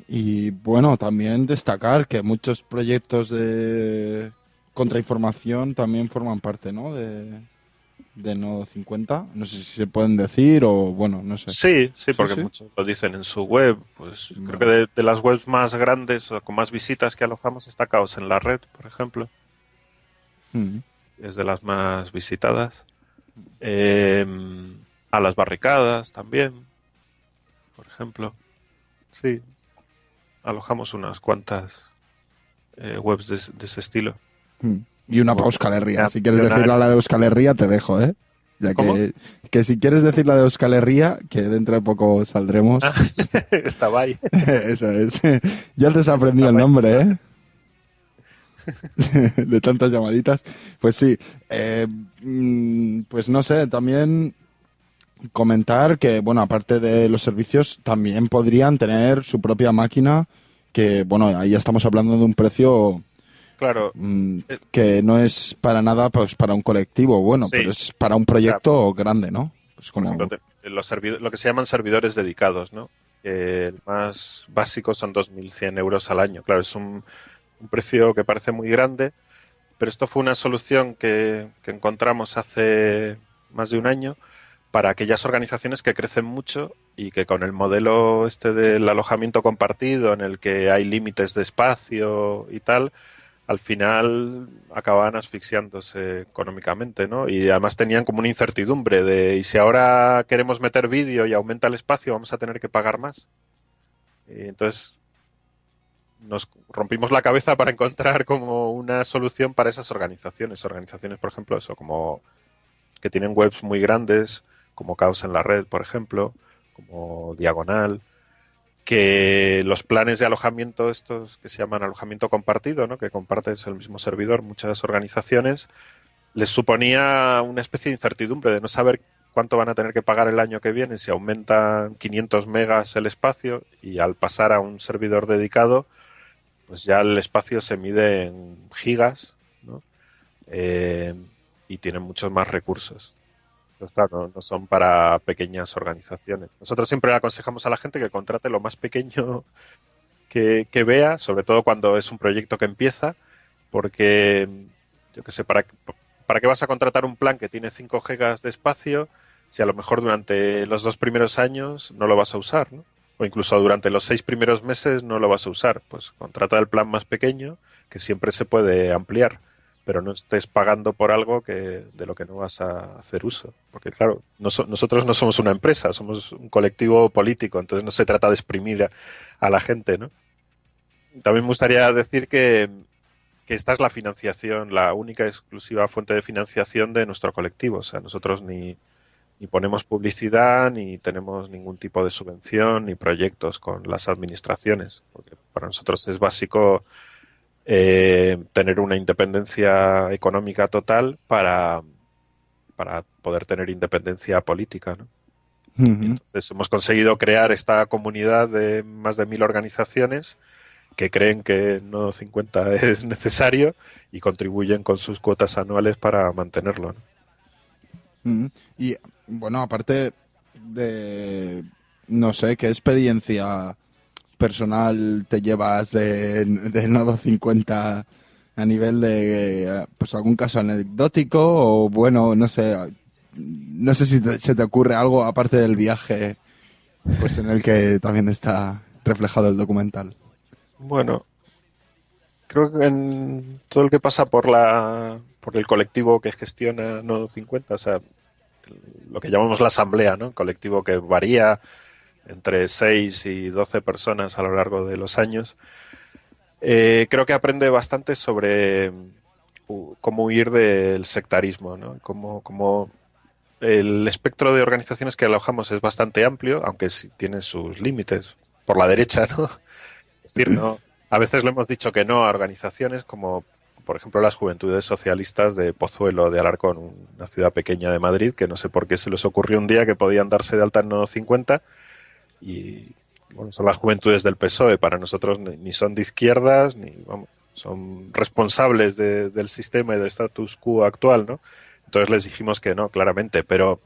Y bueno, también destacar que muchos proyectos de contrainformación también forman parte, ¿no? De, de Nodo 50. No sé si se pueden decir o bueno, no sé. Sí, sí, porque sí. muchos lo dicen en su web. Pues creo que de, de las webs más grandes o con más visitas que alojamos está Caos en la Red, por ejemplo. Mm. es de las más visitadas. Eh, a las barricadas también, por ejemplo. Sí, alojamos unas cuantas eh, webs de, de ese estilo. Mm. Y una para Euskal Herria. Si quieres Nacional. decir la de Euskal Herria, te dejo, ¿eh? Ya que, que si quieres decir la de Euskal Herria, que dentro de poco saldremos. Estaba ahí. Eso es. Ya te has aprendido el nombre, ¿eh? de tantas llamaditas. Pues sí. eh, mm, pues no sé, también comentar que, bueno, aparte de los servicios, también podrían tener su propia máquina, que, bueno, ahí ya estamos hablando de un precio Claro, mm, que no es para nada pues para un colectivo, bueno, Sí. pero es para un proyecto grande, ¿no? Como... lo, de- los servi- lo que se llaman servidores dedicados, ¿no? El más básico son 2.100 euros al año. Claro, es un, un precio que parece muy grande, pero esto fue una solución que, que encontramos hace más de un año para aquellas organizaciones que crecen mucho y que con el modelo este del alojamiento compartido, en el que hay límites de espacio y tal, al final acababan asfixiándose económicamente, ¿no? Y además tenían como una incertidumbre de, ¿y si ahora queremos meter vídeo y aumenta el espacio, vamos a tener que pagar más? Y entonces nos rompimos la cabeza para encontrar como una solución para esas organizaciones. Organizaciones, por ejemplo, eso, como que tienen webs muy grandes, como Caos en la Red, por ejemplo, como Diagonal, que los planes de alojamiento estos que se llaman alojamiento compartido, ¿no? que compartes el mismo servidor, muchas organizaciones, les suponía una especie de incertidumbre de no saber cuánto van a tener que pagar el año que viene si aumentan 500 megas el espacio y al pasar a un servidor dedicado, pues ya el espacio se mide en gigas ¿no? Eh, y tienen muchos más recursos. No, son para pequeñas organizaciones. Nosotros siempre aconsejamos a la gente que contrate lo más pequeño que, que vea, sobre todo cuando es un proyecto que empieza, porque, yo qué sé, para, ¿para qué vas a contratar un plan que tiene 5 gigas de espacio si a lo mejor durante los dos primeros años no lo vas a usar, ¿no? O incluso durante los seis primeros meses no lo vas a usar. Pues contrata el plan más pequeño, que siempre se puede ampliar, pero no estés pagando por algo que, de lo que no vas a hacer uso. Porque claro, no so- nosotros no somos una empresa, somos un colectivo político, entonces no se trata de exprimir a, a la gente, ¿no? También me gustaría decir que, que esta es la financiación, la única exclusiva fuente de financiación de nuestro colectivo. O sea, nosotros ni, ni ponemos publicidad, ni tenemos ningún tipo de subvención, ni proyectos con las administraciones. Porque para nosotros es básico eh, tener una independencia económica total para, para poder tener independencia política. ¿no? Entonces hemos conseguido crear esta comunidad de más de mil organizaciones que creen que no 50 es necesario y contribuyen con sus cuotas anuales para mantenerlo. ¿no? Y bueno, aparte de, no sé, ¿qué experiencia personal te llevas de, Nodo 50 a nivel de, pues algún caso anecdótico o bueno, no sé, no sé si te- se te ocurre algo aparte del viaje, pues en el que también está reflejado el documental. Bueno, creo que en todo el que pasa por la por el colectivo que gestiona Nodo 50, o sea, lo que llamamos la asamblea, ¿no? Colectivo que varía entre 6 y 12 personas a lo largo de los años. Eh, creo que aprende bastante sobre cómo huir del sectarismo, ¿no? Cómo, cómo el espectro de organizaciones que alojamos es bastante amplio, aunque sí tiene sus límites. Por la derecha, ¿no? Es decir, no. A veces le hemos dicho que no a organizaciones como, por ejemplo, las Juventudes Socialistas de Pozuelo de Alarcón, una ciudad pequeña de Madrid, que no sé por qué se les ocurrió un día que podían darse de alta en Nodo 50 y bueno, son las juventudes del PSOE. Para nosotros ni, son de izquierdas, ni son responsables de- del sistema y del status quo actual, ¿no? Entonces les dijimos que no, claramente, pero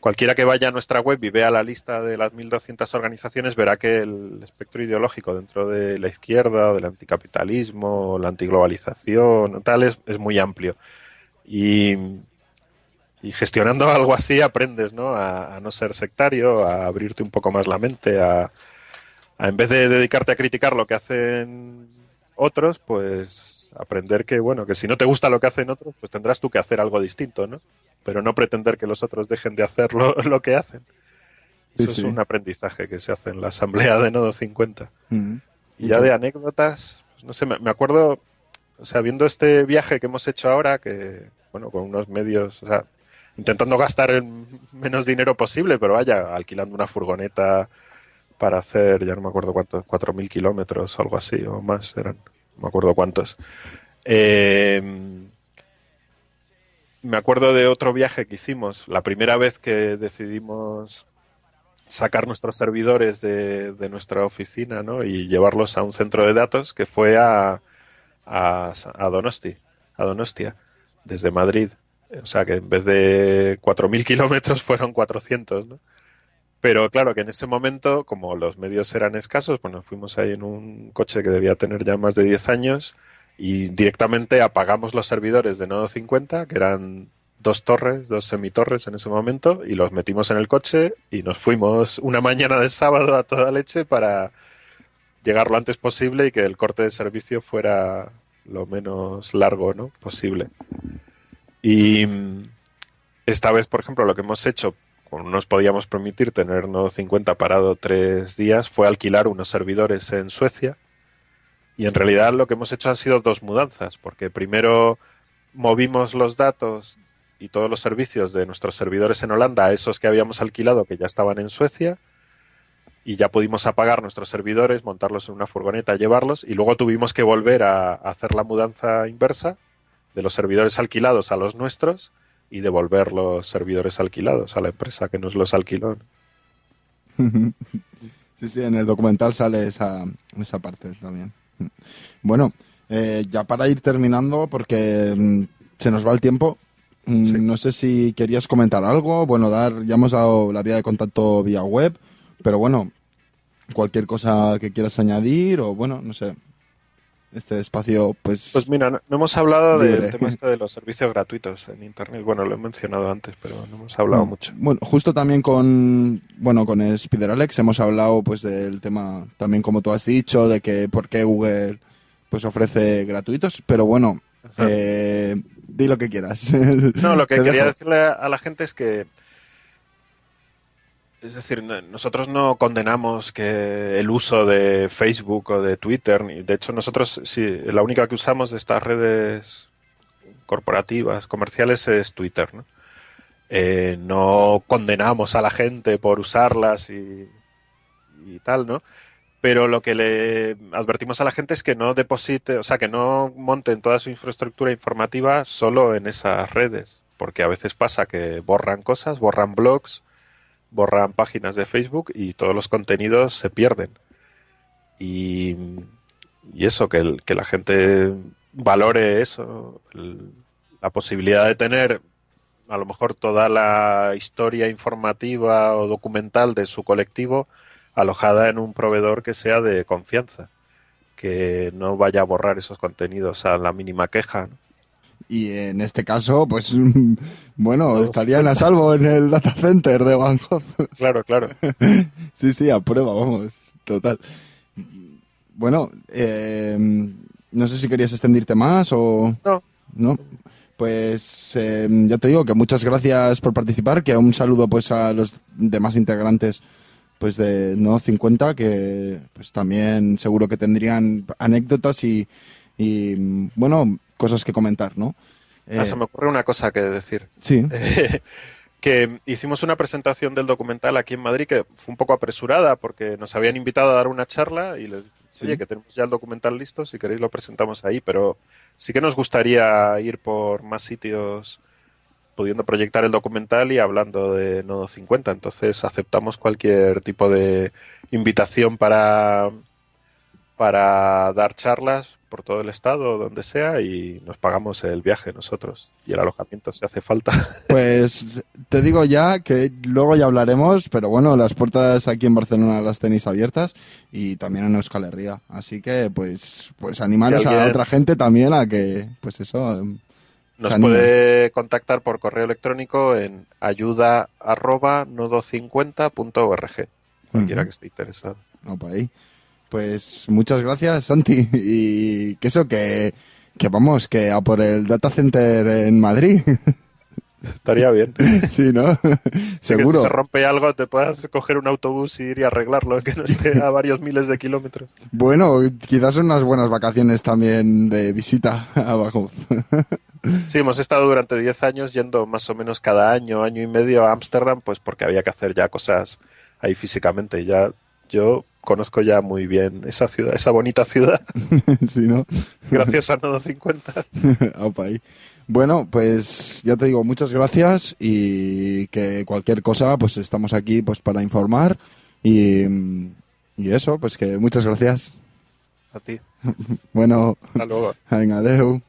cualquiera que vaya a nuestra web y vea la lista de las 1.200 organizaciones verá que el espectro ideológico dentro de la izquierda, del anticapitalismo, la antiglobalización, tal, es, es muy amplio. Y, y gestionando algo así aprendes ¿no? A, a no ser sectario, a abrirte un poco más la mente, a, a en vez de dedicarte a criticar lo que hacen otros, pues aprender que, bueno, que si no te gusta lo que hacen otros, pues tendrás tú que hacer algo distinto, ¿no? Pero no pretender que los otros dejen de hacer lo, lo que hacen. Eso sí. es un aprendizaje que se hace en la asamblea de Nodo 50. Mm. Y ya de anécdotas, pues no sé, me, me acuerdo, o sea, viendo este viaje que hemos hecho ahora, que, bueno, con unos medios, o sea, intentando gastar el menos dinero posible, pero vaya, alquilando una furgoneta para hacer, ya no me acuerdo cuántos, 4.000 kilómetros o algo así, o más eran, no me acuerdo cuántos. Eh, me acuerdo de otro viaje que hicimos, la primera vez que decidimos sacar nuestros servidores de, de nuestra oficina ¿no? y llevarlos a un centro de datos que fue a, a, a Donosti, a Donostia, desde Madrid. O sea que en vez de 4.000 kilómetros fueron 400, ¿no? Pero claro que en ese momento, como los medios eran escasos, bueno, fuimos ahí en un coche que debía tener ya más de 10 años y directamente apagamos los servidores de Nodo 50, que eran dos torres, dos semitorres en ese momento, y los metimos en el coche y nos fuimos una mañana de sábado a toda leche para llegar lo antes posible y que el corte de servicio fuera lo menos largo ¿no? posible. Y mm, esta vez, por ejemplo, lo que hemos hecho, como no nos podíamos permitir tener Nodo 50 parado tres días, fue alquilar unos servidores en Suecia. Y en realidad lo que hemos hecho han sido dos mudanzas, porque primero movimos los datos y todos los servicios de nuestros servidores en Holanda a esos que habíamos alquilado que ya estaban en Suecia y ya pudimos apagar nuestros servidores, montarlos en una furgoneta, llevarlos y luego tuvimos que volver a hacer la mudanza inversa de los servidores alquilados a los nuestros y devolver los servidores alquilados a la empresa que nos los alquiló. Sí, sí, en el documental sale esa, esa parte también. Bueno, eh, ya para ir terminando, porque mm, se nos va el tiempo, mm, no sé si querías comentar algo. Bueno, dar, ya hemos dado la vía de contacto vía web, pero bueno, cualquier cosa que quieras añadir o bueno, no sé. Este espacio, pues. Pues mira, no, no hemos hablado Libre. del tema este de los servicios gratuitos en Internet. Bueno, lo he mencionado antes, pero no hemos hablado Mm. mucho. Bueno, justo también con bueno con Spider Alex hemos hablado pues del tema también como tú has dicho de que por qué Google pues ofrece gratuitos, pero bueno, eh, di lo que quieras. No, lo que quería dejo. decirle a la gente es que, es decir, no- nosotros no condenamos que el uso de Facebook o de Twitter, de hecho nosotros sí, la única que usamos de estas redes corporativas, comerciales es Twitter, ¿no? Eh, no condenamos a la gente por usarlas y, y tal, ¿no? Pero lo que le advertimos a la gente es que no deposite, o sea, que no monten toda su infraestructura informativa solo en esas redes, porque a veces pasa que borran cosas, borran blogs, borran páginas de Facebook y todos los contenidos se pierden. Y y eso, que, el- que la gente valore eso, el- la posibilidad de tener a lo mejor toda la historia informativa o documental de su colectivo alojada en un proveedor que sea de confianza, que no vaya a borrar esos contenidos a la mínima queja. ¿no? Y en este caso, pues bueno, estarían a salvo en el data center de Van Gogh. Claro, claro. sí, sí, a prueba, vamos, total. Bueno, eh, no sé si querías extendirte más o... No. No. Pues eh, ya te digo que muchas gracias por participar, que un saludo pues a los demás integrantes pues de No 50 que pues también seguro que tendrían anécdotas y, y, bueno, cosas que comentar, ¿no? Ah, Eh, se me ocurre una cosa que decir. Sí. Que hicimos una presentación del documental aquí en Madrid que fue un poco apresurada porque nos habían invitado a dar una charla y les dije, Sí. que tenemos ya el documental listo, si queréis lo presentamos ahí, pero sí que nos gustaría ir por más sitios pudiendo proyectar el documental y hablando de Nodo 50. Entonces aceptamos cualquier tipo de invitación para, para dar charlas por todo el estado, donde sea, y nos pagamos el viaje nosotros y el alojamiento si hace falta. Pues te digo ya que luego ya hablaremos, pero bueno, las puertas aquí en Barcelona las tenéis abiertas y también en Euskal Herria. Así que pues pues animaros Si a otra gente también a que pues eso em, Nos puede contactar por correo electrónico en ayuda arroba nodo50.org. Cualquiera que esté interesado. No, por ahí. Pues muchas gracias, Santi. Y que eso, que, que vamos, que a por el data center en Madrid. Estaría bien. sí, ¿no? Así que Seguro. si se rompe algo, te puedas coger un autobús y ir y arreglarlo, que no esté a varios miles de kilómetros. Bueno, quizás unas buenas vacaciones también de visita abajo. Sí, hemos estado durante 10 años yendo más o menos cada año, año y medio a Ámsterdam, pues porque había que hacer ya cosas ahí físicamente. Y ya yo conozco ya muy bien esa ciudad, esa bonita ciudad, sí, ¿no? gracias a Nodo 50. Aupa ahí. Bueno, pues ya te digo, muchas gracias y que cualquier cosa, pues estamos aquí pues para informar y, y eso, pues que muchas gracias. A ti. Bueno, Hasta luego. venga, adeu.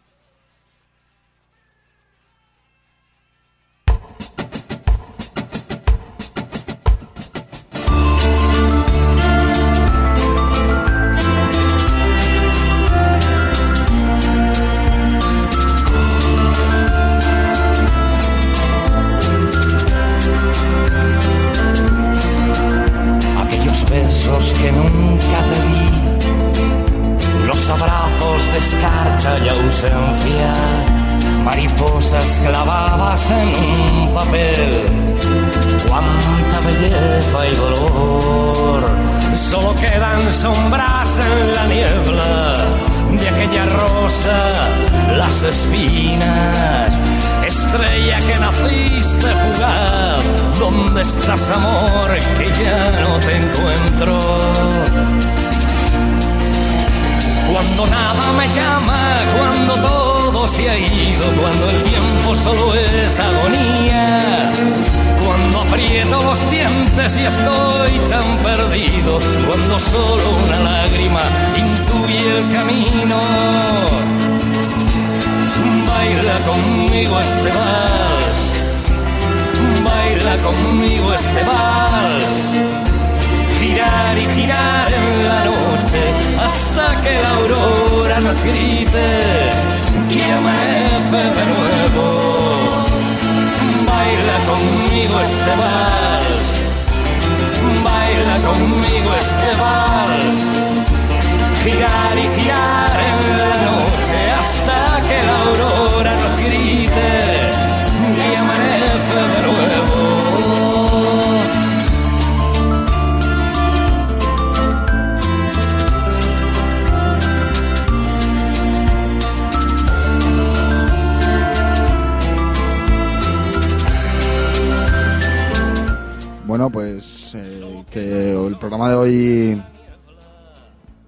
Programa de hoy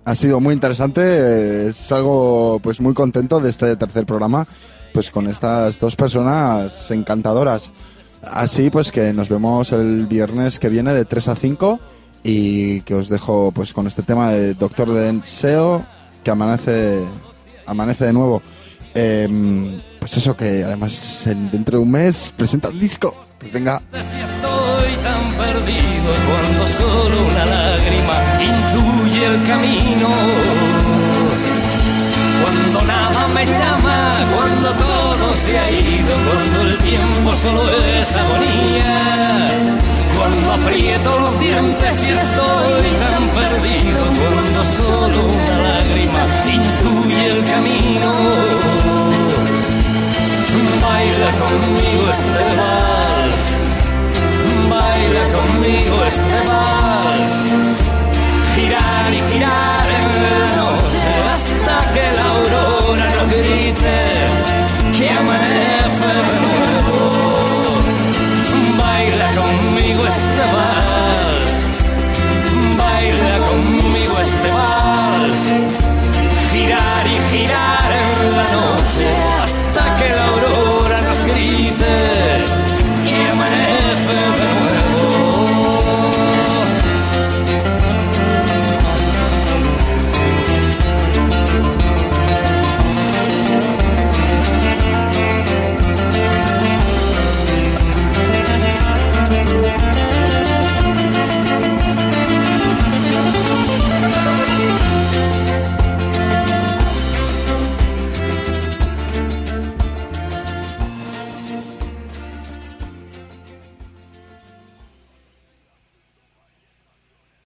ha sido muy interesante. eh, Es algo pues muy contento de este tercer programa, pues con estas dos personas encantadoras. Así pues que nos vemos el viernes que viene de 3 a 5 y que os dejo pues con este tema de Doctor de SEO que amanece, amanece de nuevo. Em, pues eso que además dentro de un mes presenta el disco. Pues venga. Si estoy tan perdido cuando solo una lágrima intuye el camino. Cuando nada me llama, cuando todo se ha ido, cuando el tiempo solo es agonía. Cuando aprieto los dientes y estoy tan perdido, cuando solo una lágrima intuye el camino. Baila conmigo este vals, baila conmigo este vals. Girar y girar en la noche hasta que la aurora nos grite que amanece de nuevo. Baila conmigo este vals.